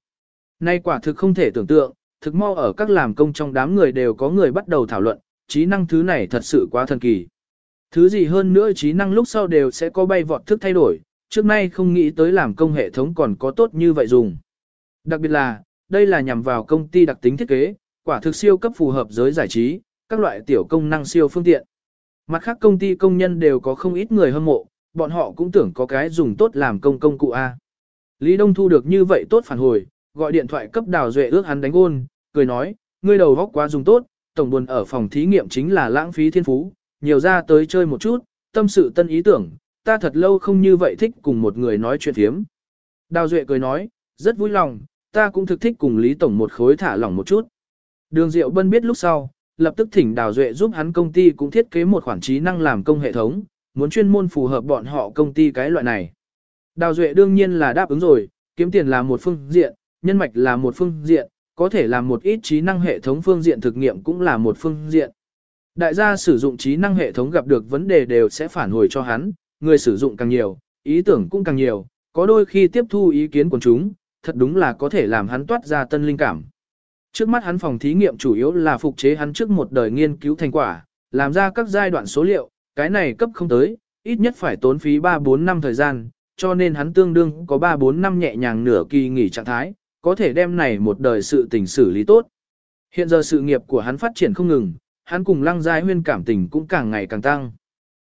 Nay quả thực không thể tưởng tượng, thực mau ở các làm công trong đám người đều có người bắt đầu thảo luận, trí năng thứ này thật sự quá thần kỳ. Thứ gì hơn nữa trí năng lúc sau đều sẽ có bay vọt thức thay đổi, trước nay không nghĩ tới làm công hệ thống còn có tốt như vậy dùng. Đặc biệt là, đây là nhằm vào công ty đặc tính thiết kế, quả thực siêu cấp phù hợp giới giải trí, các loại tiểu công năng siêu phương tiện. Mặt khác công ty công nhân đều có không ít người hâm mộ, bọn họ cũng tưởng có cái dùng tốt làm công công cụ A. Lý Đông thu được như vậy tốt phản hồi, gọi điện thoại cấp đào duệ ước hắn đánh ôn, cười nói, ngươi đầu góc quá dùng tốt, tổng buồn ở phòng thí nghiệm chính là lãng phí thiên phú, nhiều ra tới chơi một chút, tâm sự tân ý tưởng, ta thật lâu không như vậy thích cùng một người nói chuyện thiếm. Đào duệ cười nói, rất vui lòng, ta cũng thực thích cùng Lý Tổng một khối thả lỏng một chút. Đường Diệu Bân biết lúc sau, lập tức thỉnh Đào Duệ giúp hắn công ty cũng thiết kế một khoản trí năng làm công hệ thống, muốn chuyên môn phù hợp bọn họ công ty cái loại này. Đào Duệ đương nhiên là đáp ứng rồi, kiếm tiền là một phương diện, nhân mạch là một phương diện, có thể làm một ít trí năng hệ thống phương diện thực nghiệm cũng là một phương diện. Đại gia sử dụng trí năng hệ thống gặp được vấn đề đều sẽ phản hồi cho hắn, người sử dụng càng nhiều, ý tưởng cũng càng nhiều, có đôi khi tiếp thu ý kiến của chúng, thật đúng là có thể làm hắn toát ra tân linh cảm. Trước mắt hắn phòng thí nghiệm chủ yếu là phục chế hắn trước một đời nghiên cứu thành quả, làm ra các giai đoạn số liệu, cái này cấp không tới, ít nhất phải tốn phí 3-4 năm thời gian, cho nên hắn tương đương có 3-4 năm nhẹ nhàng nửa kỳ nghỉ trạng thái, có thể đem này một đời sự tình xử lý tốt. Hiện giờ sự nghiệp của hắn phát triển không ngừng, hắn cùng Lăng Giai Huyên cảm tình cũng càng ngày càng tăng.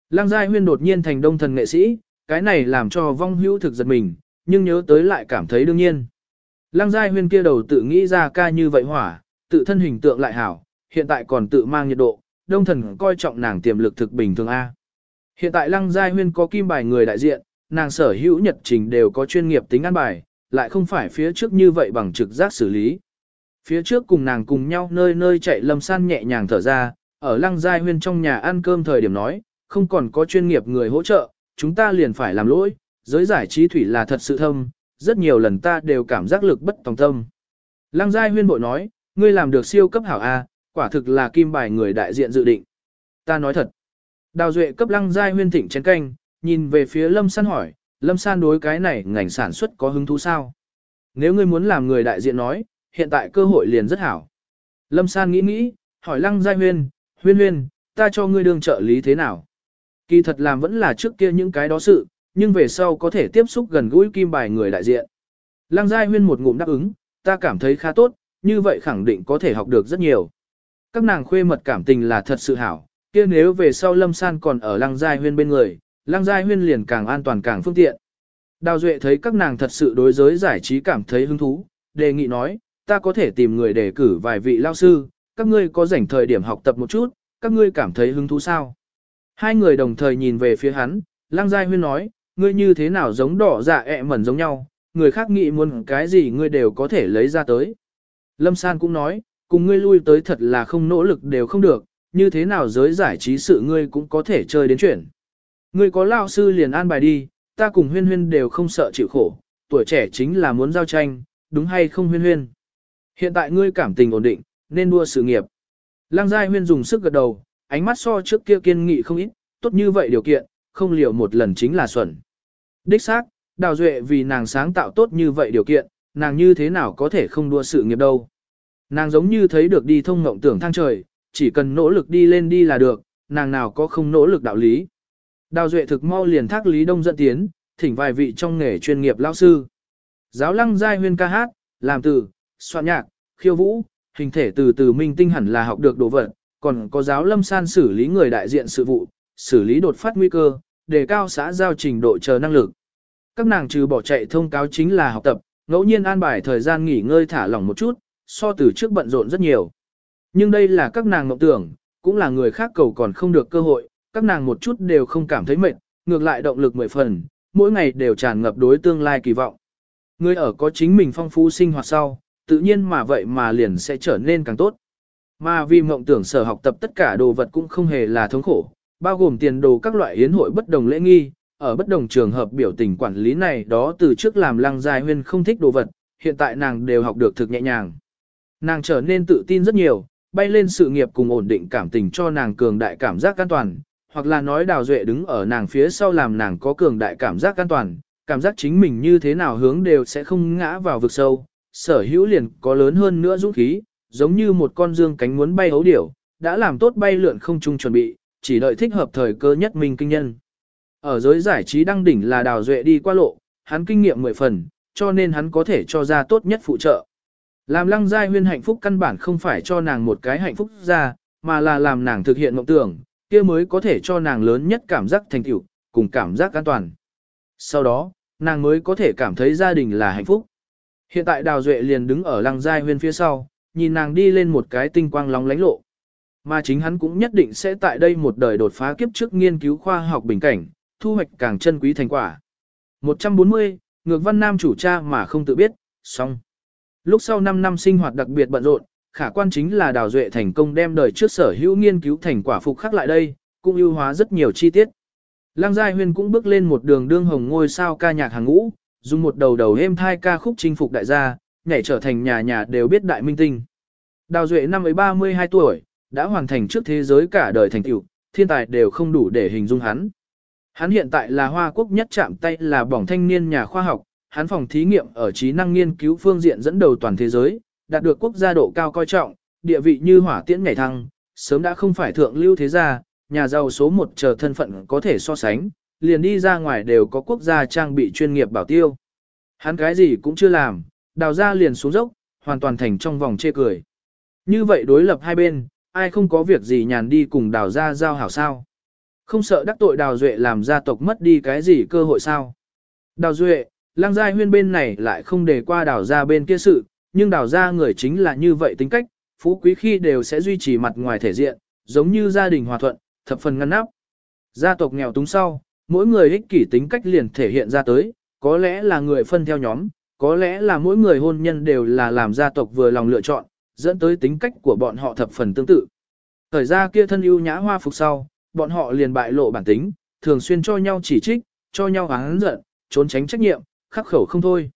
Lang Giai Huyên đột nhiên thành đông thần nghệ sĩ, cái này làm cho vong hữu thực giật mình, nhưng nhớ tới lại cảm thấy đương nhiên. Lang Giai Huyên kia đầu tự nghĩ ra ca như vậy hỏa, tự thân hình tượng lại hảo, hiện tại còn tự mang nhiệt độ, đông thần coi trọng nàng tiềm lực thực bình thường A. Hiện tại Lăng Giai Huyên có kim bài người đại diện, nàng sở hữu nhật trình đều có chuyên nghiệp tính ăn bài, lại không phải phía trước như vậy bằng trực giác xử lý. Phía trước cùng nàng cùng nhau nơi nơi chạy lâm san nhẹ nhàng thở ra, ở Lăng Giai Huyên trong nhà ăn cơm thời điểm nói, không còn có chuyên nghiệp người hỗ trợ, chúng ta liền phải làm lỗi, giới giải trí thủy là thật sự thâm, rất nhiều lần ta đều cảm giác lực bất tòng tâm. Lăng Giai Huyên bội nói, ngươi làm được siêu cấp hảo A, quả thực là kim bài người đại diện dự định. Ta nói thật. Đào Duệ cấp Lăng Giai Huyên thỉnh chén canh, nhìn về phía Lâm San hỏi, Lâm San đối cái này ngành sản xuất có hứng thú sao? Nếu ngươi muốn làm người đại diện nói, hiện tại cơ hội liền rất hảo. Lâm San nghĩ nghĩ, hỏi Lăng Giai Huyên, Huyên Huyên, ta cho ngươi đương trợ lý thế nào? Kỳ thật làm vẫn là trước kia những cái đó sự, nhưng về sau có thể tiếp xúc gần gũi kim bài người đại diện. Lăng Giai Huyên một ngụm đáp ứng, ta cảm thấy khá tốt, như vậy khẳng định có thể học được rất nhiều. Các nàng khuê mật cảm tình là thật sự hảo, kia nếu về sau Lâm San còn ở Lăng Giai Huyên bên người, Lăng Giai Huyên liền càng an toàn càng phương tiện. Đào Duệ thấy các nàng thật sự đối giới giải trí cảm thấy hứng thú, đề nghị nói, ta có thể tìm người để cử vài vị lao sư, các ngươi có rảnh thời điểm học tập một chút, các ngươi cảm thấy hứng thú sao? Hai người đồng thời nhìn về phía hắn, Lăng Giai Huyên nói, ngươi như thế nào giống đỏ dạ ẹ mẩn giống nhau, người khác nghĩ muốn cái gì ngươi đều có thể lấy ra tới. Lâm San cũng nói, cùng ngươi lui tới thật là không nỗ lực đều không được, như thế nào giới giải trí sự ngươi cũng có thể chơi đến chuyển. Ngươi có lao sư liền an bài đi, ta cùng huyên huyên đều không sợ chịu khổ, tuổi trẻ chính là muốn giao tranh, đúng hay không huyên huyên. Hiện tại ngươi cảm tình ổn định, nên đua sự nghiệp. Lăng Giai Huyên dùng sức gật đầu, ánh mắt so trước kia kiên nghị không ít, tốt như vậy điều kiện, không liều một lần chính là xuẩn. Đích xác, Đào Duệ vì nàng sáng tạo tốt như vậy điều kiện, nàng như thế nào có thể không đua sự nghiệp đâu. Nàng giống như thấy được đi thông ngộng tưởng thang trời, chỉ cần nỗ lực đi lên đi là được, nàng nào có không nỗ lực đạo lý. Đào Duệ thực mau liền thác Lý Đông dẫn tiến, thỉnh vài vị trong nghề chuyên nghiệp lao sư. Giáo lăng giai huyên ca hát, làm từ, soạn nhạc, khiêu vũ, hình thể từ từ minh tinh hẳn là học được đồ vật, còn có giáo lâm san xử lý người đại diện sự vụ, xử lý đột phát nguy cơ, đề cao xã giao trình độ chờ năng lực. Các nàng trừ bỏ chạy thông cáo chính là học tập, ngẫu nhiên an bài thời gian nghỉ ngơi thả lỏng một chút, so từ trước bận rộn rất nhiều. Nhưng đây là các nàng mộng tưởng, cũng là người khác cầu còn không được cơ hội, các nàng một chút đều không cảm thấy mệt, ngược lại động lực mười phần, mỗi ngày đều tràn ngập đối tương lai kỳ vọng. Người ở có chính mình phong phú sinh hoạt sau, tự nhiên mà vậy mà liền sẽ trở nên càng tốt. Mà vì mộng tưởng sở học tập tất cả đồ vật cũng không hề là thống khổ, bao gồm tiền đồ các loại hiến hội bất đồng lễ nghi, ở bất đồng trường hợp biểu tình quản lý này đó từ trước làm lăng dài huyên không thích đồ vật, hiện tại nàng đều học được thực nhẹ nhàng. Nàng trở nên tự tin rất nhiều, bay lên sự nghiệp cùng ổn định cảm tình cho nàng cường đại cảm giác an toàn, hoặc là nói đào duệ đứng ở nàng phía sau làm nàng có cường đại cảm giác an toàn, cảm giác chính mình như thế nào hướng đều sẽ không ngã vào vực sâu, sở hữu liền có lớn hơn nữa dũng khí, giống như một con dương cánh muốn bay hấu điểu, đã làm tốt bay lượn không trung chuẩn bị, chỉ đợi thích hợp thời cơ nhất mình kinh nhân. Ở giới giải trí đăng đỉnh là đào duệ đi qua lộ, hắn kinh nghiệm mười phần, cho nên hắn có thể cho ra tốt nhất phụ trợ. Làm lăng giai huyên hạnh phúc căn bản không phải cho nàng một cái hạnh phúc ra, mà là làm nàng thực hiện mộng tưởng, kia mới có thể cho nàng lớn nhất cảm giác thành tựu, cùng cảm giác an toàn. Sau đó, nàng mới có thể cảm thấy gia đình là hạnh phúc. Hiện tại Đào Duệ liền đứng ở lăng giai huyên phía sau, nhìn nàng đi lên một cái tinh quang lóng lánh lộ. Mà chính hắn cũng nhất định sẽ tại đây một đời đột phá kiếp trước nghiên cứu khoa học bình cảnh, thu hoạch càng chân quý thành quả. 140, ngược văn nam chủ cha mà không tự biết, xong. Lúc sau 5 năm sinh hoạt đặc biệt bận rộn, khả quan chính là Đào Duệ thành công đem đời trước sở hữu nghiên cứu thành quả phục khắc lại đây, cũng ưu hóa rất nhiều chi tiết. Lang Giai Huyên cũng bước lên một đường đương hồng ngôi sao ca nhạc hàng ngũ, dùng một đầu đầu êm thai ca khúc chinh phục đại gia, nhảy trở thành nhà nhà đều biết đại minh tinh. Đào Duệ năm ấy 32 tuổi, đã hoàn thành trước thế giới cả đời thành tựu, thiên tài đều không đủ để hình dung hắn. Hắn hiện tại là Hoa Quốc nhất chạm tay là bỏng thanh niên nhà khoa học, hắn phòng thí nghiệm ở trí năng nghiên cứu phương diện dẫn đầu toàn thế giới, đạt được quốc gia độ cao coi trọng, địa vị như hỏa tiễn nhảy thăng, sớm đã không phải thượng lưu thế gia, nhà giàu số một chờ thân phận có thể so sánh, liền đi ra ngoài đều có quốc gia trang bị chuyên nghiệp bảo tiêu. Hắn cái gì cũng chưa làm, đào ra liền xuống dốc, hoàn toàn thành trong vòng chê cười. Như vậy đối lập hai bên, ai không có việc gì nhàn đi cùng đào ra giao hảo sao. Không sợ đắc tội đào duệ làm gia tộc mất đi cái gì cơ hội sao. Đào duệ, lang giai huyên bên này lại không để qua đào ra bên kia sự, nhưng đào ra người chính là như vậy tính cách, phú quý khi đều sẽ duy trì mặt ngoài thể diện, giống như gia đình hòa thuận, thập phần ngăn nắp. Gia tộc nghèo túng sau, mỗi người ích kỷ tính cách liền thể hiện ra tới, có lẽ là người phân theo nhóm, có lẽ là mỗi người hôn nhân đều là làm gia tộc vừa lòng lựa chọn, dẫn tới tính cách của bọn họ thập phần tương tự. Thời ra kia thân ưu nhã hoa phục sau, bọn họ liền bại lộ bản tính, thường xuyên cho nhau chỉ trích, cho nhau oán giận, trốn tránh trách nhiệm, khắc khẩu không thôi.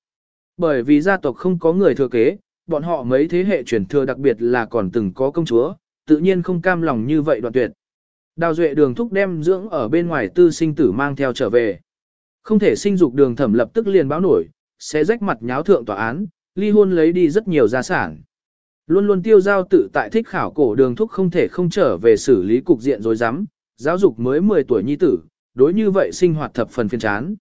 Bởi vì gia tộc không có người thừa kế, bọn họ mấy thế hệ truyền thừa đặc biệt là còn từng có công chúa, tự nhiên không cam lòng như vậy đoạn tuyệt. Đào duệ đường thúc đem dưỡng ở bên ngoài tư sinh tử mang theo trở về. Không thể sinh dục đường thẩm lập tức liền báo nổi, sẽ rách mặt nháo thượng tòa án, ly hôn lấy đi rất nhiều gia sản. Luôn luôn tiêu giao tự tại thích khảo cổ đường thúc không thể không trở về xử lý cục diện rồi dám, giáo dục mới 10 tuổi nhi tử, đối như vậy sinh hoạt thập phần phiền chán.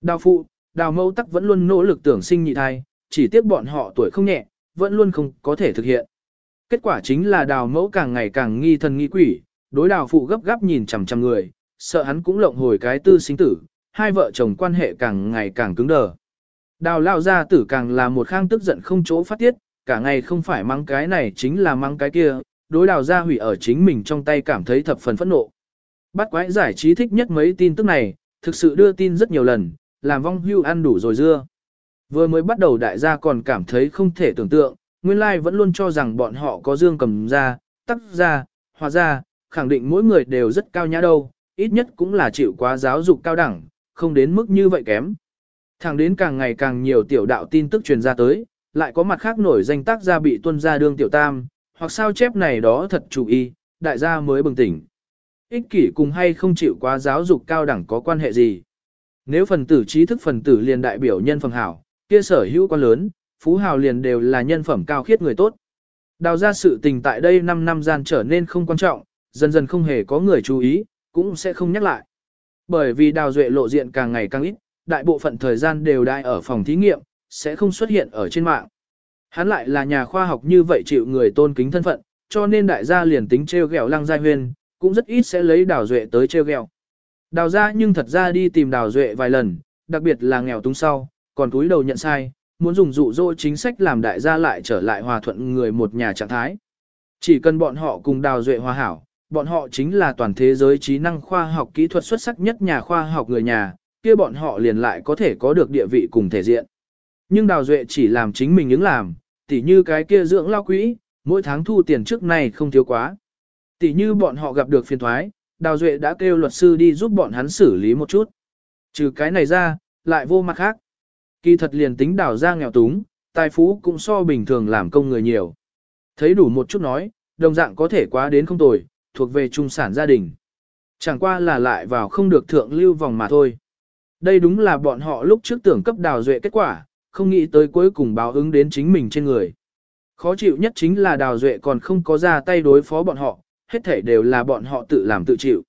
Đào phụ, đào mẫu tắc vẫn luôn nỗ lực tưởng sinh nhị thai, chỉ tiếc bọn họ tuổi không nhẹ, vẫn luôn không có thể thực hiện. Kết quả chính là đào mẫu càng ngày càng nghi thần nghi quỷ, đối đào phụ gấp gáp nhìn chằm chằm người, sợ hắn cũng lộng hồi cái tư sinh tử, hai vợ chồng quan hệ càng ngày càng cứng đờ. Đào lao ra tử càng là một khang tức giận không chỗ phát tiết, cả ngày không phải mang cái này chính là mang cái kia, đối đào ra hủy ở chính mình trong tay cảm thấy thập phần phẫn nộ. Bắt quái giải trí thích nhất mấy tin tức này, thực sự đưa tin rất nhiều lần, làm vong hưu ăn đủ rồi dưa. Vừa mới bắt đầu đại gia còn cảm thấy không thể tưởng tượng, nguyên lai vẫn luôn cho rằng bọn họ có dương cầm ra, tắc ra, hòa ra, khẳng định mỗi người đều rất cao nhã đâu, ít nhất cũng là chịu quá giáo dục cao đẳng, không đến mức như vậy kém. Thẳng đến càng ngày càng nhiều tiểu đạo tin tức truyền ra tới, lại có mặt khác nổi danh tác gia bị tuân ra đương tiểu tam, hoặc sao chép này đó thật chủ y, đại gia mới bừng tỉnh. Ích kỷ cùng hay không chịu quá giáo dục cao đẳng có quan hệ gì? Nếu phần tử trí thức phần tử liền đại biểu nhân phẩm hảo, kia sở hữu quan lớn, phú hào liền đều là nhân phẩm cao khiết người tốt. Đào ra sự tình tại đây 5 năm gian trở nên không quan trọng, dần dần không hề có người chú ý, cũng sẽ không nhắc lại. Bởi vì đào duệ lộ diện càng ngày càng ít, đại bộ phận thời gian đều đại ở phòng thí nghiệm, sẽ không xuất hiện ở trên mạng. Hắn lại là nhà khoa học như vậy chịu người tôn kính thân phận, cho nên đại gia liền tính treo gẹo lăng giai huyên, cũng rất ít sẽ lấy đào duệ tới treo gẹo. Đào ra nhưng thật ra đi tìm đào duệ vài lần, đặc biệt là nghèo túng sau, còn túi đầu nhận sai, muốn dùng dụ dỗ chính sách làm đại gia lại trở lại hòa thuận người một nhà trạng thái. Chỉ cần bọn họ cùng đào duệ hòa hảo, bọn họ chính là toàn thế giới trí năng khoa học kỹ thuật xuất sắc nhất nhà khoa học người nhà, kia bọn họ liền lại có thể có được địa vị cùng thể diện. Nhưng đào duệ chỉ làm chính mình những làm, tỉ như cái kia dưỡng lao quỹ, mỗi tháng thu tiền trước này không thiếu quá. Tỉ như bọn họ gặp được phiền thoái, đào duệ đã kêu luật sư đi giúp bọn hắn xử lý một chút. Trừ cái này ra, lại vô mặt khác. Kỳ thật liền tính đào ra nghèo túng, tài phú cũng so bình thường làm công người nhiều. Thấy đủ một chút nói, đồng dạng có thể quá đến không tồi, thuộc về trung sản gia đình. Chẳng qua là lại vào không được thượng lưu vòng mà thôi. Đây đúng là bọn họ lúc trước tưởng cấp đào duệ kết quả, không nghĩ tới cuối cùng báo ứng đến chính mình trên người. Khó chịu nhất chính là đào duệ còn không có ra tay đối phó bọn họ, hết thể đều là bọn họ tự làm tự chịu.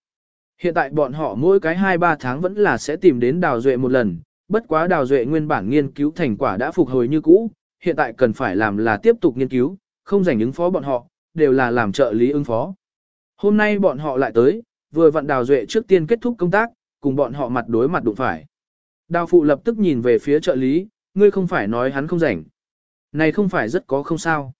Hiện tại bọn họ mỗi cái 2-3 tháng vẫn là sẽ tìm đến đào duệ một lần, bất quá đào duệ nguyên bản nghiên cứu thành quả đã phục hồi như cũ, hiện tại cần phải làm là tiếp tục nghiên cứu, không dành ứng phó bọn họ, đều là làm trợ lý ứng phó. Hôm nay bọn họ lại tới, vừa vặn đào duệ trước tiên kết thúc công tác, cùng bọn họ mặt đối mặt đụng phải. Đào phụ lập tức nhìn về phía trợ lý, ngươi không phải nói hắn không rảnh. Này không phải rất có không sao.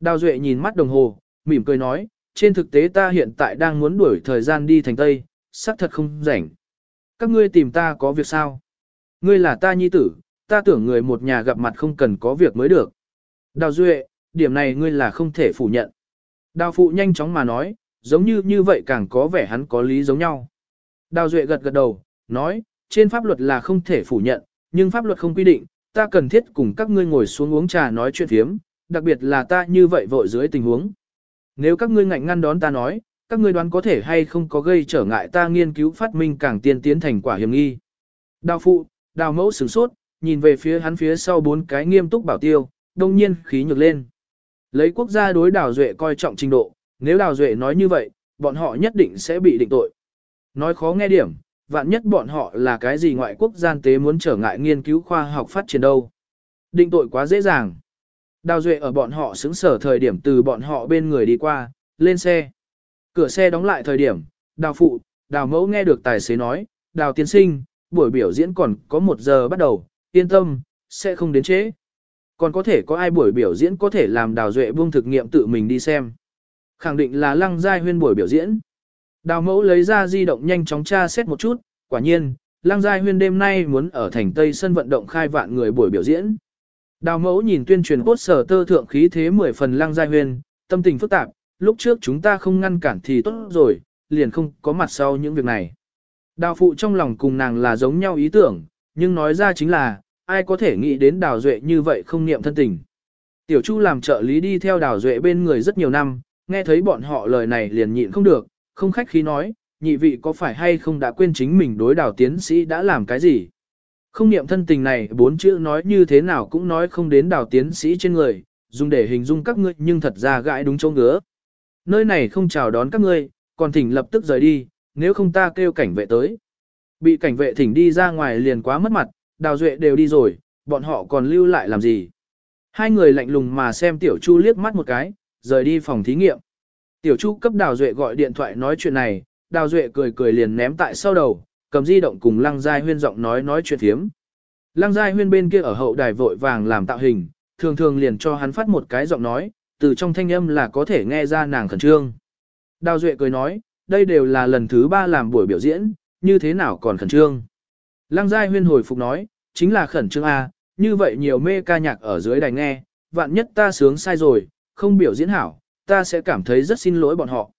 Đào duệ nhìn mắt đồng hồ, mỉm cười nói, trên thực tế ta hiện tại đang muốn đuổi thời gian đi thành Tây, xác thật không rảnh. Các ngươi tìm ta có việc sao? Ngươi là ta nhi tử, ta tưởng người một nhà gặp mặt không cần có việc mới được. Đào Duệ, điểm này ngươi là không thể phủ nhận. Đào Phụ nhanh chóng mà nói, giống như như vậy càng có vẻ hắn có lý giống nhau. Đào Duệ gật gật đầu, nói, trên pháp luật là không thể phủ nhận, nhưng pháp luật không quy định, ta cần thiết cùng các ngươi ngồi xuống uống trà nói chuyện phiếm, đặc biệt là ta như vậy vội dưới tình huống. Nếu các ngươi ngạnh ngăn đón ta nói, các ngươi đoán có thể hay không có gây trở ngại ta nghiên cứu phát minh càng tiên tiến thành quả hiểm nghi. Đào phụ, đào mẫu sửng sốt, nhìn về phía hắn phía sau bốn cái nghiêm túc bảo tiêu, đông nhiên khí nhược lên. Lấy quốc gia đối đào duệ coi trọng trình độ, nếu đào duệ nói như vậy, bọn họ nhất định sẽ bị định tội. Nói khó nghe điểm, vạn nhất bọn họ là cái gì ngoại quốc gian tế muốn trở ngại nghiên cứu khoa học phát triển đâu. Định tội quá dễ dàng. Đào duệ ở bọn họ xứng sở thời điểm từ bọn họ bên người đi qua, lên xe. Cửa xe đóng lại thời điểm, đào phụ, đào mẫu nghe được tài xế nói, đào tiên sinh, buổi biểu diễn còn có một giờ bắt đầu, yên tâm, sẽ không đến trễ. Còn có thể có ai buổi biểu diễn có thể làm đào duệ buông thực nghiệm tự mình đi xem. Khẳng định là lăng giai huyên buổi biểu diễn. Đào mẫu lấy ra di động nhanh chóng tra xét một chút, quả nhiên, Lang giai huyên đêm nay muốn ở thành Tây sân vận động khai vạn người buổi biểu diễn. Đào mẫu nhìn tuyên truyền cốt sở tơ thượng khí thế mười phần Lang giai huyên, tâm tình phức tạp, lúc trước chúng ta không ngăn cản thì tốt rồi, liền không có mặt sau những việc này. Đào phụ trong lòng cùng nàng là giống nhau ý tưởng, nhưng nói ra chính là, ai có thể nghĩ đến đào duệ như vậy không niệm thân tình. Tiểu Chu làm trợ lý đi theo đào duệ bên người rất nhiều năm, nghe thấy bọn họ lời này liền nhịn không được, không khách khí nói, nhị vị có phải hay không đã quên chính mình đối đảo tiến sĩ đã làm cái gì. Không niệm thân tình này bốn chữ nói như thế nào cũng nói không đến đảo tiến sĩ trên người, dùng để hình dung các ngươi nhưng thật ra gãi đúng chỗ ngứa. Nơi này không chào đón các ngươi, còn thỉnh lập tức rời đi, nếu không ta kêu cảnh vệ tới. Bị cảnh vệ thỉnh đi ra ngoài liền quá mất mặt, đào duệ đều đi rồi, bọn họ còn lưu lại làm gì. Hai người lạnh lùng mà xem tiểu chu liếc mắt một cái, rời đi phòng thí nghiệm. Tiểu chu cấp đào duệ gọi điện thoại nói chuyện này, đào duệ cười cười liền ném tại sau đầu, cầm di động cùng lăng giai huyên giọng nói nói chuyện thiếm. Lăng giai huyên bên kia ở hậu đài vội vàng làm tạo hình, thường thường liền cho hắn phát một cái giọng nói, từ trong thanh âm là có thể nghe ra nàng khẩn trương. Đào duệ cười nói, đây đều là lần thứ ba làm buổi biểu diễn, như thế nào còn khẩn trương. Lăng Giai Huyên hồi phục nói, chính là khẩn trương A, như vậy nhiều mê ca nhạc ở dưới đài nghe, vạn nhất ta sướng sai rồi, không biểu diễn hảo, ta sẽ cảm thấy rất xin lỗi bọn họ.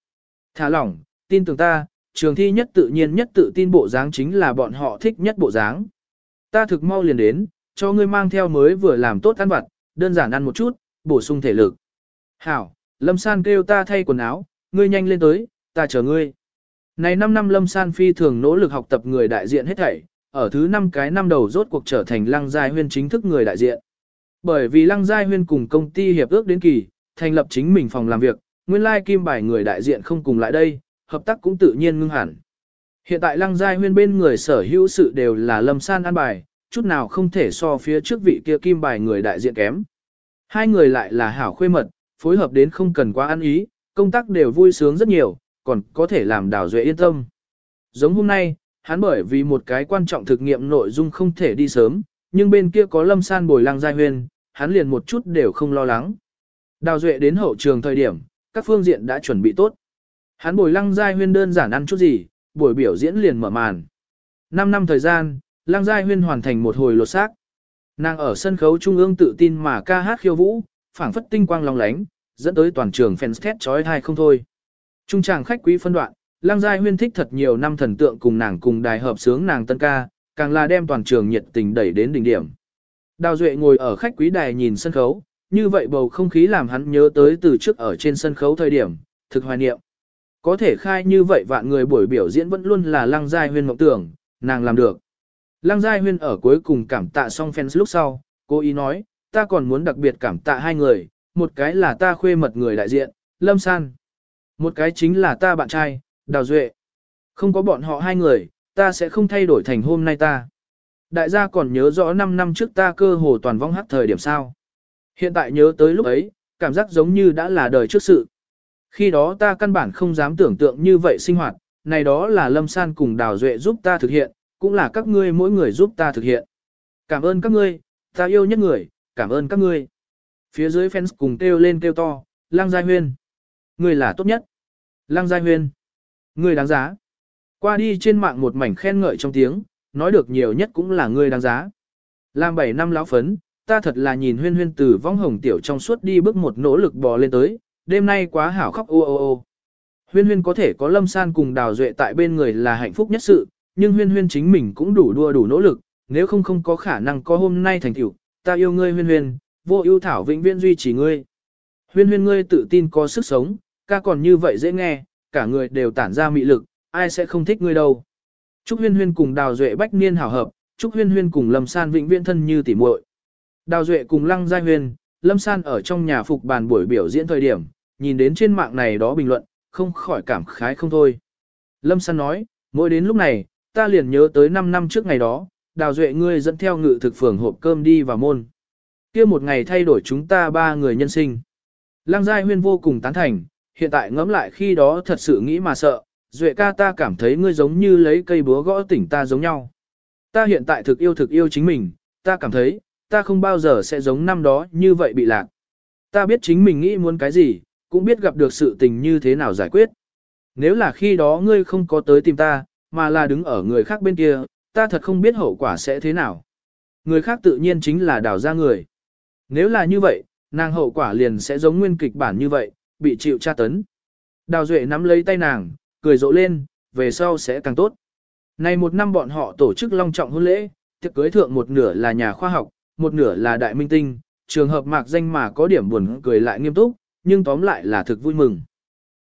Thả lỏng, tin tưởng ta, trường thi nhất tự nhiên nhất tự tin bộ dáng chính là bọn họ thích nhất bộ dáng. Ta thực mau liền đến, cho ngươi mang theo mới vừa làm tốt ăn vặt, đơn giản ăn một chút, bổ sung thể lực. Hảo, Lâm San kêu ta thay quần áo, ngươi nhanh lên tới, ta chờ ngươi. Này 5 năm Lâm San phi thường nỗ lực học tập người đại diện hết thảy, ở thứ 5 cái năm đầu rốt cuộc trở thành Lăng Giai Huyên chính thức người đại diện. Bởi vì Lăng Giai Huyên cùng công ty hiệp ước đến kỳ, thành lập chính mình phòng làm việc, nguyên lai kim bài người đại diện không cùng lại đây, hợp tác cũng tự nhiên ngưng hẳn. Hiện tại Lăng Giai Huyên bên người sở hữu sự đều là Lâm San an bài, chút nào không thể so phía trước vị kia kim bài người đại diện kém. Hai người lại là hảo khuê mật, phối hợp đến không cần quá ăn ý, công tác đều vui sướng rất nhiều, còn có thể làm đào duệ yên tâm. Giống hôm nay, hắn bởi vì một cái quan trọng thực nghiệm nội dung không thể đi sớm, nhưng bên kia có lâm san bồi lăng giai huyên, hắn liền một chút đều không lo lắng. Đào duệ đến hậu trường thời điểm, các phương diện đã chuẩn bị tốt. Hắn bồi Lăng Giai Huyên đơn giản ăn chút gì, buổi biểu diễn liền mở màn. 5 năm thời gian, Lăng Giai Huyên hoàn thành một hồi lột xác. Nàng ở sân khấu trung ương tự tin mà ca hát khiêu vũ, phảng phất tinh quang long lánh, dẫn tới toàn trường fans thét chói tai không thôi. Trung tràng khách quý phân đoạn, Lăng Giai Huyên thích thật nhiều năm thần tượng cùng nàng cùng đài hợp sướng nàng tân ca, càng là đem toàn trường nhiệt tình đẩy đến đỉnh điểm. Đào Duệ ngồi ở khách quý đài nhìn sân khấu, như vậy bầu không khí làm hắn nhớ tới từ trước ở trên sân khấu thời điểm, thực hoài niệm. Có thể khai như vậy vạn người buổi biểu diễn vẫn luôn là Lăng Giai Huyên mộng tưởng, nàng làm được. Lăng Giai Huyên ở cuối cùng cảm tạ xong fans lúc sau, cô ý nói, ta còn muốn đặc biệt cảm tạ hai người, một cái là ta khuê mật người đại diện, Lâm San. Một cái chính là ta bạn trai, Đào Duệ. Không có bọn họ hai người, ta sẽ không thay đổi thành hôm nay ta. Đại gia còn nhớ rõ 5 năm trước ta cơ hồ toàn vong hát thời điểm sao. Hiện tại nhớ tới lúc ấy, cảm giác giống như đã là đời trước sự. Khi đó ta căn bản không dám tưởng tượng như vậy sinh hoạt, này đó là Lâm San cùng Đào Duệ giúp ta thực hiện, cũng là các ngươi mỗi người giúp ta thực hiện. Cảm ơn các ngươi, ta yêu nhất người, cảm ơn các ngươi. Phía dưới fans cùng kêu lên kêu to, Lăng Giai Huyên. Người là tốt nhất. Lăng Giai Huyên. Người đáng giá. Qua đi trên mạng một mảnh khen ngợi trong tiếng, nói được nhiều nhất cũng là người đáng giá. Làm 7 năm lão phấn, ta thật là nhìn huyên huyên từ vong hồng tiểu trong suốt đi bước một nỗ lực bò lên tới, đêm nay quá hảo khóc ô ô ô. Huyên huyên có thể có lâm san cùng đào duệ tại bên người là hạnh phúc nhất sự, nhưng huyên huyên chính mình cũng đủ đua đủ nỗ lực, nếu không không có khả năng có hôm nay thành tiểu. ta yêu ngươi huyên huyên, vô ưu thảo vĩnh viễn duy trì ngươi. Huyên huyên ngươi tự tin có sức sống, ca còn như vậy dễ nghe, cả người đều tản ra mị lực, ai sẽ không thích ngươi đâu. Trúc huyên huyên cùng đào duệ bách niên hảo hợp, Trúc huyên huyên cùng lâm san vĩnh viễn thân như tỉ muội. Đào duệ cùng lăng giai huyên, lâm san ở trong nhà phục bàn buổi biểu diễn thời điểm, nhìn đến trên mạng này đó bình luận, không khỏi cảm khái không thôi. Lâm san nói, mỗi đến lúc này, ta liền nhớ tới 5 năm trước ngày đó, đào duệ ngươi dẫn theo ngự thực phường hộp cơm đi vào môn kia một ngày thay đổi chúng ta ba người nhân sinh. Lăng Giai Huyên vô cùng tán thành, hiện tại ngẫm lại khi đó thật sự nghĩ mà sợ, Duệ ca ta cảm thấy ngươi giống như lấy cây búa gõ tỉnh ta giống nhau. Ta hiện tại thực yêu thực yêu chính mình, ta cảm thấy, ta không bao giờ sẽ giống năm đó như vậy bị lạc. Ta biết chính mình nghĩ muốn cái gì, cũng biết gặp được sự tình như thế nào giải quyết. Nếu là khi đó ngươi không có tới tìm ta, mà là đứng ở người khác bên kia, ta thật không biết hậu quả sẽ thế nào. Người khác tự nhiên chính là đào ra người. Nếu là như vậy, nàng hậu quả liền sẽ giống nguyên kịch bản như vậy, bị chịu tra tấn. Đào Duệ nắm lấy tay nàng, cười rộ lên, về sau sẽ càng tốt. Này một năm bọn họ tổ chức long trọng hôn lễ, tiệc cưới thượng một nửa là nhà khoa học, một nửa là đại minh tinh, trường hợp mạc danh mà có điểm buồn cười lại nghiêm túc, nhưng tóm lại là thực vui mừng.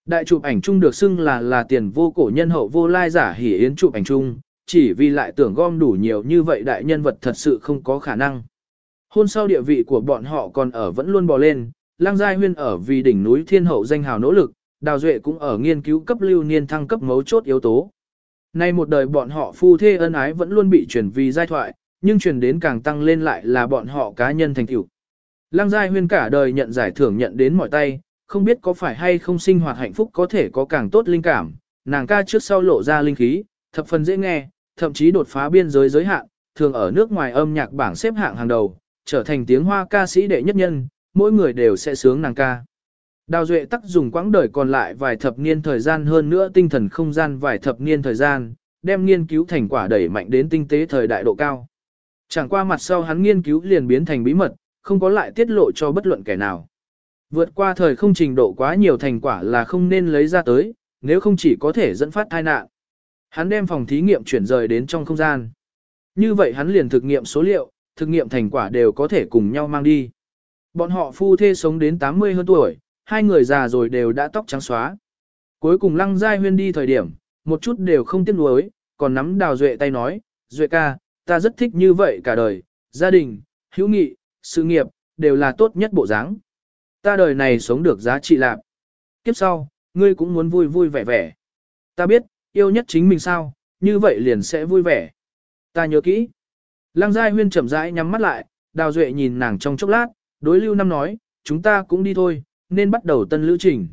Đại chụp ảnh chung được xưng là là tiền vô cổ nhân hậu vô lai giả hỉ yến chụp ảnh chung, chỉ vì lại tưởng gom đủ nhiều như vậy đại nhân vật thật sự không có khả năng. Hôn sau địa vị của bọn họ còn ở vẫn luôn bò lên, Lang Giai Huyên ở vì đỉnh núi thiên hậu danh hào nỗ lực, Đào Duệ cũng ở nghiên cứu cấp lưu niên thăng cấp mấu chốt yếu tố. Nay một đời bọn họ phu thê ân ái vẫn luôn bị truyền vì giai thoại, nhưng truyền đến càng tăng lên lại là bọn họ cá nhân thành tựu. Lăng Giai Huyên cả đời nhận giải thưởng nhận đến mọi tay, không biết có phải hay không sinh hoạt hạnh phúc có thể có càng tốt linh cảm, nàng ca trước sau lộ ra linh khí, thập phần dễ nghe, thậm chí đột phá biên giới giới hạn, thường ở nước ngoài âm nhạc bảng xếp hạng hàng đầu, trở thành tiếng hoa ca sĩ đệ nhất nhân, mỗi người đều sẽ sướng nàng ca. Đào Duệ tắc dùng quãng đời còn lại vài thập niên thời gian hơn nữa tinh thần không gian vài thập niên thời gian, đem nghiên cứu thành quả đẩy mạnh đến tinh tế thời đại độ cao. Chẳng qua mặt sau hắn nghiên cứu liền biến thành bí mật, không có lại tiết lộ cho bất luận kẻ nào. Vượt qua thời không trình độ quá nhiều thành quả là không nên lấy ra tới, nếu không chỉ có thể dẫn phát tai nạn. Hắn đem phòng thí nghiệm chuyển rời đến trong không gian. Như vậy hắn liền thực nghiệm số liệu, thực nghiệm thành quả đều có thể cùng nhau mang đi. Bọn họ phu thê sống đến 80 hơn tuổi, hai người già rồi đều đã tóc trắng xóa. Cuối cùng lăng giai huyên đi thời điểm, một chút đều không tiếc nuối, còn nắm đào duệ tay nói, duệ ca, ta rất thích như vậy cả đời, gia đình, hữu nghị, sự nghiệp, đều là tốt nhất bộ dáng. Ta đời này sống được giá trị lạc. Kiếp sau, ngươi cũng muốn vui vui vẻ vẻ. Ta biết, yêu nhất chính mình sao, như vậy liền sẽ vui vẻ. Ta nhớ kỹ. Lăng Giai Huyên chậm rãi nhắm mắt lại, Đào Duệ nhìn nàng trong chốc lát, đối Lưu Năm nói, chúng ta cũng đi thôi, nên bắt đầu tân lữ trình.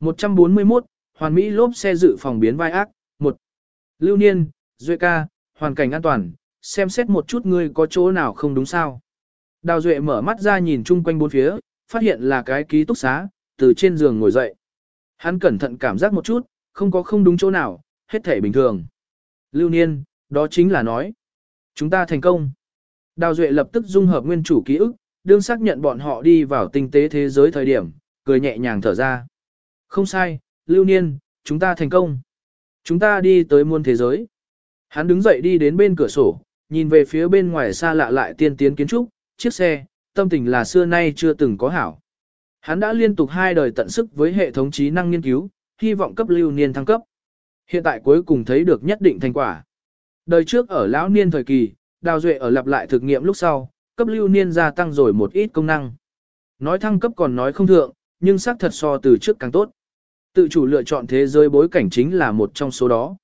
141, Hoàn Mỹ lốp xe dự phòng biến vai ác, 1. Lưu Niên, Duệ ca, hoàn cảnh an toàn, xem xét một chút ngươi có chỗ nào không đúng sao. Đào Duệ mở mắt ra nhìn chung quanh bốn phía, phát hiện là cái ký túc xá, từ trên giường ngồi dậy. Hắn cẩn thận cảm giác một chút, không có không đúng chỗ nào, hết thể bình thường. Lưu Niên, đó chính là nói. Chúng ta thành công. Đào Duệ lập tức dung hợp nguyên chủ ký ức, đương xác nhận bọn họ đi vào tinh tế thế giới thời điểm, cười nhẹ nhàng thở ra. Không sai, Lưu Niên, chúng ta thành công. Chúng ta đi tới muôn thế giới. Hắn đứng dậy đi đến bên cửa sổ, nhìn về phía bên ngoài xa lạ lại tiên tiến kiến trúc, chiếc xe, tâm tình là xưa nay chưa từng có hảo. Hắn đã liên tục hai đời tận sức với hệ thống trí năng nghiên cứu, hy vọng cấp lưu niên thăng cấp. Hiện tại cuối cùng thấy được nhất định thành quả. Đời trước ở lão niên thời kỳ, đào duệ ở lặp lại thực nghiệm lúc sau, cấp lưu niên gia tăng rồi một ít công năng. Nói thăng cấp còn nói không thượng, nhưng xác thật so từ trước càng tốt. Tự chủ lựa chọn thế giới bối cảnh chính là một trong số đó.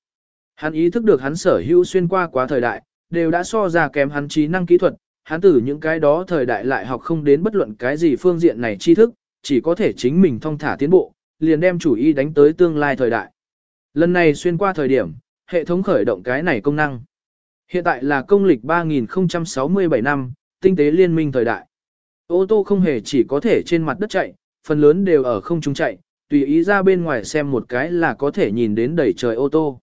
Hắn ý thức được hắn sở hữu xuyên qua quá thời đại, đều đã so ra kém hắn trí năng kỹ thuật, hắn từ những cái đó thời đại lại học không đến bất luận cái gì phương diện này tri thức, chỉ có thể chính mình thong thả tiến bộ, liền đem chủ ý đánh tới tương lai thời đại. Lần này xuyên qua thời điểm, hệ thống khởi động cái này công năng. Hiện tại là công lịch 3067 năm, tinh tế liên minh thời đại. Ô tô không hề chỉ có thể trên mặt đất chạy, phần lớn đều ở không trung chạy, tùy ý ra bên ngoài xem một cái là có thể nhìn đến đầy trời ô tô.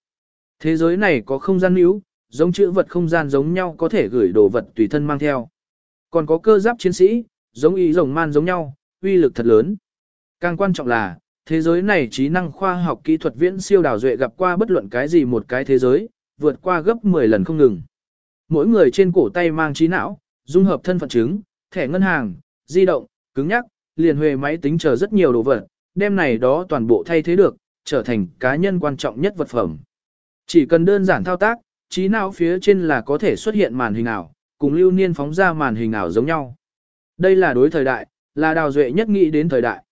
Thế giới này có không gian níu, giống chữ vật không gian giống nhau có thể gửi đồ vật tùy thân mang theo. Còn có cơ giáp chiến sĩ, giống ý rồng man giống nhau, uy lực thật lớn. Càng quan trọng là, thế giới này trí năng khoa học kỹ thuật viễn siêu đào duệ gặp qua bất luận cái gì một cái thế giới, vượt qua gấp 10 lần không ngừng. Mỗi người trên cổ tay mang trí não, dung hợp thân phận chứng, thẻ ngân hàng, di động, cứng nhắc, liền huề máy tính chờ rất nhiều đồ vật, đem này đó toàn bộ thay thế được, trở thành cá nhân quan trọng nhất vật phẩm. Chỉ cần đơn giản thao tác, trí não phía trên là có thể xuất hiện màn hình ảo, cùng lưu niên phóng ra màn hình ảo giống nhau. Đây là đối thời đại, là đào duệ nhất nghĩ đến thời đại.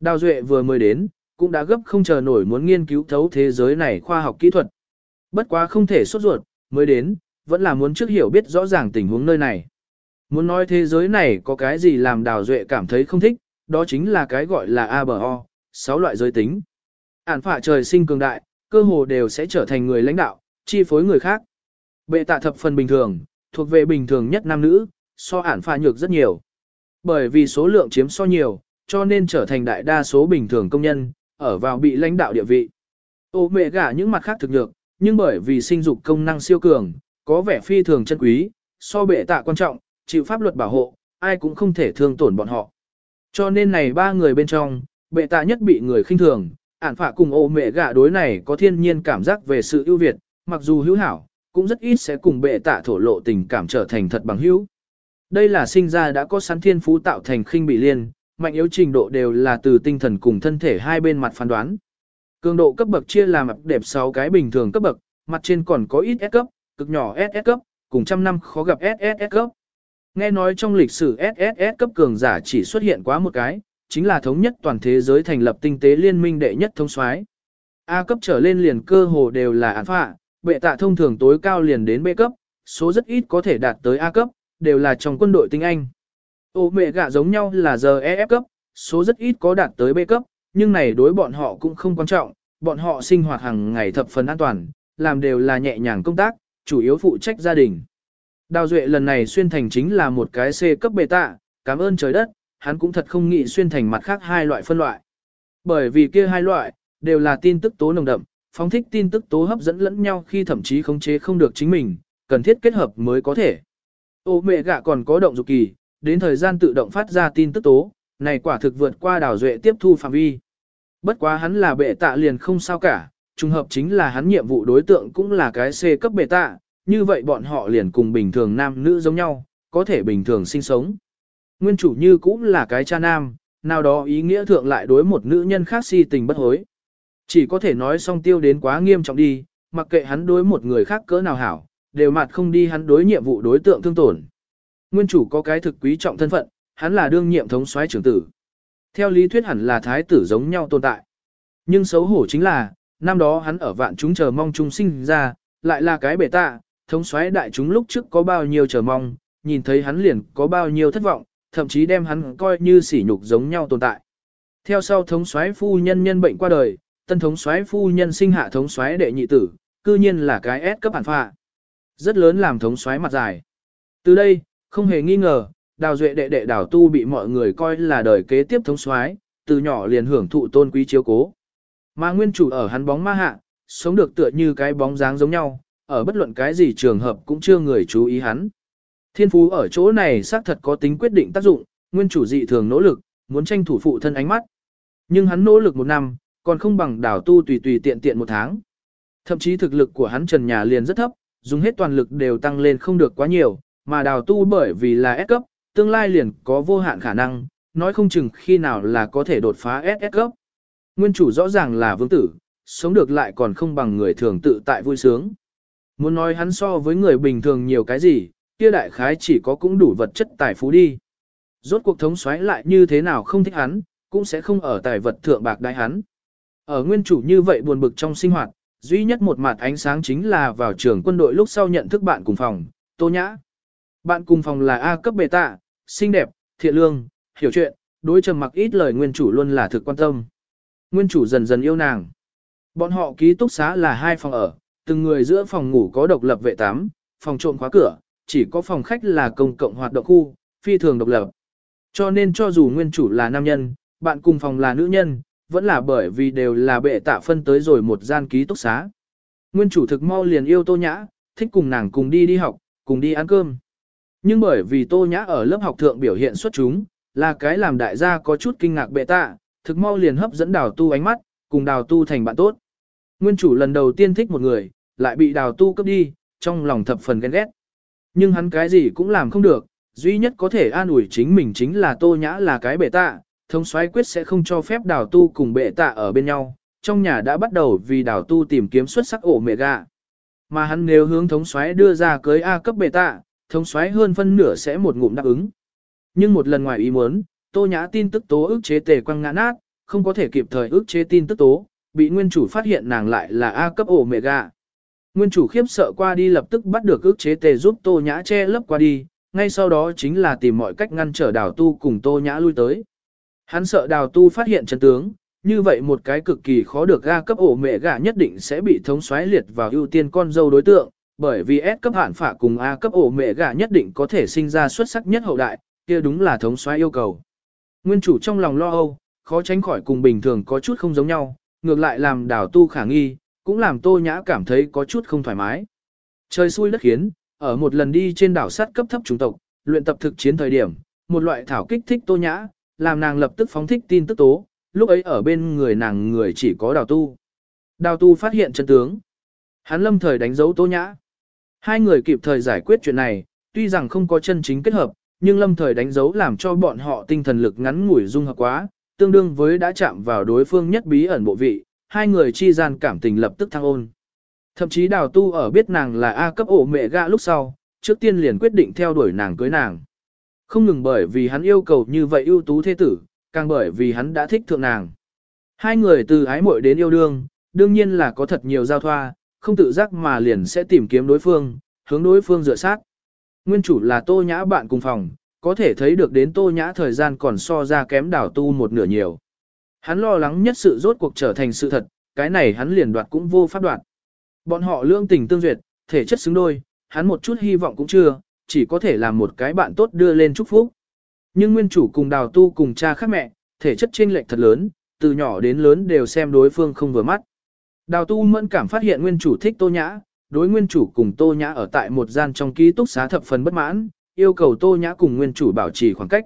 Đào duệ vừa mới đến, cũng đã gấp không chờ nổi muốn nghiên cứu thấu thế giới này khoa học kỹ thuật. Bất quá không thể sốt ruột, mới đến, vẫn là muốn trước hiểu biết rõ ràng tình huống nơi này. Muốn nói thế giới này có cái gì làm đào duệ cảm thấy không thích, đó chính là cái gọi là ABO, sáu loại giới tính. Ản phạ trời sinh cường đại, cơ hồ đều sẽ trở thành người lãnh đạo, chi phối người khác. Bệ tạ thập phần bình thường, thuộc về bình thường nhất nam nữ, so ản pha nhược rất nhiều. Bởi vì số lượng chiếm so nhiều, cho nên trở thành đại đa số bình thường công nhân, ở vào bị lãnh đạo địa vị. Ô mẹ gả những mặt khác thực nhược, nhưng bởi vì sinh dục công năng siêu cường, có vẻ phi thường chân quý, so bệ tạ quan trọng, chịu pháp luật bảo hộ, ai cũng không thể thương tổn bọn họ. Cho nên này ba người bên trong, bệ tạ nhất bị người khinh thường, ản phạ cùng ô mẹ gả đối này có thiên nhiên cảm giác về sự ưu việt, mặc dù hữu hảo, cũng rất ít sẽ cùng bệ tạ thổ lộ tình cảm trở thành thật bằng hữu. Đây là sinh ra đã có sẵn thiên phú tạo thành khinh bị liên, mạnh yếu trình độ đều là từ tinh thần cùng thân thể hai bên mặt phán đoán. Cường độ cấp bậc chia làm đẹp 6 cái bình thường cấp bậc, mặt trên còn có ít S cấp, cực nhỏ SS cấp, cùng trăm năm khó gặp SSS cấp. Nghe nói trong lịch sử SSS cấp cường giả chỉ xuất hiện quá một cái, chính là thống nhất toàn thế giới thành lập tinh tế liên minh đệ nhất thông soái. A cấp trở lên liền cơ hồ đều là án phạ, bệ tạ thông thường tối cao liền đến B cấp, số rất ít có thể đạt tới A cấp, đều là trong quân đội tinh Anh. Ô mẹ gạ giống nhau là giờ EF cấp, số rất ít có đạt tới B cấp, nhưng này đối bọn họ cũng không quan trọng, bọn họ sinh hoạt hàng ngày thập phần an toàn, làm đều là nhẹ nhàng công tác, chủ yếu phụ trách gia đình. Đào Duệ lần này xuyên thành chính là một cái C cấp bệ tạ, cảm ơn trời đất, hắn cũng thật không nghĩ xuyên thành mặt khác hai loại phân loại. Bởi vì kia hai loại, đều là tin tức tố nồng đậm, phóng thích tin tức tố hấp dẫn lẫn nhau khi thậm chí khống chế không được chính mình, cần thiết kết hợp mới có thể. Ô mẹ gạ còn có động dục kỳ, đến thời gian tự động phát ra tin tức tố, này quả thực vượt qua đào duệ tiếp thu phạm vi. Bất quá hắn là bệ tạ liền không sao cả, trùng hợp chính là hắn nhiệm vụ đối tượng cũng là cái C cấp bệ tạ, như vậy bọn họ liền cùng bình thường nam nữ giống nhau, có thể bình thường sinh sống. Nguyên chủ như cũng là cái cha nam, nào đó ý nghĩa thượng lại đối một nữ nhân khác si tình bất hối. Chỉ có thể nói song tiêu đến quá nghiêm trọng đi, mặc kệ hắn đối một người khác cỡ nào hảo, đều mặt không đi hắn đối nhiệm vụ đối tượng thương tổn. Nguyên chủ có cái thực quý trọng thân phận, hắn là đương nhiệm thống soái trưởng tử. Theo lý thuyết hẳn là thái tử giống nhau tồn tại. Nhưng xấu hổ chính là, năm đó hắn ở vạn chúng chờ mong chúng sinh ra, lại là cái bể tạ, thống soái đại chúng lúc trước có bao nhiêu chờ mong, nhìn thấy hắn liền có bao nhiêu thất vọng, thậm chí đem hắn coi như sỉ nhục giống nhau tồn tại. Theo sau thống soái phu nhân nhân bệnh qua đời, tân thống soái phu nhân sinh hạ thống soái đệ nhị tử, cư nhiên là cái S cấp bản phạ. Rất lớn làm thống soái mặt dài. Từ đây, không hề nghi ngờ, đào duệ đệ đệ đào tu bị mọi người coi là đời kế tiếp thống soái, từ nhỏ liền hưởng thụ tôn quý chiếu cố. Mà nguyên chủ ở hắn bóng ma hạ, sống được tựa như cái bóng dáng giống nhau, ở bất luận cái gì trường hợp cũng chưa người chú ý hắn. Thiên phú ở chỗ này xác thật có tính quyết định tác dụng, nguyên chủ dị thường nỗ lực, muốn tranh thủ phụ thân ánh mắt. Nhưng hắn nỗ lực một năm, còn không bằng đảo tu tùy tùy tiện tiện một tháng. Thậm chí thực lực của hắn trần nhà liền rất thấp, dùng hết toàn lực đều tăng lên không được quá nhiều, mà đào tu bởi vì là S cấp, tương lai liền có vô hạn khả năng, nói không chừng khi nào là có thể đột phá SS cấp. Nguyên chủ rõ ràng là vương tử, sống được lại còn không bằng người thường tự tại vui sướng. Muốn nói hắn so với người bình thường nhiều cái gì, kia đại khái chỉ có cũng đủ vật chất tài phú đi. Rốt cuộc thống xoáy lại như thế nào không thích hắn, cũng sẽ không ở tài vật thượng bạc đại hắn. Ở nguyên chủ như vậy buồn bực trong sinh hoạt, duy nhất một mặt ánh sáng chính là vào trường quân đội lúc sau nhận thức bạn cùng phòng, Tô Nhã. Bạn cùng phòng là A cấp bề tạ, xinh đẹp, thiện lương, hiểu chuyện, đối trầm mặc ít lời nguyên chủ luôn là thực quan tâm. Nguyên chủ dần dần yêu nàng. Bọn họ ký túc xá là hai phòng ở, từng người giữa phòng ngủ có độc lập vệ tắm, phòng trộm khóa cửa, chỉ có phòng khách là công cộng hoạt động khu, phi thường độc lập. Cho nên cho dù nguyên chủ là nam nhân, bạn cùng phòng là nữ nhân, vẫn là bởi vì đều là bệ tạ phân tới rồi một gian ký túc xá. Nguyên chủ thực mau liền yêu tô nhã, thích cùng nàng cùng đi đi học, cùng đi ăn cơm. Nhưng bởi vì tô nhã ở lớp học thượng biểu hiện xuất chúng, là cái làm đại gia có chút kinh ngạc bệ tạ, thực mau liền hấp dẫn đào tu ánh mắt, cùng đào tu thành bạn tốt. Nguyên chủ lần đầu tiên thích một người, lại bị đào tu cấp đi, trong lòng thập phần ghen ghét. Nhưng hắn cái gì cũng làm không được, duy nhất có thể an ủi chính mình chính là tô nhã là cái bệ tạ, thống soái quyết sẽ không cho phép đào tu cùng bệ tạ ở bên nhau, trong nhà đã bắt đầu vì đào tu tìm kiếm xuất sắc ổ mẹ gà. Mà hắn nếu hướng thống soái đưa ra cưới A cấp bệ tạ, thống soái hơn phân nửa sẽ một ngụm đáp ứng. Nhưng một lần ngoài ý muốn, tô nhã tin tức tố ức chế tề quăng ngã nát, không có thể kịp thời ức chế tin tức tố, bị nguyên chủ phát hiện nàng lại là A cấp ổ mẹ gà. Nguyên chủ khiếp sợ qua đi lập tức bắt được ức chế tề giúp tô nhã che lấp qua đi, ngay sau đó chính là tìm mọi cách ngăn trở Đảo tu cùng tô nhã lui tới. Hắn sợ đào tu phát hiện chân tướng, như vậy một cái cực kỳ khó được ga cấp ổ mẹ gà nhất định sẽ bị thống xoáy liệt vào ưu tiên con dâu đối tượng, bởi vì S cấp hạn phả cùng A cấp ổ mẹ gà nhất định có thể sinh ra xuất sắc nhất hậu đại, kia đúng là thống xoáy yêu cầu. Nguyên chủ trong lòng lo âu, khó tránh khỏi cùng bình thường có chút không giống nhau, ngược lại làm đào tu khả nghi, cũng làm tô nhã cảm thấy có chút không thoải mái. Trời xui đất khiến, ở một lần đi trên đảo sắt cấp thấp trung tộc, luyện tập thực chiến thời điểm, một loại thảo kích thích tô nhã, làm nàng lập tức phóng thích tin tức tố, lúc ấy ở bên người nàng người chỉ có đào tu. Đào tu phát hiện chân tướng. Hắn lâm thời đánh dấu tô nhã. Hai người kịp thời giải quyết chuyện này, tuy rằng không có chân chính kết hợp, nhưng lâm thời đánh dấu làm cho bọn họ tinh thần lực ngắn ngủi dung hợp quá, tương đương với đã chạm vào đối phương nhất bí ẩn bộ vị, hai người chi gian cảm tình lập tức thăng ôn. Thậm chí đào tu ở biết nàng là A cấp ổ mẹ gạ lúc sau, trước tiên liền quyết định theo đuổi nàng cưới nàng. Không ngừng bởi vì hắn yêu cầu như vậy ưu tú thế tử, càng bởi vì hắn đã thích thượng nàng. Hai người từ ái muội đến yêu đương, đương nhiên là có thật nhiều giao thoa, không tự giác mà liền sẽ tìm kiếm đối phương, hướng đối phương dựa sát. Nguyên chủ là tô nhã bạn cùng phòng, có thể thấy được đến tô nhã thời gian còn so ra kém đảo tu một nửa nhiều. Hắn lo lắng nhất sự rốt cuộc trở thành sự thật, cái này hắn liền đoạt cũng vô pháp đoạt. Bọn họ lương tình tương duyệt, thể chất xứng đôi, hắn một chút hy vọng cũng chưa, chỉ có thể làm một cái bạn tốt đưa lên chúc phúc. Nhưng nguyên chủ cùng đào tu cùng cha khác mẹ, thể chất chênh lệch thật lớn, từ nhỏ đến lớn đều xem đối phương không vừa mắt. Đào tu mẫn cảm phát hiện nguyên chủ thích tô nhã, đối nguyên chủ cùng tô nhã ở tại một gian trong ký túc xá thập phần bất mãn, yêu cầu tô nhã cùng nguyên chủ bảo trì khoảng cách.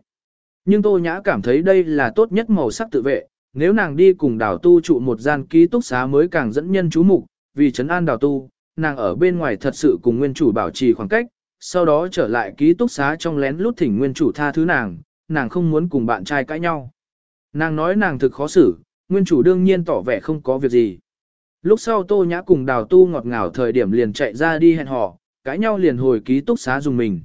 Nhưng tô nhã cảm thấy đây là tốt nhất màu sắc tự vệ, nếu nàng đi cùng đào tu trụ một gian ký túc xá mới càng dẫn nhân chú mục, vì trấn an đào tu, nàng ở bên ngoài thật sự cùng nguyên chủ bảo trì khoảng cách, sau đó trở lại ký túc xá trong lén lút thỉnh nguyên chủ tha thứ nàng, nàng không muốn cùng bạn trai cãi nhau. Nàng nói nàng thực khó xử, nguyên chủ đương nhiên tỏ vẻ không có việc gì. Lúc sau tô nhã cùng đào tu ngọt ngào thời điểm liền chạy ra đi hẹn hò, cãi nhau liền hồi ký túc xá dùng mình.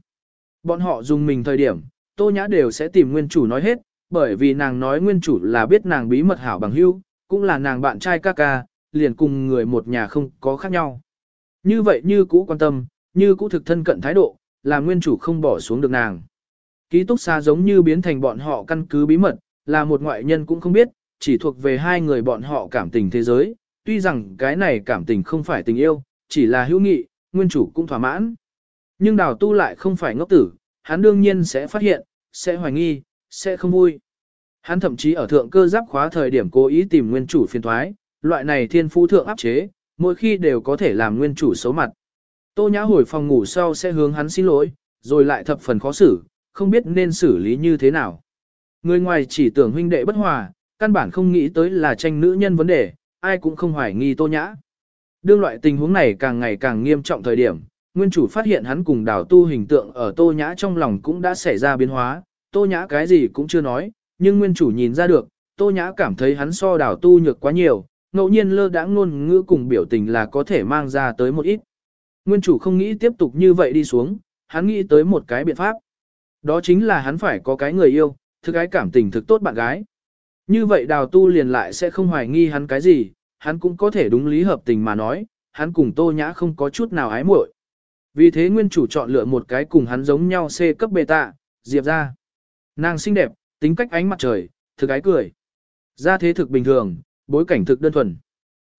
Bọn họ dùng mình thời điểm, tô nhã đều sẽ tìm nguyên chủ nói hết, bởi vì nàng nói nguyên chủ là biết nàng bí mật hảo bằng hữu, cũng là nàng bạn trai ca ca, liền cùng người một nhà không có khác nhau. Như vậy như cũ quan tâm, như cũ thực thân cận thái độ, là nguyên chủ không bỏ xuống được nàng. Ký túc xa giống như biến thành bọn họ căn cứ bí mật, là một ngoại nhân cũng không biết, chỉ thuộc về hai người bọn họ cảm tình thế giới, tuy rằng cái này cảm tình không phải tình yêu, chỉ là hữu nghị, nguyên chủ cũng thỏa mãn. Nhưng đào tu lại không phải ngốc tử, hắn đương nhiên sẽ phát hiện, sẽ hoài nghi, sẽ không vui. Hắn thậm chí ở thượng cơ giáp khóa thời điểm cố ý tìm nguyên chủ phiền thoái, loại này thiên phú thượng áp chế, mỗi khi đều có thể làm nguyên chủ xấu mặt. Tô Nhã hồi phòng ngủ sau sẽ hướng hắn xin lỗi, rồi lại thập phần khó xử, không biết nên xử lý như thế nào. Người ngoài chỉ tưởng huynh đệ bất hòa, căn bản không nghĩ tới là tranh nữ nhân vấn đề, ai cũng không hoài nghi Tô Nhã. Đương loại tình huống này càng ngày càng nghiêm trọng thời điểm, nguyên chủ phát hiện hắn cùng đào tu hình tượng ở Tô Nhã trong lòng cũng đã xảy ra biến hóa, Tô Nhã cái gì cũng chưa nói, nhưng nguyên chủ nhìn ra được, Tô Nhã cảm thấy hắn so đào tu nhược quá nhiều, ngẫu nhiên lơ đãng ngôn ngữ cùng biểu tình là có thể mang ra tới một ít. Nguyên chủ không nghĩ tiếp tục như vậy đi xuống, hắn nghĩ tới một cái biện pháp. Đó chính là hắn phải có cái người yêu, thực cái cảm tình thực tốt bạn gái. Như vậy đào tu liền lại sẽ không hoài nghi hắn cái gì, hắn cũng có thể đúng lý hợp tình mà nói, hắn cùng tô nhã không có chút nào ái muội. Vì thế nguyên chủ chọn lựa một cái cùng hắn giống nhau C cấp beta, Diệp ra. Nàng xinh đẹp, tính cách ánh mặt trời, thực ái cười. Ra thế thực bình thường, bối cảnh thực đơn thuần.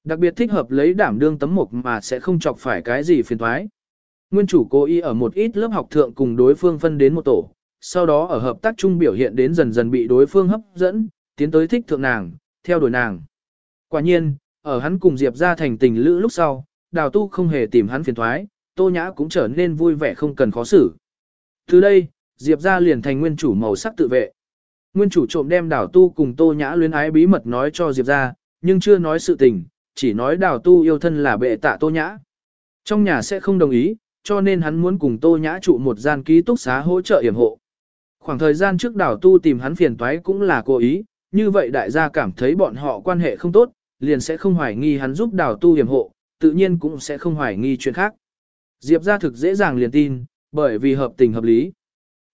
Đặc biệt thích hợp lấy đảm đương tấm mục mà sẽ không chọc phải cái gì phiền thoái. Nguyên chủ cố ý ở một ít lớp học thượng cùng đối phương phân đến một tổ, sau đó ở hợp tác chung biểu hiện đến dần dần bị đối phương hấp dẫn, tiến tới thích thượng nàng, theo đuổi nàng. Quả nhiên, ở hắn cùng Diệp ra thành tình lữ lúc sau, đào tu không hề tìm hắn phiền thoái, tô nhã cũng trở nên vui vẻ không cần khó xử. Từ đây, Diệp ra liền thành nguyên chủ màu sắc tự vệ. Nguyên chủ trộm đem đào tu cùng tô nhã luyến ái bí mật nói cho Diệp ra, nhưng chưa nói sự tình, chỉ nói đào tu yêu thân là bệ tạ tô nhã. Trong nhà sẽ không đồng ý, cho nên hắn muốn cùng tô nhã trụ một gian ký túc xá hỗ trợ yểm hộ. Khoảng thời gian trước đào tu tìm hắn phiền toái cũng là cố ý, như vậy đại gia cảm thấy bọn họ quan hệ không tốt, liền sẽ không hoài nghi hắn giúp đào tu yểm hộ, tự nhiên cũng sẽ không hoài nghi chuyện khác. Diệp ra thực dễ dàng liền tin, bởi vì hợp tình hợp lý.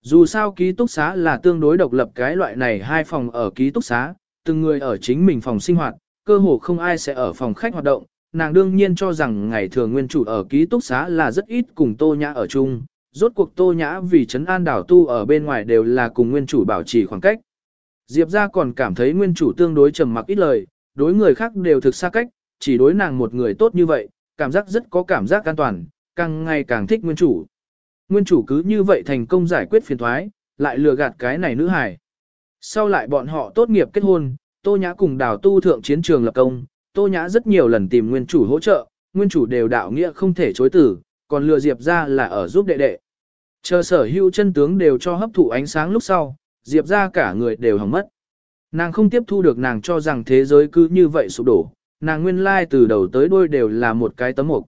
Dù sao ký túc xá là tương đối độc lập cái loại này hai phòng ở ký túc xá, từng người ở chính mình phòng sinh hoạt, cơ hồ không ai sẽ ở phòng khách hoạt động, nàng đương nhiên cho rằng ngày thường nguyên chủ ở ký túc xá là rất ít cùng Tô Nhã ở chung, rốt cuộc Tô Nhã vì trấn an đảo tu ở bên ngoài đều là cùng nguyên chủ bảo trì khoảng cách. Diệp ra còn cảm thấy nguyên chủ tương đối trầm mặc ít lời, đối người khác đều thực xa cách, chỉ đối nàng một người tốt như vậy, cảm giác rất có cảm giác an toàn, càng ngày càng thích nguyên chủ. Nguyên chủ cứ như vậy thành công giải quyết phiền thoái, lại lừa gạt cái này nữ hài. Sau lại bọn họ tốt nghiệp kết hôn, Tô Nhã cùng đào tu thượng chiến trường lập công, Tô Nhã rất nhiều lần tìm nguyên chủ hỗ trợ, nguyên chủ đều đạo nghĩa không thể chối tử, còn lừa Diệp ra là ở giúp đệ đệ. Chờ sở hữu chân tướng đều cho hấp thụ ánh sáng lúc sau, Diệp ra cả người đều hỏng mất. Nàng không tiếp thu được nàng cho rằng thế giới cứ như vậy sụp đổ, nàng nguyên lai từ đầu tới đuôi đều là một cái tấm mục.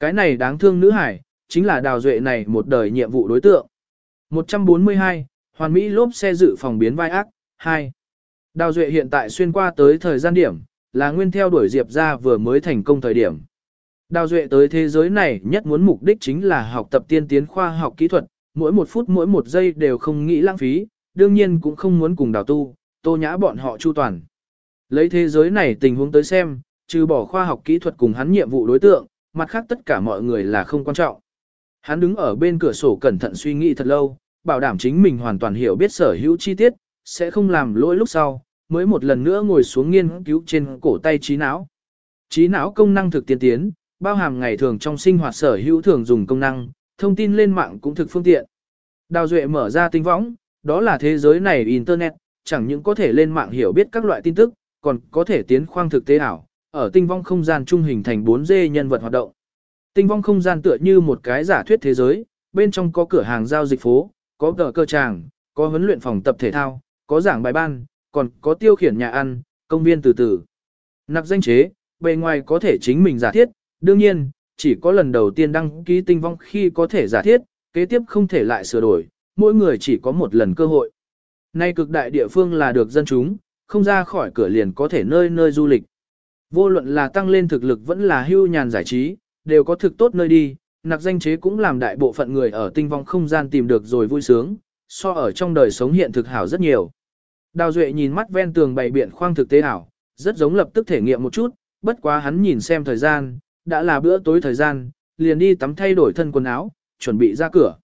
Cái này đáng thương nữ hải, chính là đào duệ này một đời nhiệm vụ đối tượng. 142, Hoàn Mỹ lốp xe dự phòng biến vai ác, 2. Đào duệ hiện tại xuyên qua tới thời gian điểm, là nguyên theo đuổi Diệp ra vừa mới thành công thời điểm. Đào duệ tới thế giới này nhất muốn mục đích chính là học tập tiên tiến khoa học kỹ thuật, mỗi một phút mỗi một giây đều không nghĩ lãng phí, đương nhiên cũng không muốn cùng đào tu, tô nhã bọn họ chu toàn. Lấy thế giới này tình huống tới xem, trừ bỏ khoa học kỹ thuật cùng hắn nhiệm vụ đối tượng, mặt khác tất cả mọi người là không quan trọng. Hắn đứng ở bên cửa sổ cẩn thận suy nghĩ thật lâu, bảo đảm chính mình hoàn toàn hiểu biết sở hữu chi tiết, sẽ không làm lỗi lúc sau, mới một lần nữa ngồi xuống nghiên cứu trên cổ tay trí não. Trí não công năng thực tiên tiến, bao hàm ngày thường trong sinh hoạt sở hữu thường dùng công năng, thông tin lên mạng cũng thực phương tiện. Đào Duệ mở ra tinh võng, đó là thế giới này Internet, chẳng những có thể lên mạng hiểu biết các loại tin tức, còn có thể tiến khoang thực tế ảo, ở tinh vong không gian trung hình thành 4D nhân vật hoạt động. Tinh vong không gian tựa như một cái giả thuyết thế giới, bên trong có cửa hàng giao dịch phố, có tờ cơ tràng, có huấn luyện phòng tập thể thao, có giảng bài ban, còn có tiêu khiển nhà ăn, công viên từ từ. Nặc danh chế, bề ngoài có thể chính mình giả thiết, đương nhiên, chỉ có lần đầu tiên đăng ký tinh vong khi có thể giả thiết, kế tiếp không thể lại sửa đổi, mỗi người chỉ có một lần cơ hội. Nay cực đại địa phương là được dân chúng, không ra khỏi cửa liền có thể nơi nơi du lịch. Vô luận là tăng lên thực lực vẫn là hưu nhàn giải trí, đều có thực tốt nơi đi, nặc danh chế cũng làm đại bộ phận người ở tinh vong không gian tìm được rồi vui sướng, so ở trong đời sống hiện thực hảo rất nhiều. Đào Duệ nhìn mắt ven tường bày biện khoang thực tế ảo, rất giống lập tức thể nghiệm một chút, bất quá hắn nhìn xem thời gian, đã là bữa tối thời gian, liền đi tắm thay đổi thân quần áo, chuẩn bị ra cửa.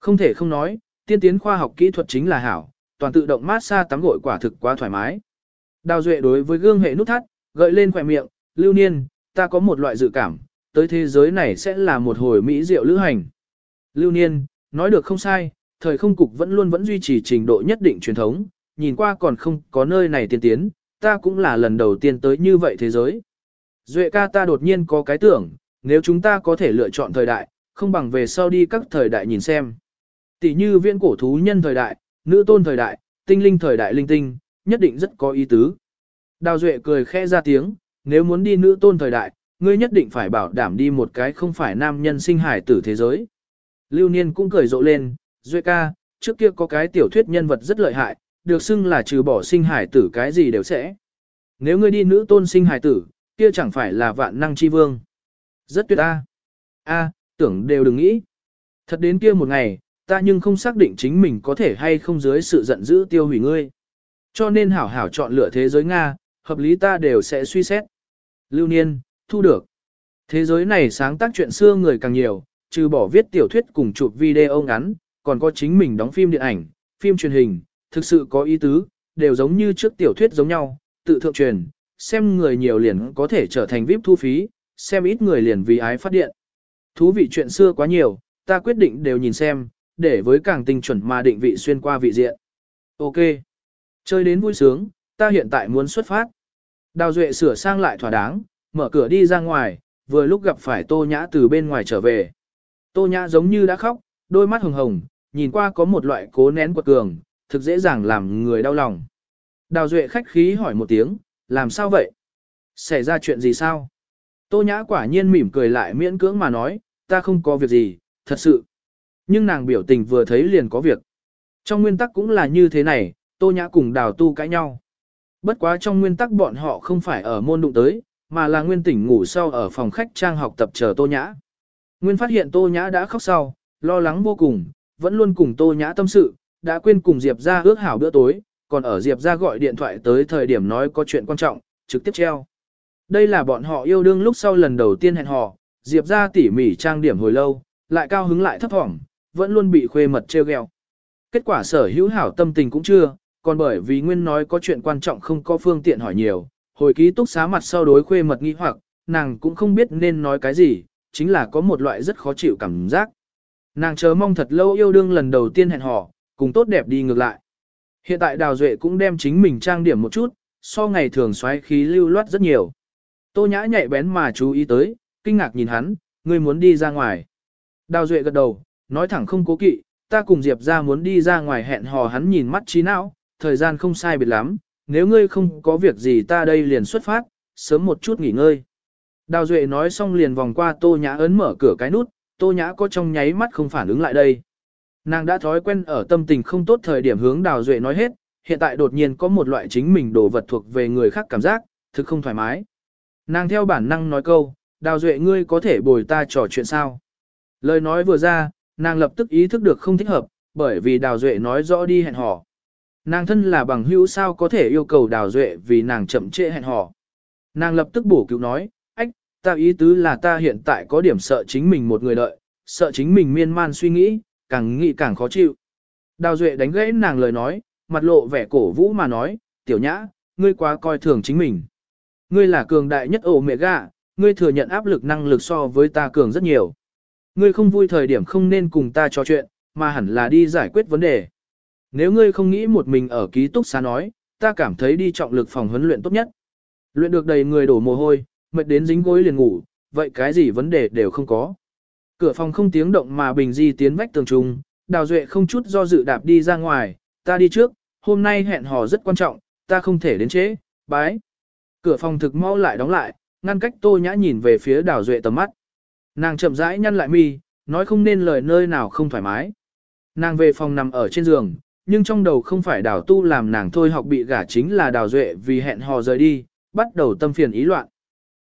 Không thể không nói, tiên tiến khoa học kỹ thuật chính là hảo, toàn tự động mát xa tắm gội quả thực quá thoải mái. Đào Duệ đối với gương hệ nút thắt, gợi lên khỏe miệng, lưu niên, ta có một loại dự cảm, tới thế giới này sẽ là một hồi mỹ diệu lữ hành. Lưu niên, nói được không sai, thời không cục vẫn luôn vẫn duy trì trình độ nhất định truyền thống, nhìn qua còn không có nơi này tiên tiến, ta cũng là lần đầu tiên tới như vậy thế giới. Duệ ca ta đột nhiên có cái tưởng, nếu chúng ta có thể lựa chọn thời đại, không bằng về sau đi các thời đại nhìn xem. Tỷ như viễn cổ thú nhân thời đại, nữ tôn thời đại, tinh linh thời đại linh tinh, nhất định rất có ý tứ. Đào Duệ cười khẽ ra tiếng, nếu muốn đi nữ tôn thời đại, ngươi nhất định phải bảo đảm đi một cái không phải nam nhân sinh hải tử thế giới. Lưu Niên cũng cười rộ lên, Duệ ca, trước kia có cái tiểu thuyết nhân vật rất lợi hại, được xưng là trừ bỏ sinh hải tử cái gì đều sẽ. Nếu ngươi đi nữ tôn sinh hải tử, kia chẳng phải là vạn năng chi vương. Rất tuyệt a. A, tưởng đều đừng nghĩ. Thật đến kia một ngày, ta nhưng không xác định chính mình có thể hay không dưới sự giận dữ tiêu hủy ngươi. Cho nên hảo hảo chọn lựa thế giới Nga, hợp lý ta đều sẽ suy xét. Lưu Niên, thu được. Thế giới này sáng tác chuyện xưa người càng nhiều, trừ bỏ viết tiểu thuyết cùng chụp video ngắn, còn có chính mình đóng phim điện ảnh, phim truyền hình, thực sự có ý tứ, đều giống như trước tiểu thuyết giống nhau, tự thượng truyền, xem người nhiều liền có thể trở thành VIP thu phí, xem ít người liền vì ái phát điện. Thú vị chuyện xưa quá nhiều, ta quyết định đều nhìn xem, để với càng tinh chuẩn mà định vị xuyên qua vị diện. Ok. Chơi đến vui sướng, ta hiện tại muốn xuất phát. Đào Duệ sửa sang lại thỏa đáng, mở cửa đi ra ngoài, vừa lúc gặp phải Tô Nhã từ bên ngoài trở về. Tô Nhã giống như đã khóc, đôi mắt hồng hồng, nhìn qua có một loại cố nén quật cường, thực dễ dàng làm người đau lòng. Đào Duệ khách khí hỏi một tiếng, làm sao vậy? Xảy ra chuyện gì sao? Tô Nhã quả nhiên mỉm cười lại miễn cưỡng mà nói, ta không có việc gì, thật sự. Nhưng nàng biểu tình vừa thấy liền có việc. Trong nguyên tắc cũng là như thế này, Tô Nhã cùng đào tu cãi nhau. Bất quá trong nguyên tắc bọn họ không phải ở môn đụng tới, mà là nguyên tỉnh ngủ sau ở phòng khách trang học tập chờ Tô Nhã. Nguyên phát hiện Tô Nhã đã khóc sau, lo lắng vô cùng, vẫn luôn cùng Tô Nhã tâm sự, đã quên cùng Diệp ra ước hảo bữa tối, còn ở Diệp ra gọi điện thoại tới thời điểm nói có chuyện quan trọng, trực tiếp treo. Đây là bọn họ yêu đương lúc sau lần đầu tiên hẹn hò, Diệp ra tỉ mỉ trang điểm hồi lâu, lại cao hứng lại thấp thỏm, vẫn luôn bị khuê mật treo gheo. Kết quả sở hữu hảo tâm tình cũng chưa, còn bởi vì Nguyên nói có chuyện quan trọng không có phương tiện hỏi nhiều, hồi ký túc xá mặt sau đối khuê mật nghi hoặc, nàng cũng không biết nên nói cái gì, chính là có một loại rất khó chịu cảm giác. Nàng chờ mong thật lâu yêu đương lần đầu tiên hẹn hò, cùng tốt đẹp đi ngược lại. Hiện tại Đào Duệ cũng đem chính mình trang điểm một chút, so ngày thường xoáy khí lưu loát rất nhiều. Tô Nhã nhạy bén mà chú ý tới, kinh ngạc nhìn hắn, ngươi muốn đi ra ngoài. Đào Duệ gật đầu, nói thẳng không cố kỵ, ta cùng Diệp ra muốn đi ra ngoài hẹn hò hắn nhìn mắt trí não, thời gian không sai biệt lắm, nếu ngươi không có việc gì ta đây liền xuất phát, sớm một chút nghỉ ngơi. Đào Duệ nói xong liền vòng qua Tô Nhã ấn mở cửa cái nút, Tô Nhã có trong nháy mắt không phản ứng lại đây. Nàng đã thói quen ở tâm tình không tốt thời điểm hướng Đào Duệ nói hết, hiện tại đột nhiên có một loại chính mình đồ vật thuộc về người khác cảm giác, thực không thoải mái. Nàng theo bản năng nói câu, Đào Duệ ngươi có thể bồi ta trò chuyện sao? Lời nói vừa ra, nàng lập tức ý thức được không thích hợp, bởi vì Đào Duệ nói rõ đi hẹn hò. Nàng thân là bằng hữu sao có thể yêu cầu Đào Duệ vì nàng chậm trễ hẹn hò. Nàng lập tức bổ cứu nói, ách, ta ý tứ là ta hiện tại có điểm sợ chính mình một người đợi, sợ chính mình miên man suy nghĩ, càng nghĩ càng khó chịu. Đào Duệ đánh gãy nàng lời nói, mặt lộ vẻ cổ vũ mà nói, tiểu nhã, ngươi quá coi thường chính mình. Ngươi là cường đại nhất ổ mẹ gà, ngươi thừa nhận áp lực năng lực so với ta cường rất nhiều. Ngươi không vui thời điểm không nên cùng ta trò chuyện, mà hẳn là đi giải quyết vấn đề. Nếu ngươi không nghĩ một mình ở ký túc xá nói, ta cảm thấy đi trọng lực phòng huấn luyện tốt nhất. Luyện được đầy người đổ mồ hôi, mệt đến dính gối liền ngủ, vậy cái gì vấn đề đều không có. Cửa phòng không tiếng động mà bình di tiến vách tường trùng, đào duệ không chút do dự đạp đi ra ngoài, ta đi trước, hôm nay hẹn hò rất quan trọng, ta không thể đến trễ, bái. Cửa phòng thực mau lại đóng lại, ngăn cách tô nhã nhìn về phía đào duệ tầm mắt. Nàng chậm rãi nhăn lại mi, nói không nên lời nơi nào không thoải mái. Nàng về phòng nằm ở trên giường, nhưng trong đầu không phải đào tu làm nàng thôi học bị gả chính là đào duệ vì hẹn hò rời đi, bắt đầu tâm phiền ý loạn.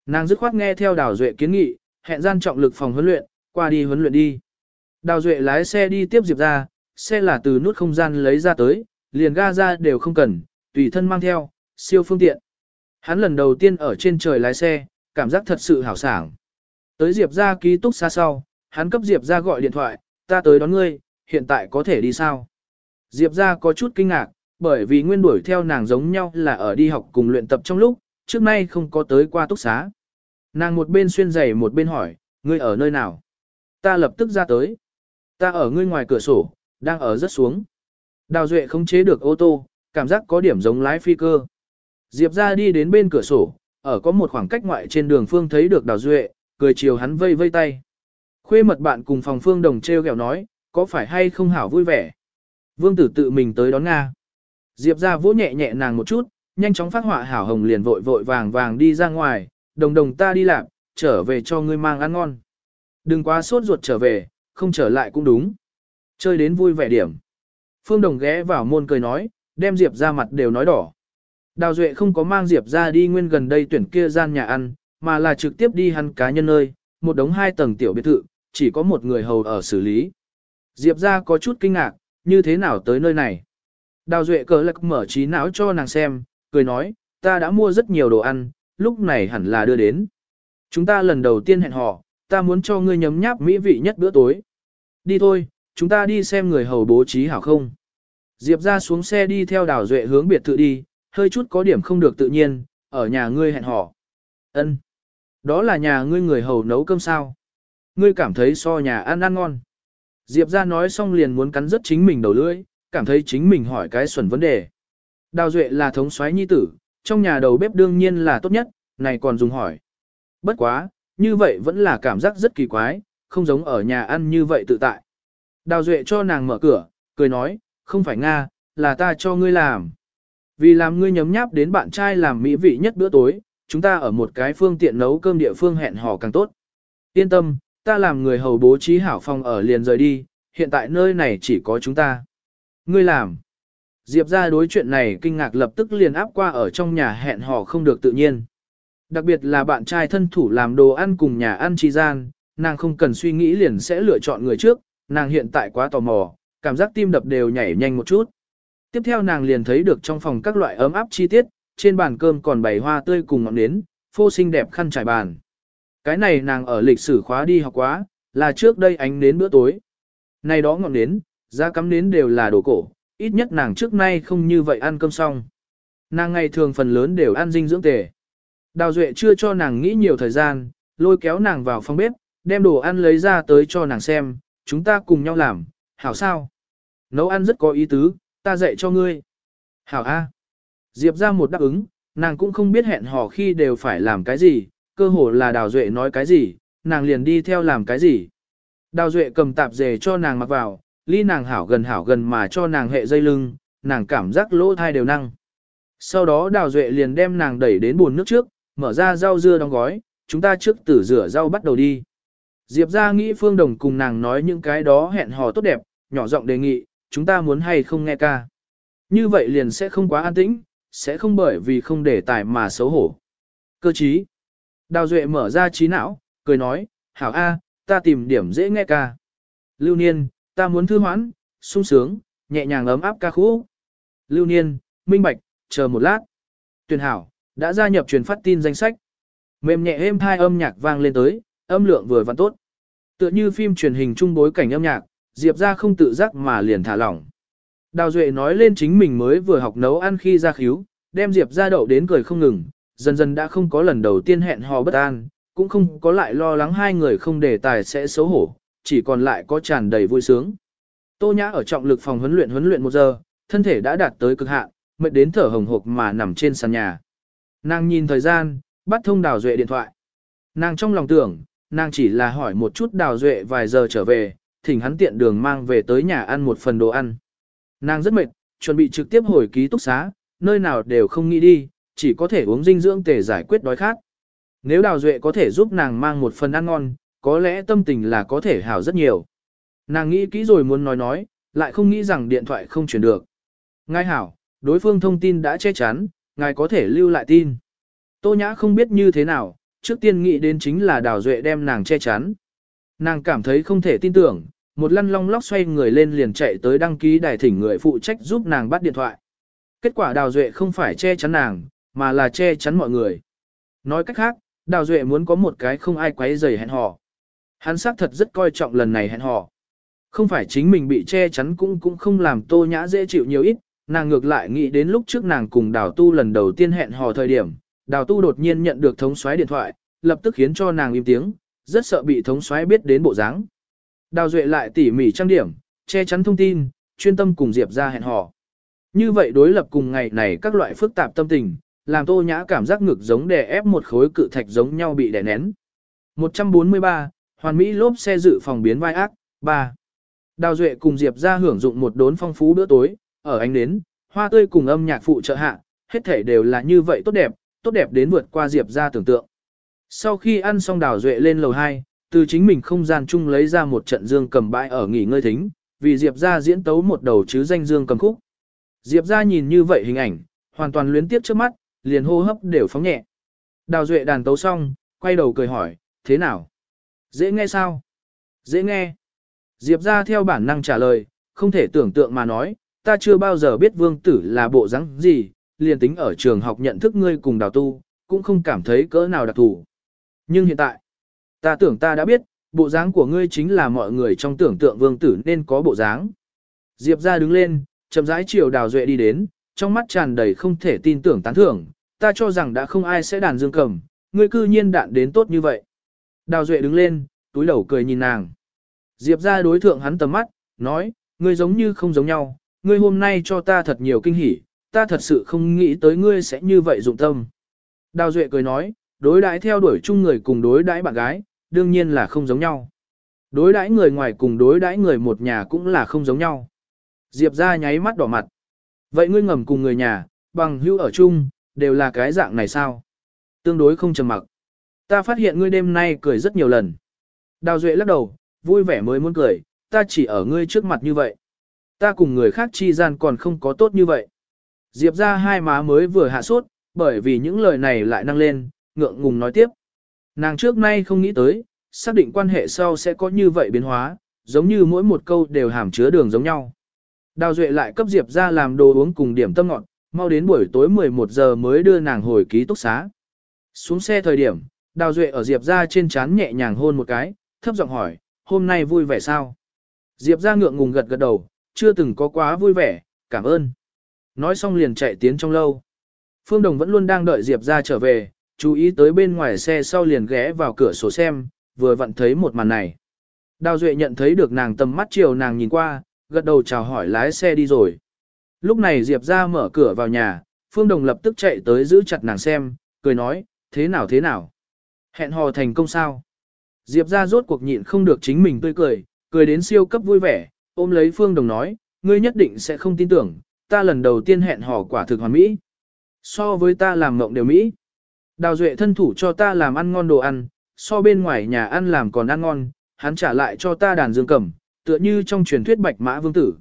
Nàng dứt khoát nghe theo đào duệ kiến nghị, hẹn gian trọng lực phòng huấn luyện, qua đi huấn luyện đi. Đào duệ lái xe đi tiếp Diệp ra, xe là từ nút không gian lấy ra tới, liền ga ra đều không cần, tùy thân mang theo, siêu phương tiện. Hắn lần đầu tiên ở trên trời lái xe, cảm giác thật sự hảo sảng. Tới Diệp ra ký túc xa sau, hắn cấp Diệp ra gọi điện thoại, ta tới đón ngươi, hiện tại có thể đi sao? Diệp ra có chút kinh ngạc, bởi vì nguyên đuổi theo nàng giống nhau là ở đi học cùng luyện tập trong lúc, trước nay không có tới qua túc xá. Nàng một bên xuyên giày một bên hỏi, ngươi ở nơi nào? Ta lập tức ra tới. Ta ở ngươi ngoài cửa sổ, đang ở rất xuống. Đào Duệ không chế được ô tô, cảm giác có điểm giống lái phi cơ. Diệp ra đi đến bên cửa sổ, ở có một khoảng cách ngoại trên đường phương thấy được Đào Duệ, cười chiều hắn vây vây tay. Khuê mật bạn cùng phòng phương đồng treo kẹo nói, có phải hay không hảo vui vẻ. Vương tử tự mình tới đón Nga. Diệp ra vỗ nhẹ nhẹ nàng một chút, nhanh chóng phát họa hảo hồng liền vội vội vàng vàng đi ra ngoài, đồng đồng ta đi làm, trở về cho ngươi mang ăn ngon. Đừng quá sốt ruột trở về, không trở lại cũng đúng. Chơi đến vui vẻ điểm. Phương Đồng ghé vào môn cười nói, đem Diệp ra mặt đều nói đỏ. Đào Duệ không có mang Diệp ra đi nguyên gần đây tuyển kia gian nhà ăn, mà là trực tiếp đi hắn cá nhân nơi, một đống hai tầng tiểu biệt thự, chỉ có một người hầu ở xử lý. Diệp ra có chút kinh ngạc, như thế nào tới nơi này. Đào Duệ cờ lạc mở trí não cho nàng xem, cười nói, ta đã mua rất nhiều đồ ăn, lúc này hẳn là đưa đến. Chúng ta lần đầu tiên hẹn hò, ta muốn cho ngươi nhấm nháp mỹ vị nhất bữa tối. Đi thôi, chúng ta đi xem người hầu bố trí hảo không. Diệp ra xuống xe đi theo đào duệ hướng biệt thự đi, hơi chút có điểm không được tự nhiên, ở nhà ngươi hẹn hò. Ân, Đó là nhà ngươi người hầu nấu cơm sao. Ngươi cảm thấy so nhà ăn ăn ngon. Diệp ra nói xong liền muốn cắn rất chính mình đầu lưỡi, cảm thấy chính mình hỏi cái xuẩn vấn đề. Đào duệ là thống soái nhi tử, trong nhà đầu bếp đương nhiên là tốt nhất, này còn dùng hỏi. Bất quá, như vậy vẫn là cảm giác rất kỳ quái, không giống ở nhà ăn như vậy tự tại. Đào Duệ cho nàng mở cửa, cười nói, không phải Nga, là ta cho ngươi làm. Vì làm ngươi nhấm nháp đến bạn trai làm mỹ vị nhất bữa tối, chúng ta ở một cái phương tiện nấu cơm địa phương hẹn hò càng tốt. Yên tâm, ta làm người hầu bố trí hảo phòng ở liền rời đi, hiện tại nơi này chỉ có chúng ta. Ngươi làm. Diệp ra đối chuyện này kinh ngạc lập tức liền áp qua ở trong nhà hẹn hò không được tự nhiên. Đặc biệt là bạn trai thân thủ làm đồ ăn cùng nhà ăn chi gian, nàng không cần suy nghĩ liền sẽ lựa chọn người trước, nàng hiện tại quá tò mò, cảm giác tim đập đều nhảy nhanh một chút. Tiếp theo nàng liền thấy được trong phòng các loại ấm áp chi tiết, trên bàn cơm còn bày hoa tươi cùng ngọn nến, phô xinh đẹp khăn trải bàn. Cái này nàng ở lịch sử khóa đi học quá, là trước đây ánh nến bữa tối. Này đó ngọn nến, giá cắm nến đều là đồ cổ, ít nhất nàng trước nay không như vậy ăn cơm xong. Nàng ngày thường phần lớn đều ăn dinh dưỡng tề. Đào Duệ chưa cho nàng nghĩ nhiều thời gian, lôi kéo nàng vào phòng bếp, đem đồ ăn lấy ra tới cho nàng xem, chúng ta cùng nhau làm, hảo sao? Nấu ăn rất có ý tứ, ta dạy cho ngươi. Hảo A. Diệp ra một đáp ứng, nàng cũng không biết hẹn hò khi đều phải làm cái gì, cơ hồ là Đào Duệ nói cái gì, nàng liền đi theo làm cái gì. Đào Duệ cầm tạp dề cho nàng mặc vào, ly nàng hảo gần hảo gần mà cho nàng hệ dây lưng, nàng cảm giác lỗ thai đều năng. Sau đó Đào Duệ liền đem nàng đẩy đến bồn nước trước, mở ra rau dưa đóng gói, chúng ta trước tử rửa rau bắt đầu đi. Diệp ra nghĩ Phương Đồng cùng nàng nói những cái đó hẹn hò tốt đẹp, nhỏ giọng đề nghị, chúng ta muốn hay không nghe ca. Như vậy liền sẽ không quá an tĩnh, sẽ không bởi vì không để tài mà xấu hổ. Cơ chí. Đào Duệ mở ra trí não, cười nói, hảo A, ta tìm điểm dễ nghe ca. Lưu Niên, ta muốn thư hoãn, sung sướng, nhẹ nhàng ấm áp ca khúc. Lưu Niên, minh bạch, chờ một lát. Tuyền hảo, đã gia nhập truyền phát tin danh sách. Mềm nhẹ êm thai âm nhạc vang lên tới, âm lượng vừa vặn tốt. Tựa như phim truyền hình trung bối cảnh âm nhạc, Diệp ra không tự giác mà liền thả lỏng. Đào Duệ nói lên chính mình mới vừa học nấu ăn khi ra khíu, đem Diệp ra đậu đến cười không ngừng, dần dần đã không có lần đầu tiên hẹn hò bất an, cũng không có lại lo lắng hai người không đề tài sẽ xấu hổ, chỉ còn lại có tràn đầy vui sướng. Tô Nhã ở trọng lực phòng huấn luyện huấn luyện một giờ, thân thể đã đạt tới cực hạn, mệt đến thở hồng hộc mà nằm trên sàn nhà. Nàng nhìn thời gian, bắt thông Đào Duệ điện thoại. Nàng trong lòng tưởng, nàng chỉ là hỏi một chút Đào Duệ vài giờ trở về, thỉnh hắn tiện đường mang về tới nhà ăn một phần đồ ăn. Nàng rất mệt, chuẩn bị trực tiếp hồi ký túc xá, nơi nào đều không nghĩ đi, chỉ có thể uống dinh dưỡng tề giải quyết đói khát. Nếu Đào Duệ có thể giúp nàng mang một phần ăn ngon, có lẽ tâm tình là có thể hảo rất nhiều. Nàng nghĩ kỹ rồi muốn nói nói, lại không nghĩ rằng điện thoại không chuyển được. Ngay hảo, đối phương thông tin đã che chắn, ngài có thể lưu lại tin. Tô Nhã không biết như thế nào, trước tiên nghĩ đến chính là Đào Duệ đem nàng che chắn. Nàng cảm thấy không thể tin tưởng, một lăn long lóc xoay người lên liền chạy tới đăng ký đài thỉnh người phụ trách giúp nàng bắt điện thoại. Kết quả Đào Duệ không phải che chắn nàng, mà là che chắn mọi người. Nói cách khác, Đào Duệ muốn có một cái không ai quấy rầy hẹn hò. Hắn xác thật rất coi trọng lần này hẹn hò. Không phải chính mình bị che chắn cũng cũng không làm tô nhã dễ chịu nhiều ít, nàng ngược lại nghĩ đến lúc trước nàng cùng đào tu lần đầu tiên hẹn hò thời điểm, đào tu đột nhiên nhận được thống soái điện thoại, lập tức khiến cho nàng im tiếng, rất sợ bị thống soái biết đến bộ dáng. Đào duệ lại tỉ mỉ trang điểm, che chắn thông tin, chuyên tâm cùng Diệp ra hẹn hò. Như vậy đối lập cùng ngày này các loại phức tạp tâm tình, làm tô nhã cảm giác ngực giống đè ép một khối cự thạch giống nhau bị đè nén. 143, hoàn mỹ lốp xe dự phòng biến vai ác, 3. Đào Duệ cùng Diệp ra hưởng dụng một đốn phong phú bữa tối, ở ánh đến, hoa tươi cùng âm nhạc phụ trợ hạ, hết thể đều là như vậy tốt đẹp, tốt đẹp đến vượt qua Diệp ra tưởng tượng. Sau khi ăn xong Đào Duệ lên lầu 2, từ chính mình không gian chung lấy ra một trận dương cầm bãi ở nghỉ ngơi thính, vì Diệp ra diễn tấu một đầu chứ danh dương cầm khúc. Diệp ra nhìn như vậy hình ảnh, hoàn toàn luyến tiếp trước mắt, liền hô hấp đều phóng nhẹ. Đào Duệ đàn tấu xong, quay đầu cười hỏi, thế nào? Dễ nghe sao? Dễ nghe. Diệp ra theo bản năng trả lời, không thể tưởng tượng mà nói, ta chưa bao giờ biết vương tử là bộ rắn gì, liền tính ở trường học nhận thức ngươi cùng đào tu, cũng không cảm thấy cỡ nào đặc thù. Nhưng hiện tại, ta tưởng ta đã biết, bộ dáng của ngươi chính là mọi người trong tưởng tượng vương tử nên có bộ dáng. Diệp ra đứng lên, chậm rãi chiều đào duệ đi đến, trong mắt tràn đầy không thể tin tưởng tán thưởng, ta cho rằng đã không ai sẽ đàn dương cầm, ngươi cư nhiên đạn đến tốt như vậy. Đào duệ đứng lên, túi đầu cười nhìn nàng. Diệp ra đối thượng hắn tầm mắt, nói, ngươi giống như không giống nhau, ngươi hôm nay cho ta thật nhiều kinh hỉ, ta thật sự không nghĩ tới ngươi sẽ như vậy dụng tâm. Đào Duệ cười nói, đối đãi theo đuổi chung người cùng đối đãi bạn gái, đương nhiên là không giống nhau. Đối đãi người ngoài cùng đối đãi người một nhà cũng là không giống nhau. Diệp ra nháy mắt đỏ mặt. Vậy ngươi ngầm cùng người nhà, bằng hữu ở chung, đều là cái dạng này sao? Tương đối không trầm mặc. Ta phát hiện ngươi đêm nay cười rất nhiều lần. Đào Duệ lắc đầu, vui vẻ mới muốn cười, ta chỉ ở ngươi trước mặt như vậy. Ta cùng người khác chi gian còn không có tốt như vậy. Diệp ra hai má mới vừa hạ sốt, bởi vì những lời này lại năng lên, ngượng ngùng nói tiếp. Nàng trước nay không nghĩ tới, xác định quan hệ sau sẽ có như vậy biến hóa, giống như mỗi một câu đều hàm chứa đường giống nhau. Đào Duệ lại cấp Diệp ra làm đồ uống cùng điểm tâm ngọn, mau đến buổi tối 11 giờ mới đưa nàng hồi ký túc xá. Xuống xe thời điểm, Đào Duệ ở Diệp ra trên chán nhẹ nhàng hôn một cái, thấp giọng hỏi, hôm nay vui vẻ sao? Diệp ra ngượng ngùng gật gật đầu, chưa từng có quá vui vẻ, cảm ơn. Nói xong liền chạy tiến trong lâu. Phương Đồng vẫn luôn đang đợi Diệp ra trở về, chú ý tới bên ngoài xe sau liền ghé vào cửa sổ xem, vừa vặn thấy một màn này. Đào Duệ nhận thấy được nàng tầm mắt chiều nàng nhìn qua, gật đầu chào hỏi lái xe đi rồi. Lúc này Diệp ra mở cửa vào nhà, Phương Đồng lập tức chạy tới giữ chặt nàng xem, cười nói, thế nào thế nào? Hẹn hò thành công sao? Diệp ra rốt cuộc nhịn không được chính mình tươi cười, cười đến siêu cấp vui vẻ, ôm lấy Phương Đồng nói, ngươi nhất định sẽ không tin tưởng, ta lần đầu tiên hẹn hò quả thực hoàn mỹ. So với ta làm mộng đều mỹ. Đào Duệ thân thủ cho ta làm ăn ngon đồ ăn, so bên ngoài nhà ăn làm còn ăn ngon, hắn trả lại cho ta đàn dương cầm, tựa như trong truyền thuyết bạch mã vương tử.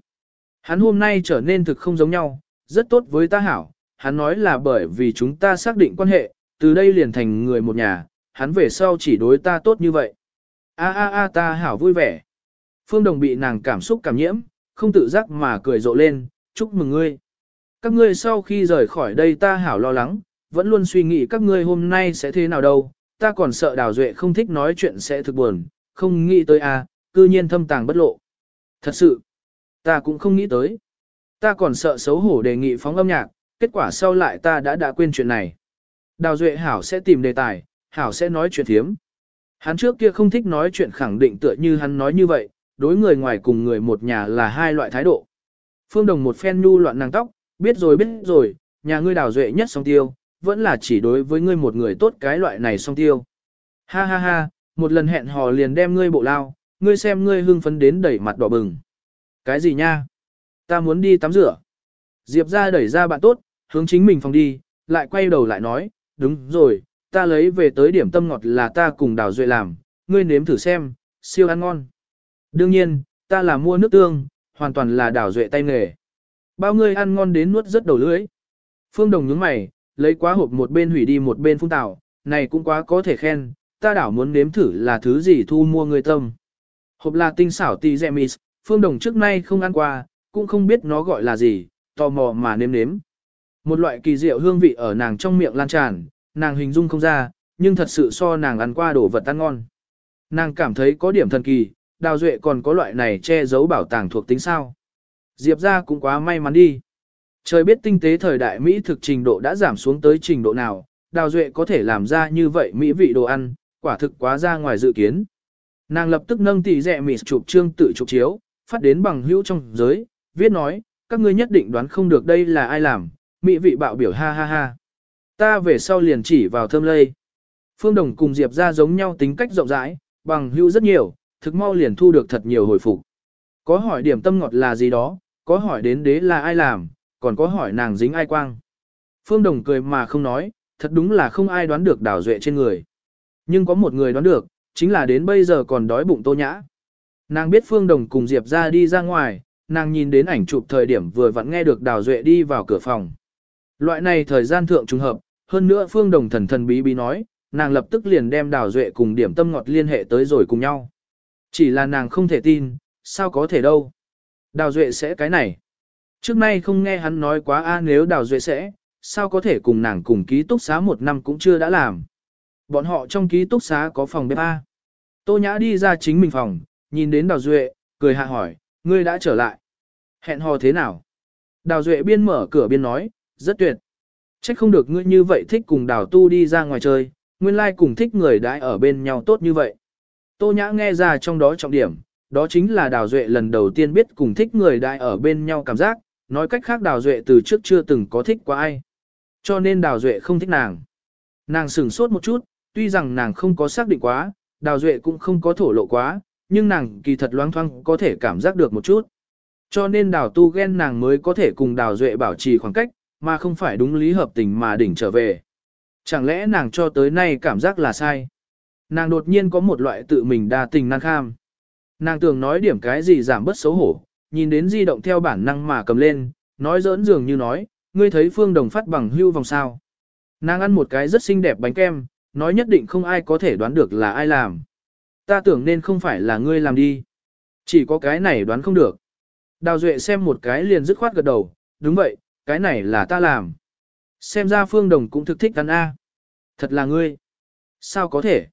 Hắn hôm nay trở nên thực không giống nhau, rất tốt với ta hảo, hắn nói là bởi vì chúng ta xác định quan hệ, từ đây liền thành người một nhà, hắn về sau chỉ đối ta tốt như vậy. A a a ta hảo vui vẻ. Phương Đồng bị nàng cảm xúc cảm nhiễm, không tự giác mà cười rộ lên, chúc mừng ngươi. Các ngươi sau khi rời khỏi đây ta hảo lo lắng, vẫn luôn suy nghĩ các ngươi hôm nay sẽ thế nào đâu, ta còn sợ Đào Duệ không thích nói chuyện sẽ thực buồn, không nghĩ tới a, à, cư nhiên thâm tàng bất lộ. Thật sự, ta cũng không nghĩ tới. Ta còn sợ xấu hổ đề nghị phóng âm nhạc, kết quả sau lại ta đã đã quên chuyện này. Đào Duệ hảo sẽ tìm đề tài, hảo sẽ nói chuyện thiếm. Hắn trước kia không thích nói chuyện khẳng định tựa như hắn nói như vậy, đối người ngoài cùng người một nhà là hai loại thái độ. Phương Đồng một phen nhu loạn nàng tóc, biết rồi biết rồi, nhà ngươi đào duệ nhất song tiêu, vẫn là chỉ đối với ngươi một người tốt cái loại này song tiêu. Ha ha ha, một lần hẹn hò liền đem ngươi bộ lao, ngươi xem ngươi hưng phấn đến đẩy mặt đỏ bừng. Cái gì nha? Ta muốn đi tắm rửa. Diệp ra đẩy ra bạn tốt, hướng chính mình phòng đi, lại quay đầu lại nói, đúng rồi, ta lấy về tới điểm tâm ngọt là ta cùng đào duệ làm, ngươi nếm thử xem, siêu ăn ngon. Đương nhiên, ta là mua nước tương, hoàn toàn là đảo duệ tay nghề. Bao ngươi ăn ngon đến nuốt rất đầu lưỡi. Phương Đồng nhướng mày, lấy quá hộp một bên hủy đi một bên phun tảo, này cũng quá có thể khen, ta đảo muốn nếm thử là thứ gì thu mua người tâm. Hộp là tinh xảo tì dẹ mịt, Phương Đồng trước nay không ăn qua, cũng không biết nó gọi là gì, tò mò mà nếm nếm. Một loại kỳ diệu hương vị ở nàng trong miệng lan tràn, nàng hình dung không ra, nhưng thật sự so nàng ăn qua đồ vật ăn ngon. Nàng cảm thấy có điểm thần kỳ, đào duệ còn có loại này che giấu bảo tàng thuộc tính sao. Diệp ra cũng quá may mắn đi. Trời biết tinh tế thời đại Mỹ thực trình độ đã giảm xuống tới trình độ nào, đào duệ có thể làm ra như vậy Mỹ vị đồ ăn, quả thực quá ra ngoài dự kiến. Nàng lập tức nâng tỷ rẻ mịt chụp trương tự chụp chiếu, phát đến bằng hữu trong giới, viết nói, các ngươi nhất định đoán không được đây là ai làm, Mỹ vị bạo biểu ha ha ha. Ta về sau liền chỉ vào thơm lây. Phương Đồng cùng Diệp ra giống nhau tính cách rộng rãi, bằng hữu rất nhiều, thực mau liền thu được thật nhiều hồi phục. Có hỏi điểm tâm ngọt là gì đó, có hỏi đến đế là ai làm, còn có hỏi nàng dính ai quang. Phương Đồng cười mà không nói, thật đúng là không ai đoán được đào duệ trên người. Nhưng có một người đoán được, chính là đến bây giờ còn đói bụng tô nhã. Nàng biết Phương Đồng cùng Diệp ra đi ra ngoài, nàng nhìn đến ảnh chụp thời điểm vừa vặn nghe được đào duệ đi vào cửa phòng. Loại này thời gian thượng trùng hợp, hơn nữa Phương Đồng thần thần bí bí nói, nàng lập tức liền đem đào duệ cùng điểm tâm ngọt liên hệ tới rồi cùng nhau. Chỉ là nàng không thể tin, sao có thể đâu. Đào duệ sẽ cái này. Trước nay không nghe hắn nói quá a nếu đào duệ sẽ, sao có thể cùng nàng cùng ký túc xá một năm cũng chưa đã làm. Bọn họ trong ký túc xá có phòng bếp A. Tô Nhã đi ra chính mình phòng, nhìn đến Đào Duệ, cười hạ hỏi, ngươi đã trở lại. Hẹn hò thế nào? Đào Duệ biên mở cửa biên nói, rất tuyệt. Trách không được ngươi như vậy thích cùng Đào Tu đi ra ngoài chơi, nguyên lai like cùng thích người đãi ở bên nhau tốt như vậy. Tô Nhã nghe ra trong đó trọng điểm, đó chính là Đào Duệ lần đầu tiên biết cùng thích người đại ở bên nhau cảm giác, nói cách khác Đào Duệ từ trước chưa từng có thích qua ai. Cho nên Đào Duệ không thích nàng. Nàng sửng sốt một chút, tuy rằng nàng không có xác định quá, Đào Duệ cũng không có thổ lộ quá, nhưng nàng kỳ thật loáng thoáng có thể cảm giác được một chút. Cho nên Đào Tu ghen nàng mới có thể cùng Đào Duệ bảo trì khoảng cách, mà không phải đúng lý hợp tình mà đỉnh trở về. Chẳng lẽ nàng cho tới nay cảm giác là sai? Nàng đột nhiên có một loại tự mình đa tình năng kham. Nàng tưởng nói điểm cái gì giảm bớt xấu hổ, nhìn đến di động theo bản năng mà cầm lên, nói giỡn dường như nói, ngươi thấy phương đồng phát bằng hưu vòng sao. Nàng ăn một cái rất xinh đẹp bánh kem, nói nhất định không ai có thể đoán được là ai làm. Ta tưởng nên không phải là ngươi làm đi. Chỉ có cái này đoán không được. Đào Duệ xem một cái liền dứt khoát gật đầu, đúng vậy, cái này là ta làm. Xem ra phương đồng cũng thực thích ăn A. Thật là ngươi. Sao có thể?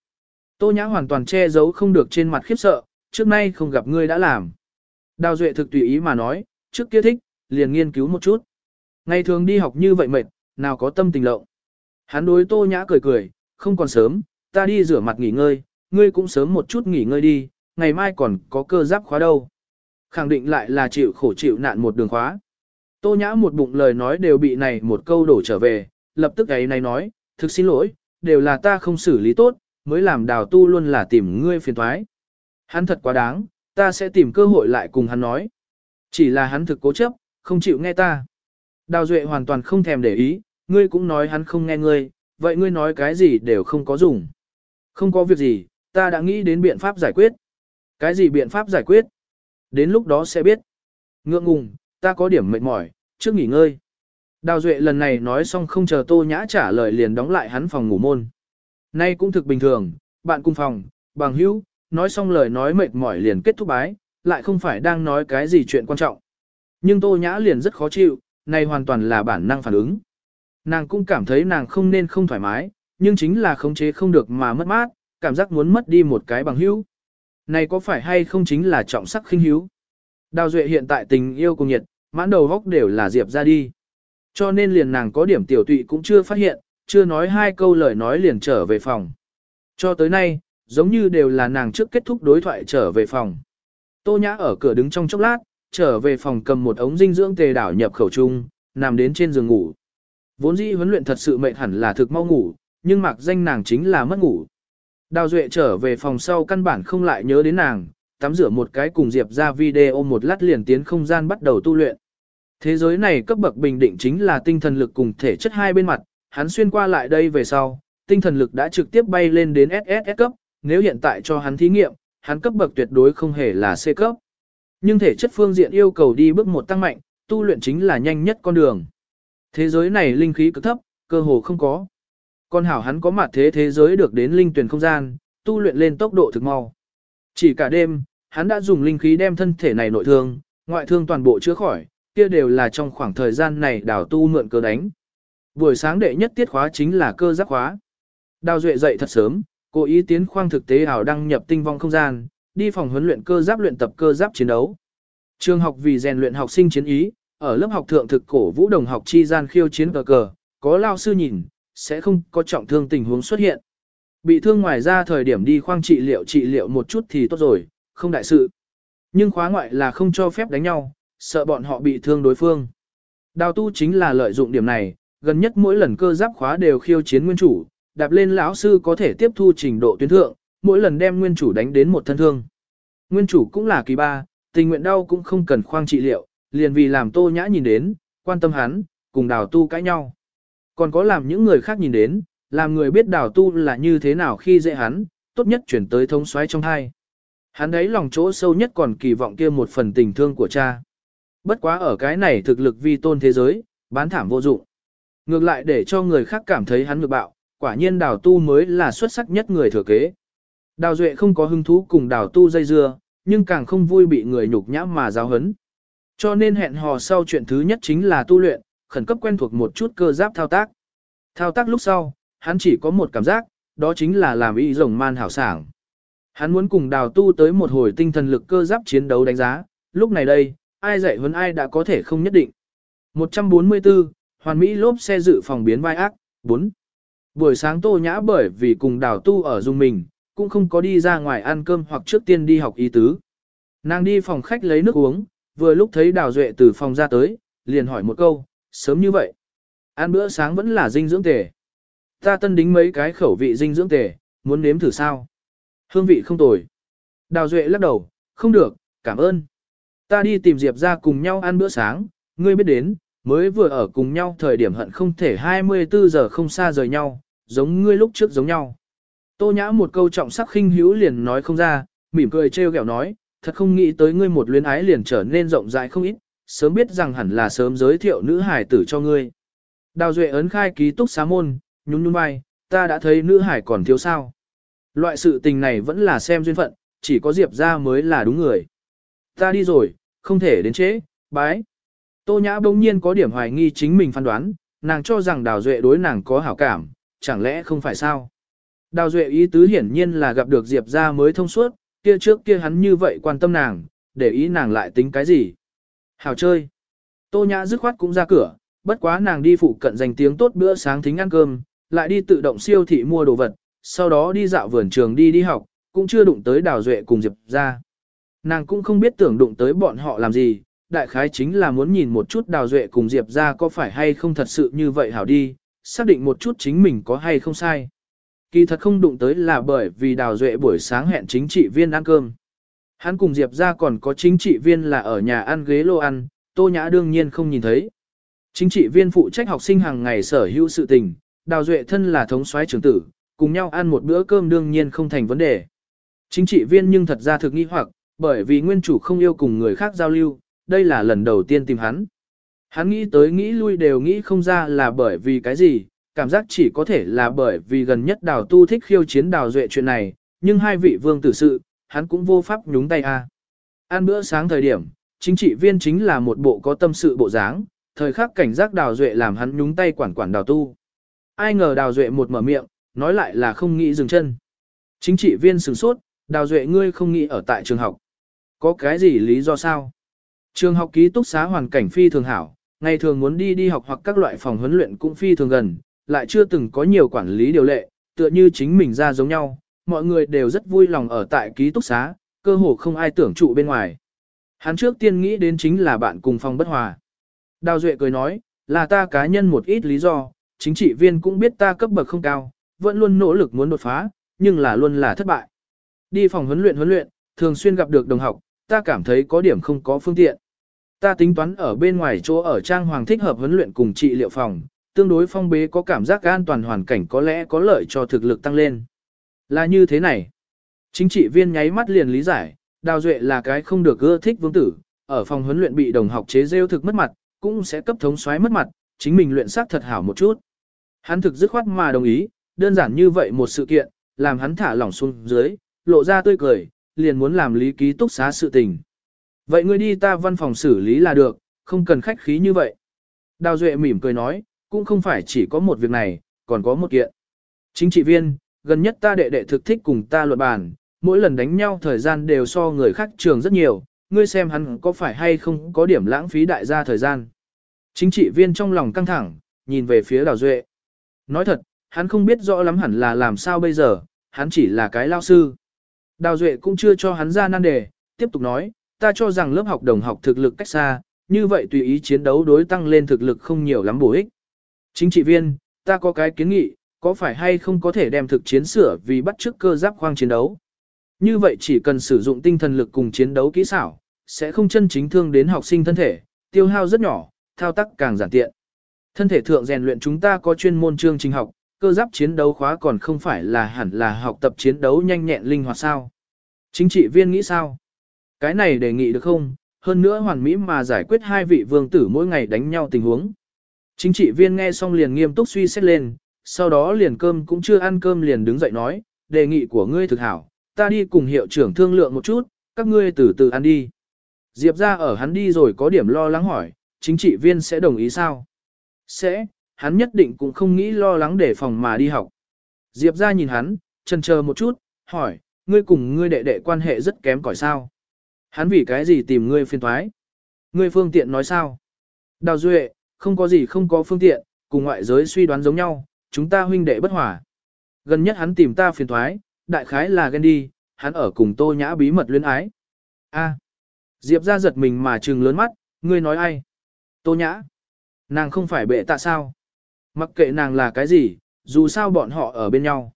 Tô Nhã hoàn toàn che giấu không được trên mặt khiếp sợ, trước nay không gặp ngươi đã làm. Đào Duệ thực tùy ý mà nói, trước kia thích, liền nghiên cứu một chút. Ngày thường đi học như vậy mệt, nào có tâm tình lộng. Hắn đối Tô Nhã cười cười, không còn sớm, ta đi rửa mặt nghỉ ngơi, ngươi cũng sớm một chút nghỉ ngơi đi, ngày mai còn có cơ giáp khóa đâu. Khẳng định lại là chịu khổ chịu nạn một đường khóa. Tô Nhã một bụng lời nói đều bị này một câu đổ trở về, lập tức ấy này nói, thực xin lỗi, đều là ta không xử lý tốt, mới làm đào tu luôn là tìm ngươi phiền thoái. Hắn thật quá đáng, ta sẽ tìm cơ hội lại cùng hắn nói. Chỉ là hắn thực cố chấp, không chịu nghe ta. Đào Duệ hoàn toàn không thèm để ý, ngươi cũng nói hắn không nghe ngươi, vậy ngươi nói cái gì đều không có dùng. Không có việc gì, ta đã nghĩ đến biện pháp giải quyết. Cái gì biện pháp giải quyết? Đến lúc đó sẽ biết. Ngượng ngùng, ta có điểm mệt mỏi, trước nghỉ ngơi. Đào Duệ lần này nói xong không chờ Tô Nhã trả lời liền đóng lại hắn phòng ngủ môn. Nay cũng thực bình thường, bạn cùng phòng, bằng hữu, nói xong lời nói mệt mỏi liền kết thúc bái, lại không phải đang nói cái gì chuyện quan trọng. Nhưng Tô Nhã liền rất khó chịu, này hoàn toàn là bản năng phản ứng. Nàng cũng cảm thấy nàng không nên không thoải mái, nhưng chính là khống chế không được mà mất mát, cảm giác muốn mất đi một cái bằng hữu. Này có phải hay không chính là trọng sắc khinh hữu? Đào Duệ hiện tại tình yêu cùng nhiệt, mãn đầu góc đều là Diệp ra đi. Cho nên liền nàng có điểm tiểu tụy cũng chưa phát hiện, chưa nói hai câu lời nói liền trở về phòng. Cho tới nay, giống như đều là nàng trước kết thúc đối thoại trở về phòng. Tô Nhã ở cửa đứng trong chốc lát, trở về phòng cầm một ống dinh dưỡng tề đảo nhập khẩu trung, nằm đến trên giường ngủ. Vốn dĩ huấn luyện thật sự mệt hẳn là thực mau ngủ, nhưng mặc danh nàng chính là mất ngủ. Đào Duệ trở về phòng sau căn bản không lại nhớ đến nàng, tắm rửa một cái cùng Diệp ra video một lát liền tiến không gian bắt đầu tu luyện. Thế giới này cấp bậc bình định chính là tinh thần lực cùng thể chất hai bên mặt, hắn xuyên qua lại đây về sau, tinh thần lực đã trực tiếp bay lên đến SSS cấp, nếu hiện tại cho hắn thí nghiệm, hắn cấp bậc tuyệt đối không hề là C cấp. Nhưng thể chất phương diện yêu cầu đi bước một tăng mạnh, tu luyện chính là nhanh nhất con đường. Thế giới này linh khí cực thấp, cơ hồ không có. Con hảo hắn có mặt thế thế giới được đến linh tuyển không gian, tu luyện lên tốc độ thực mau. Chỉ cả đêm, hắn đã dùng linh khí đem thân thể này nội thương, ngoại thương toàn bộ chữa khỏi, kia đều là trong khoảng thời gian này đảo tu mượn cơ đánh. Buổi sáng đệ nhất tiết khóa chính là cơ giác khóa. Đào Duệ dậy thật sớm, cố ý tiến khoang thực tế ảo đăng nhập tinh vong không gian, đi phòng huấn luyện cơ giáp luyện tập cơ giáp chiến đấu. Trường học vì rèn luyện học sinh chiến ý, ở lớp học thượng thực cổ vũ đồng học chi gian khiêu chiến cờ cờ, có lao sư nhìn, sẽ không có trọng thương tình huống xuất hiện. Bị thương ngoài ra thời điểm đi khoang trị liệu trị liệu một chút thì tốt rồi, không đại sự. Nhưng khóa ngoại là không cho phép đánh nhau, sợ bọn họ bị thương đối phương. Đào tu chính là lợi dụng điểm này, gần nhất mỗi lần cơ giáp khóa đều khiêu chiến nguyên chủ, đạp lên lão sư có thể tiếp thu trình độ tuyến thượng, mỗi lần đem nguyên chủ đánh đến một thân thương. Nguyên chủ cũng là kỳ ba, tình nguyện đau cũng không cần khoang trị liệu, liền vì làm tô nhã nhìn đến, quan tâm hắn, cùng đào tu cãi nhau. Còn có làm những người khác nhìn đến, làm người biết đào tu là như thế nào khi dễ hắn, tốt nhất chuyển tới thống xoáy trong hai. Hắn ấy lòng chỗ sâu nhất còn kỳ vọng kia một phần tình thương của cha. Bất quá ở cái này thực lực vi tôn thế giới, bán thảm vô dụng. Ngược lại để cho người khác cảm thấy hắn ngược bạo, quả nhiên đào tu mới là xuất sắc nhất người thừa kế. Đào Duệ không có hứng thú cùng đào tu dây dưa, nhưng càng không vui bị người nhục nhã mà giáo hấn. Cho nên hẹn hò sau chuyện thứ nhất chính là tu luyện, khẩn cấp quen thuộc một chút cơ giáp thao tác. Thao tác lúc sau, hắn chỉ có một cảm giác, đó chính là làm y rồng man hảo sảng. Hắn muốn cùng đào tu tới một hồi tinh thần lực cơ giáp chiến đấu đánh giá, lúc này đây, ai dạy huấn ai đã có thể không nhất định. 144, Hoàn Mỹ lốp xe dự phòng biến vai ác, 4. Buổi sáng tô nhã bởi vì cùng đào tu ở dung mình, cũng không có đi ra ngoài ăn cơm hoặc trước tiên đi học ý tứ. Nàng đi phòng khách lấy nước uống, vừa lúc thấy đào duệ từ phòng ra tới, liền hỏi một câu, sớm như vậy. Ăn bữa sáng vẫn là dinh dưỡng tề. Ta tân đính mấy cái khẩu vị dinh dưỡng tề, muốn nếm thử sao? Hương vị không tồi. Đào duệ lắc đầu, không được, cảm ơn. Ta đi tìm Diệp ra cùng nhau ăn bữa sáng, ngươi biết đến, mới vừa ở cùng nhau thời điểm hận không thể 24 giờ không xa rời nhau, giống ngươi lúc trước giống nhau. Tô nhã một câu trọng sắc khinh hữu liền nói không ra, mỉm cười trêu ghẹo nói, thật không nghĩ tới ngươi một luyến ái liền trở nên rộng rãi không ít, sớm biết rằng hẳn là sớm giới thiệu nữ hải tử cho ngươi. Đào Duệ ấn khai ký túc xá môn, nhún nhún vai, ta đã thấy nữ hải còn thiếu sao. Loại sự tình này vẫn là xem duyên phận, chỉ có Diệp ra mới là đúng người. Ta đi rồi, không thể đến trễ, bái. Tô Nhã bỗng nhiên có điểm hoài nghi chính mình phán đoán, nàng cho rằng Đào Duệ đối nàng có hảo cảm, chẳng lẽ không phải sao? Đào Duệ ý tứ hiển nhiên là gặp được Diệp ra mới thông suốt, kia trước kia hắn như vậy quan tâm nàng, để ý nàng lại tính cái gì. Hảo chơi. Tô Nhã dứt khoát cũng ra cửa, bất quá nàng đi phụ cận dành tiếng tốt bữa sáng thính ăn cơm, lại đi tự động siêu thị mua đồ vật, sau đó đi dạo vườn trường đi đi học, cũng chưa đụng tới Đào Duệ cùng Diệp ra. Nàng cũng không biết tưởng đụng tới bọn họ làm gì, đại khái chính là muốn nhìn một chút Đào Duệ cùng Diệp ra có phải hay không thật sự như vậy hảo đi, xác định một chút chính mình có hay không sai. Kỳ thật không đụng tới là bởi vì Đào Duệ buổi sáng hẹn chính trị viên ăn cơm. Hắn cùng Diệp ra còn có chính trị viên là ở nhà ăn ghế lô ăn, Tô Nhã đương nhiên không nhìn thấy. Chính trị viên phụ trách học sinh hàng ngày sở hữu sự tình, Đào Duệ thân là thống soái trưởng tử, cùng nhau ăn một bữa cơm đương nhiên không thành vấn đề. Chính trị viên nhưng thật ra thực nghi hoặc, bởi vì nguyên chủ không yêu cùng người khác giao lưu, đây là lần đầu tiên tìm hắn. Hắn nghĩ tới nghĩ lui đều nghĩ không ra là bởi vì cái gì, cảm giác chỉ có thể là bởi vì gần nhất đào tu thích khiêu chiến đào duệ chuyện này, nhưng hai vị vương tử sự, hắn cũng vô pháp nhúng tay a. À. Ăn bữa sáng thời điểm, chính trị viên chính là một bộ có tâm sự bộ dáng, thời khắc cảnh giác đào duệ làm hắn nhúng tay quản quản đào tu. Ai ngờ đào duệ một mở miệng, nói lại là không nghĩ dừng chân. Chính trị viên sửng sốt, đào duệ ngươi không nghĩ ở tại trường học. Có cái gì lý do sao? Trường học ký túc xá hoàn cảnh phi thường hảo, ngày thường muốn đi đi học hoặc các loại phòng huấn luyện cũng phi thường gần, lại chưa từng có nhiều quản lý điều lệ, tựa như chính mình ra giống nhau, mọi người đều rất vui lòng ở tại ký túc xá, cơ hồ không ai tưởng trụ bên ngoài. Hắn trước tiên nghĩ đến chính là bạn cùng phòng bất hòa. Đào Duệ cười nói, là ta cá nhân một ít lý do, chính trị viên cũng biết ta cấp bậc không cao, vẫn luôn nỗ lực muốn đột phá, nhưng là luôn là thất bại. Đi phòng huấn luyện huấn luyện, thường xuyên gặp được đồng học, ta cảm thấy có điểm không có phương tiện. Ta tính toán ở bên ngoài chỗ ở trang hoàng thích hợp huấn luyện cùng trị liệu phòng, tương đối phong bế có cảm giác an toàn hoàn cảnh có lẽ có lợi cho thực lực tăng lên. Là như thế này. Chính trị viên nháy mắt liền lý giải, Đào Duệ là cái không được ưa thích vương tử, ở phòng huấn luyện bị đồng học chế rêu thực mất mặt, cũng sẽ cấp thống xoáy mất mặt, chính mình luyện sắc thật hảo một chút. Hắn thực dứt khoát mà đồng ý, đơn giản như vậy một sự kiện, làm hắn thả lỏng xuống dưới, lộ ra tươi cười, liền muốn làm lý ký túc xá sự tình. Vậy ngươi đi ta văn phòng xử lý là được, không cần khách khí như vậy. Đào Duệ mỉm cười nói, cũng không phải chỉ có một việc này, còn có một kiện. Chính trị viên, gần nhất ta đệ đệ thực thích cùng ta luận bàn, mỗi lần đánh nhau thời gian đều so người khác trường rất nhiều, ngươi xem hắn có phải hay không có điểm lãng phí đại gia thời gian. Chính trị viên trong lòng căng thẳng, nhìn về phía Đào Duệ. Nói thật, hắn không biết rõ lắm hẳn là làm sao bây giờ, hắn chỉ là cái lao sư. Đào Duệ cũng chưa cho hắn ra nan đề, tiếp tục nói, ta cho rằng lớp học đồng học thực lực cách xa, như vậy tùy ý chiến đấu đối tăng lên thực lực không nhiều lắm bổ ích. Chính trị viên, ta có cái kiến nghị, có phải hay không có thể đem thực chiến sửa vì bắt chước cơ giáp khoang chiến đấu. Như vậy chỉ cần sử dụng tinh thần lực cùng chiến đấu kỹ xảo, sẽ không chân chính thương đến học sinh thân thể, tiêu hao rất nhỏ, thao tác càng giản tiện. Thân thể thượng rèn luyện chúng ta có chuyên môn chương trình học, cơ giáp chiến đấu khóa còn không phải là hẳn là học tập chiến đấu nhanh nhẹn linh hoạt sao. Chính trị viên nghĩ sao? Cái này đề nghị được không? Hơn nữa hoàn mỹ mà giải quyết hai vị vương tử mỗi ngày đánh nhau tình huống. Chính trị viên nghe xong liền nghiêm túc suy xét lên, sau đó liền cơm cũng chưa ăn cơm liền đứng dậy nói, đề nghị của ngươi thực hảo, ta đi cùng hiệu trưởng thương lượng một chút, các ngươi từ từ ăn đi. Diệp ra ở hắn đi rồi có điểm lo lắng hỏi, chính trị viên sẽ đồng ý sao? Sẽ, hắn nhất định cũng không nghĩ lo lắng để phòng mà đi học. Diệp ra nhìn hắn, chần chờ một chút, hỏi, ngươi cùng ngươi đệ đệ quan hệ rất kém cỏi sao? Hắn vì cái gì tìm ngươi phiên thoái? Ngươi phương tiện nói sao? Đào Duệ, không có gì không có phương tiện, cùng ngoại giới suy đoán giống nhau, chúng ta huynh đệ bất hòa. Gần nhất hắn tìm ta phiền thoái, đại khái là ghen đi, hắn ở cùng tô nhã bí mật luyến ái. A. Diệp ra giật mình mà trừng lớn mắt, ngươi nói ai? Tô nhã. Nàng không phải bệ tạ sao? Mặc kệ nàng là cái gì, dù sao bọn họ ở bên nhau.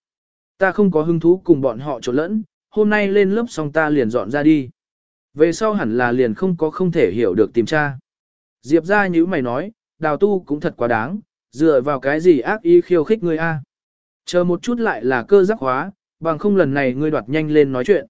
Ta không có hứng thú cùng bọn họ trộn lẫn, hôm nay lên lớp xong ta liền dọn ra đi. Về sau hẳn là liền không có không thể hiểu được tìm tra. Diệp ra như mày nói, đào tu cũng thật quá đáng, dựa vào cái gì ác ý khiêu khích ngươi a? Chờ một chút lại là cơ giác hóa, bằng không lần này ngươi đoạt nhanh lên nói chuyện.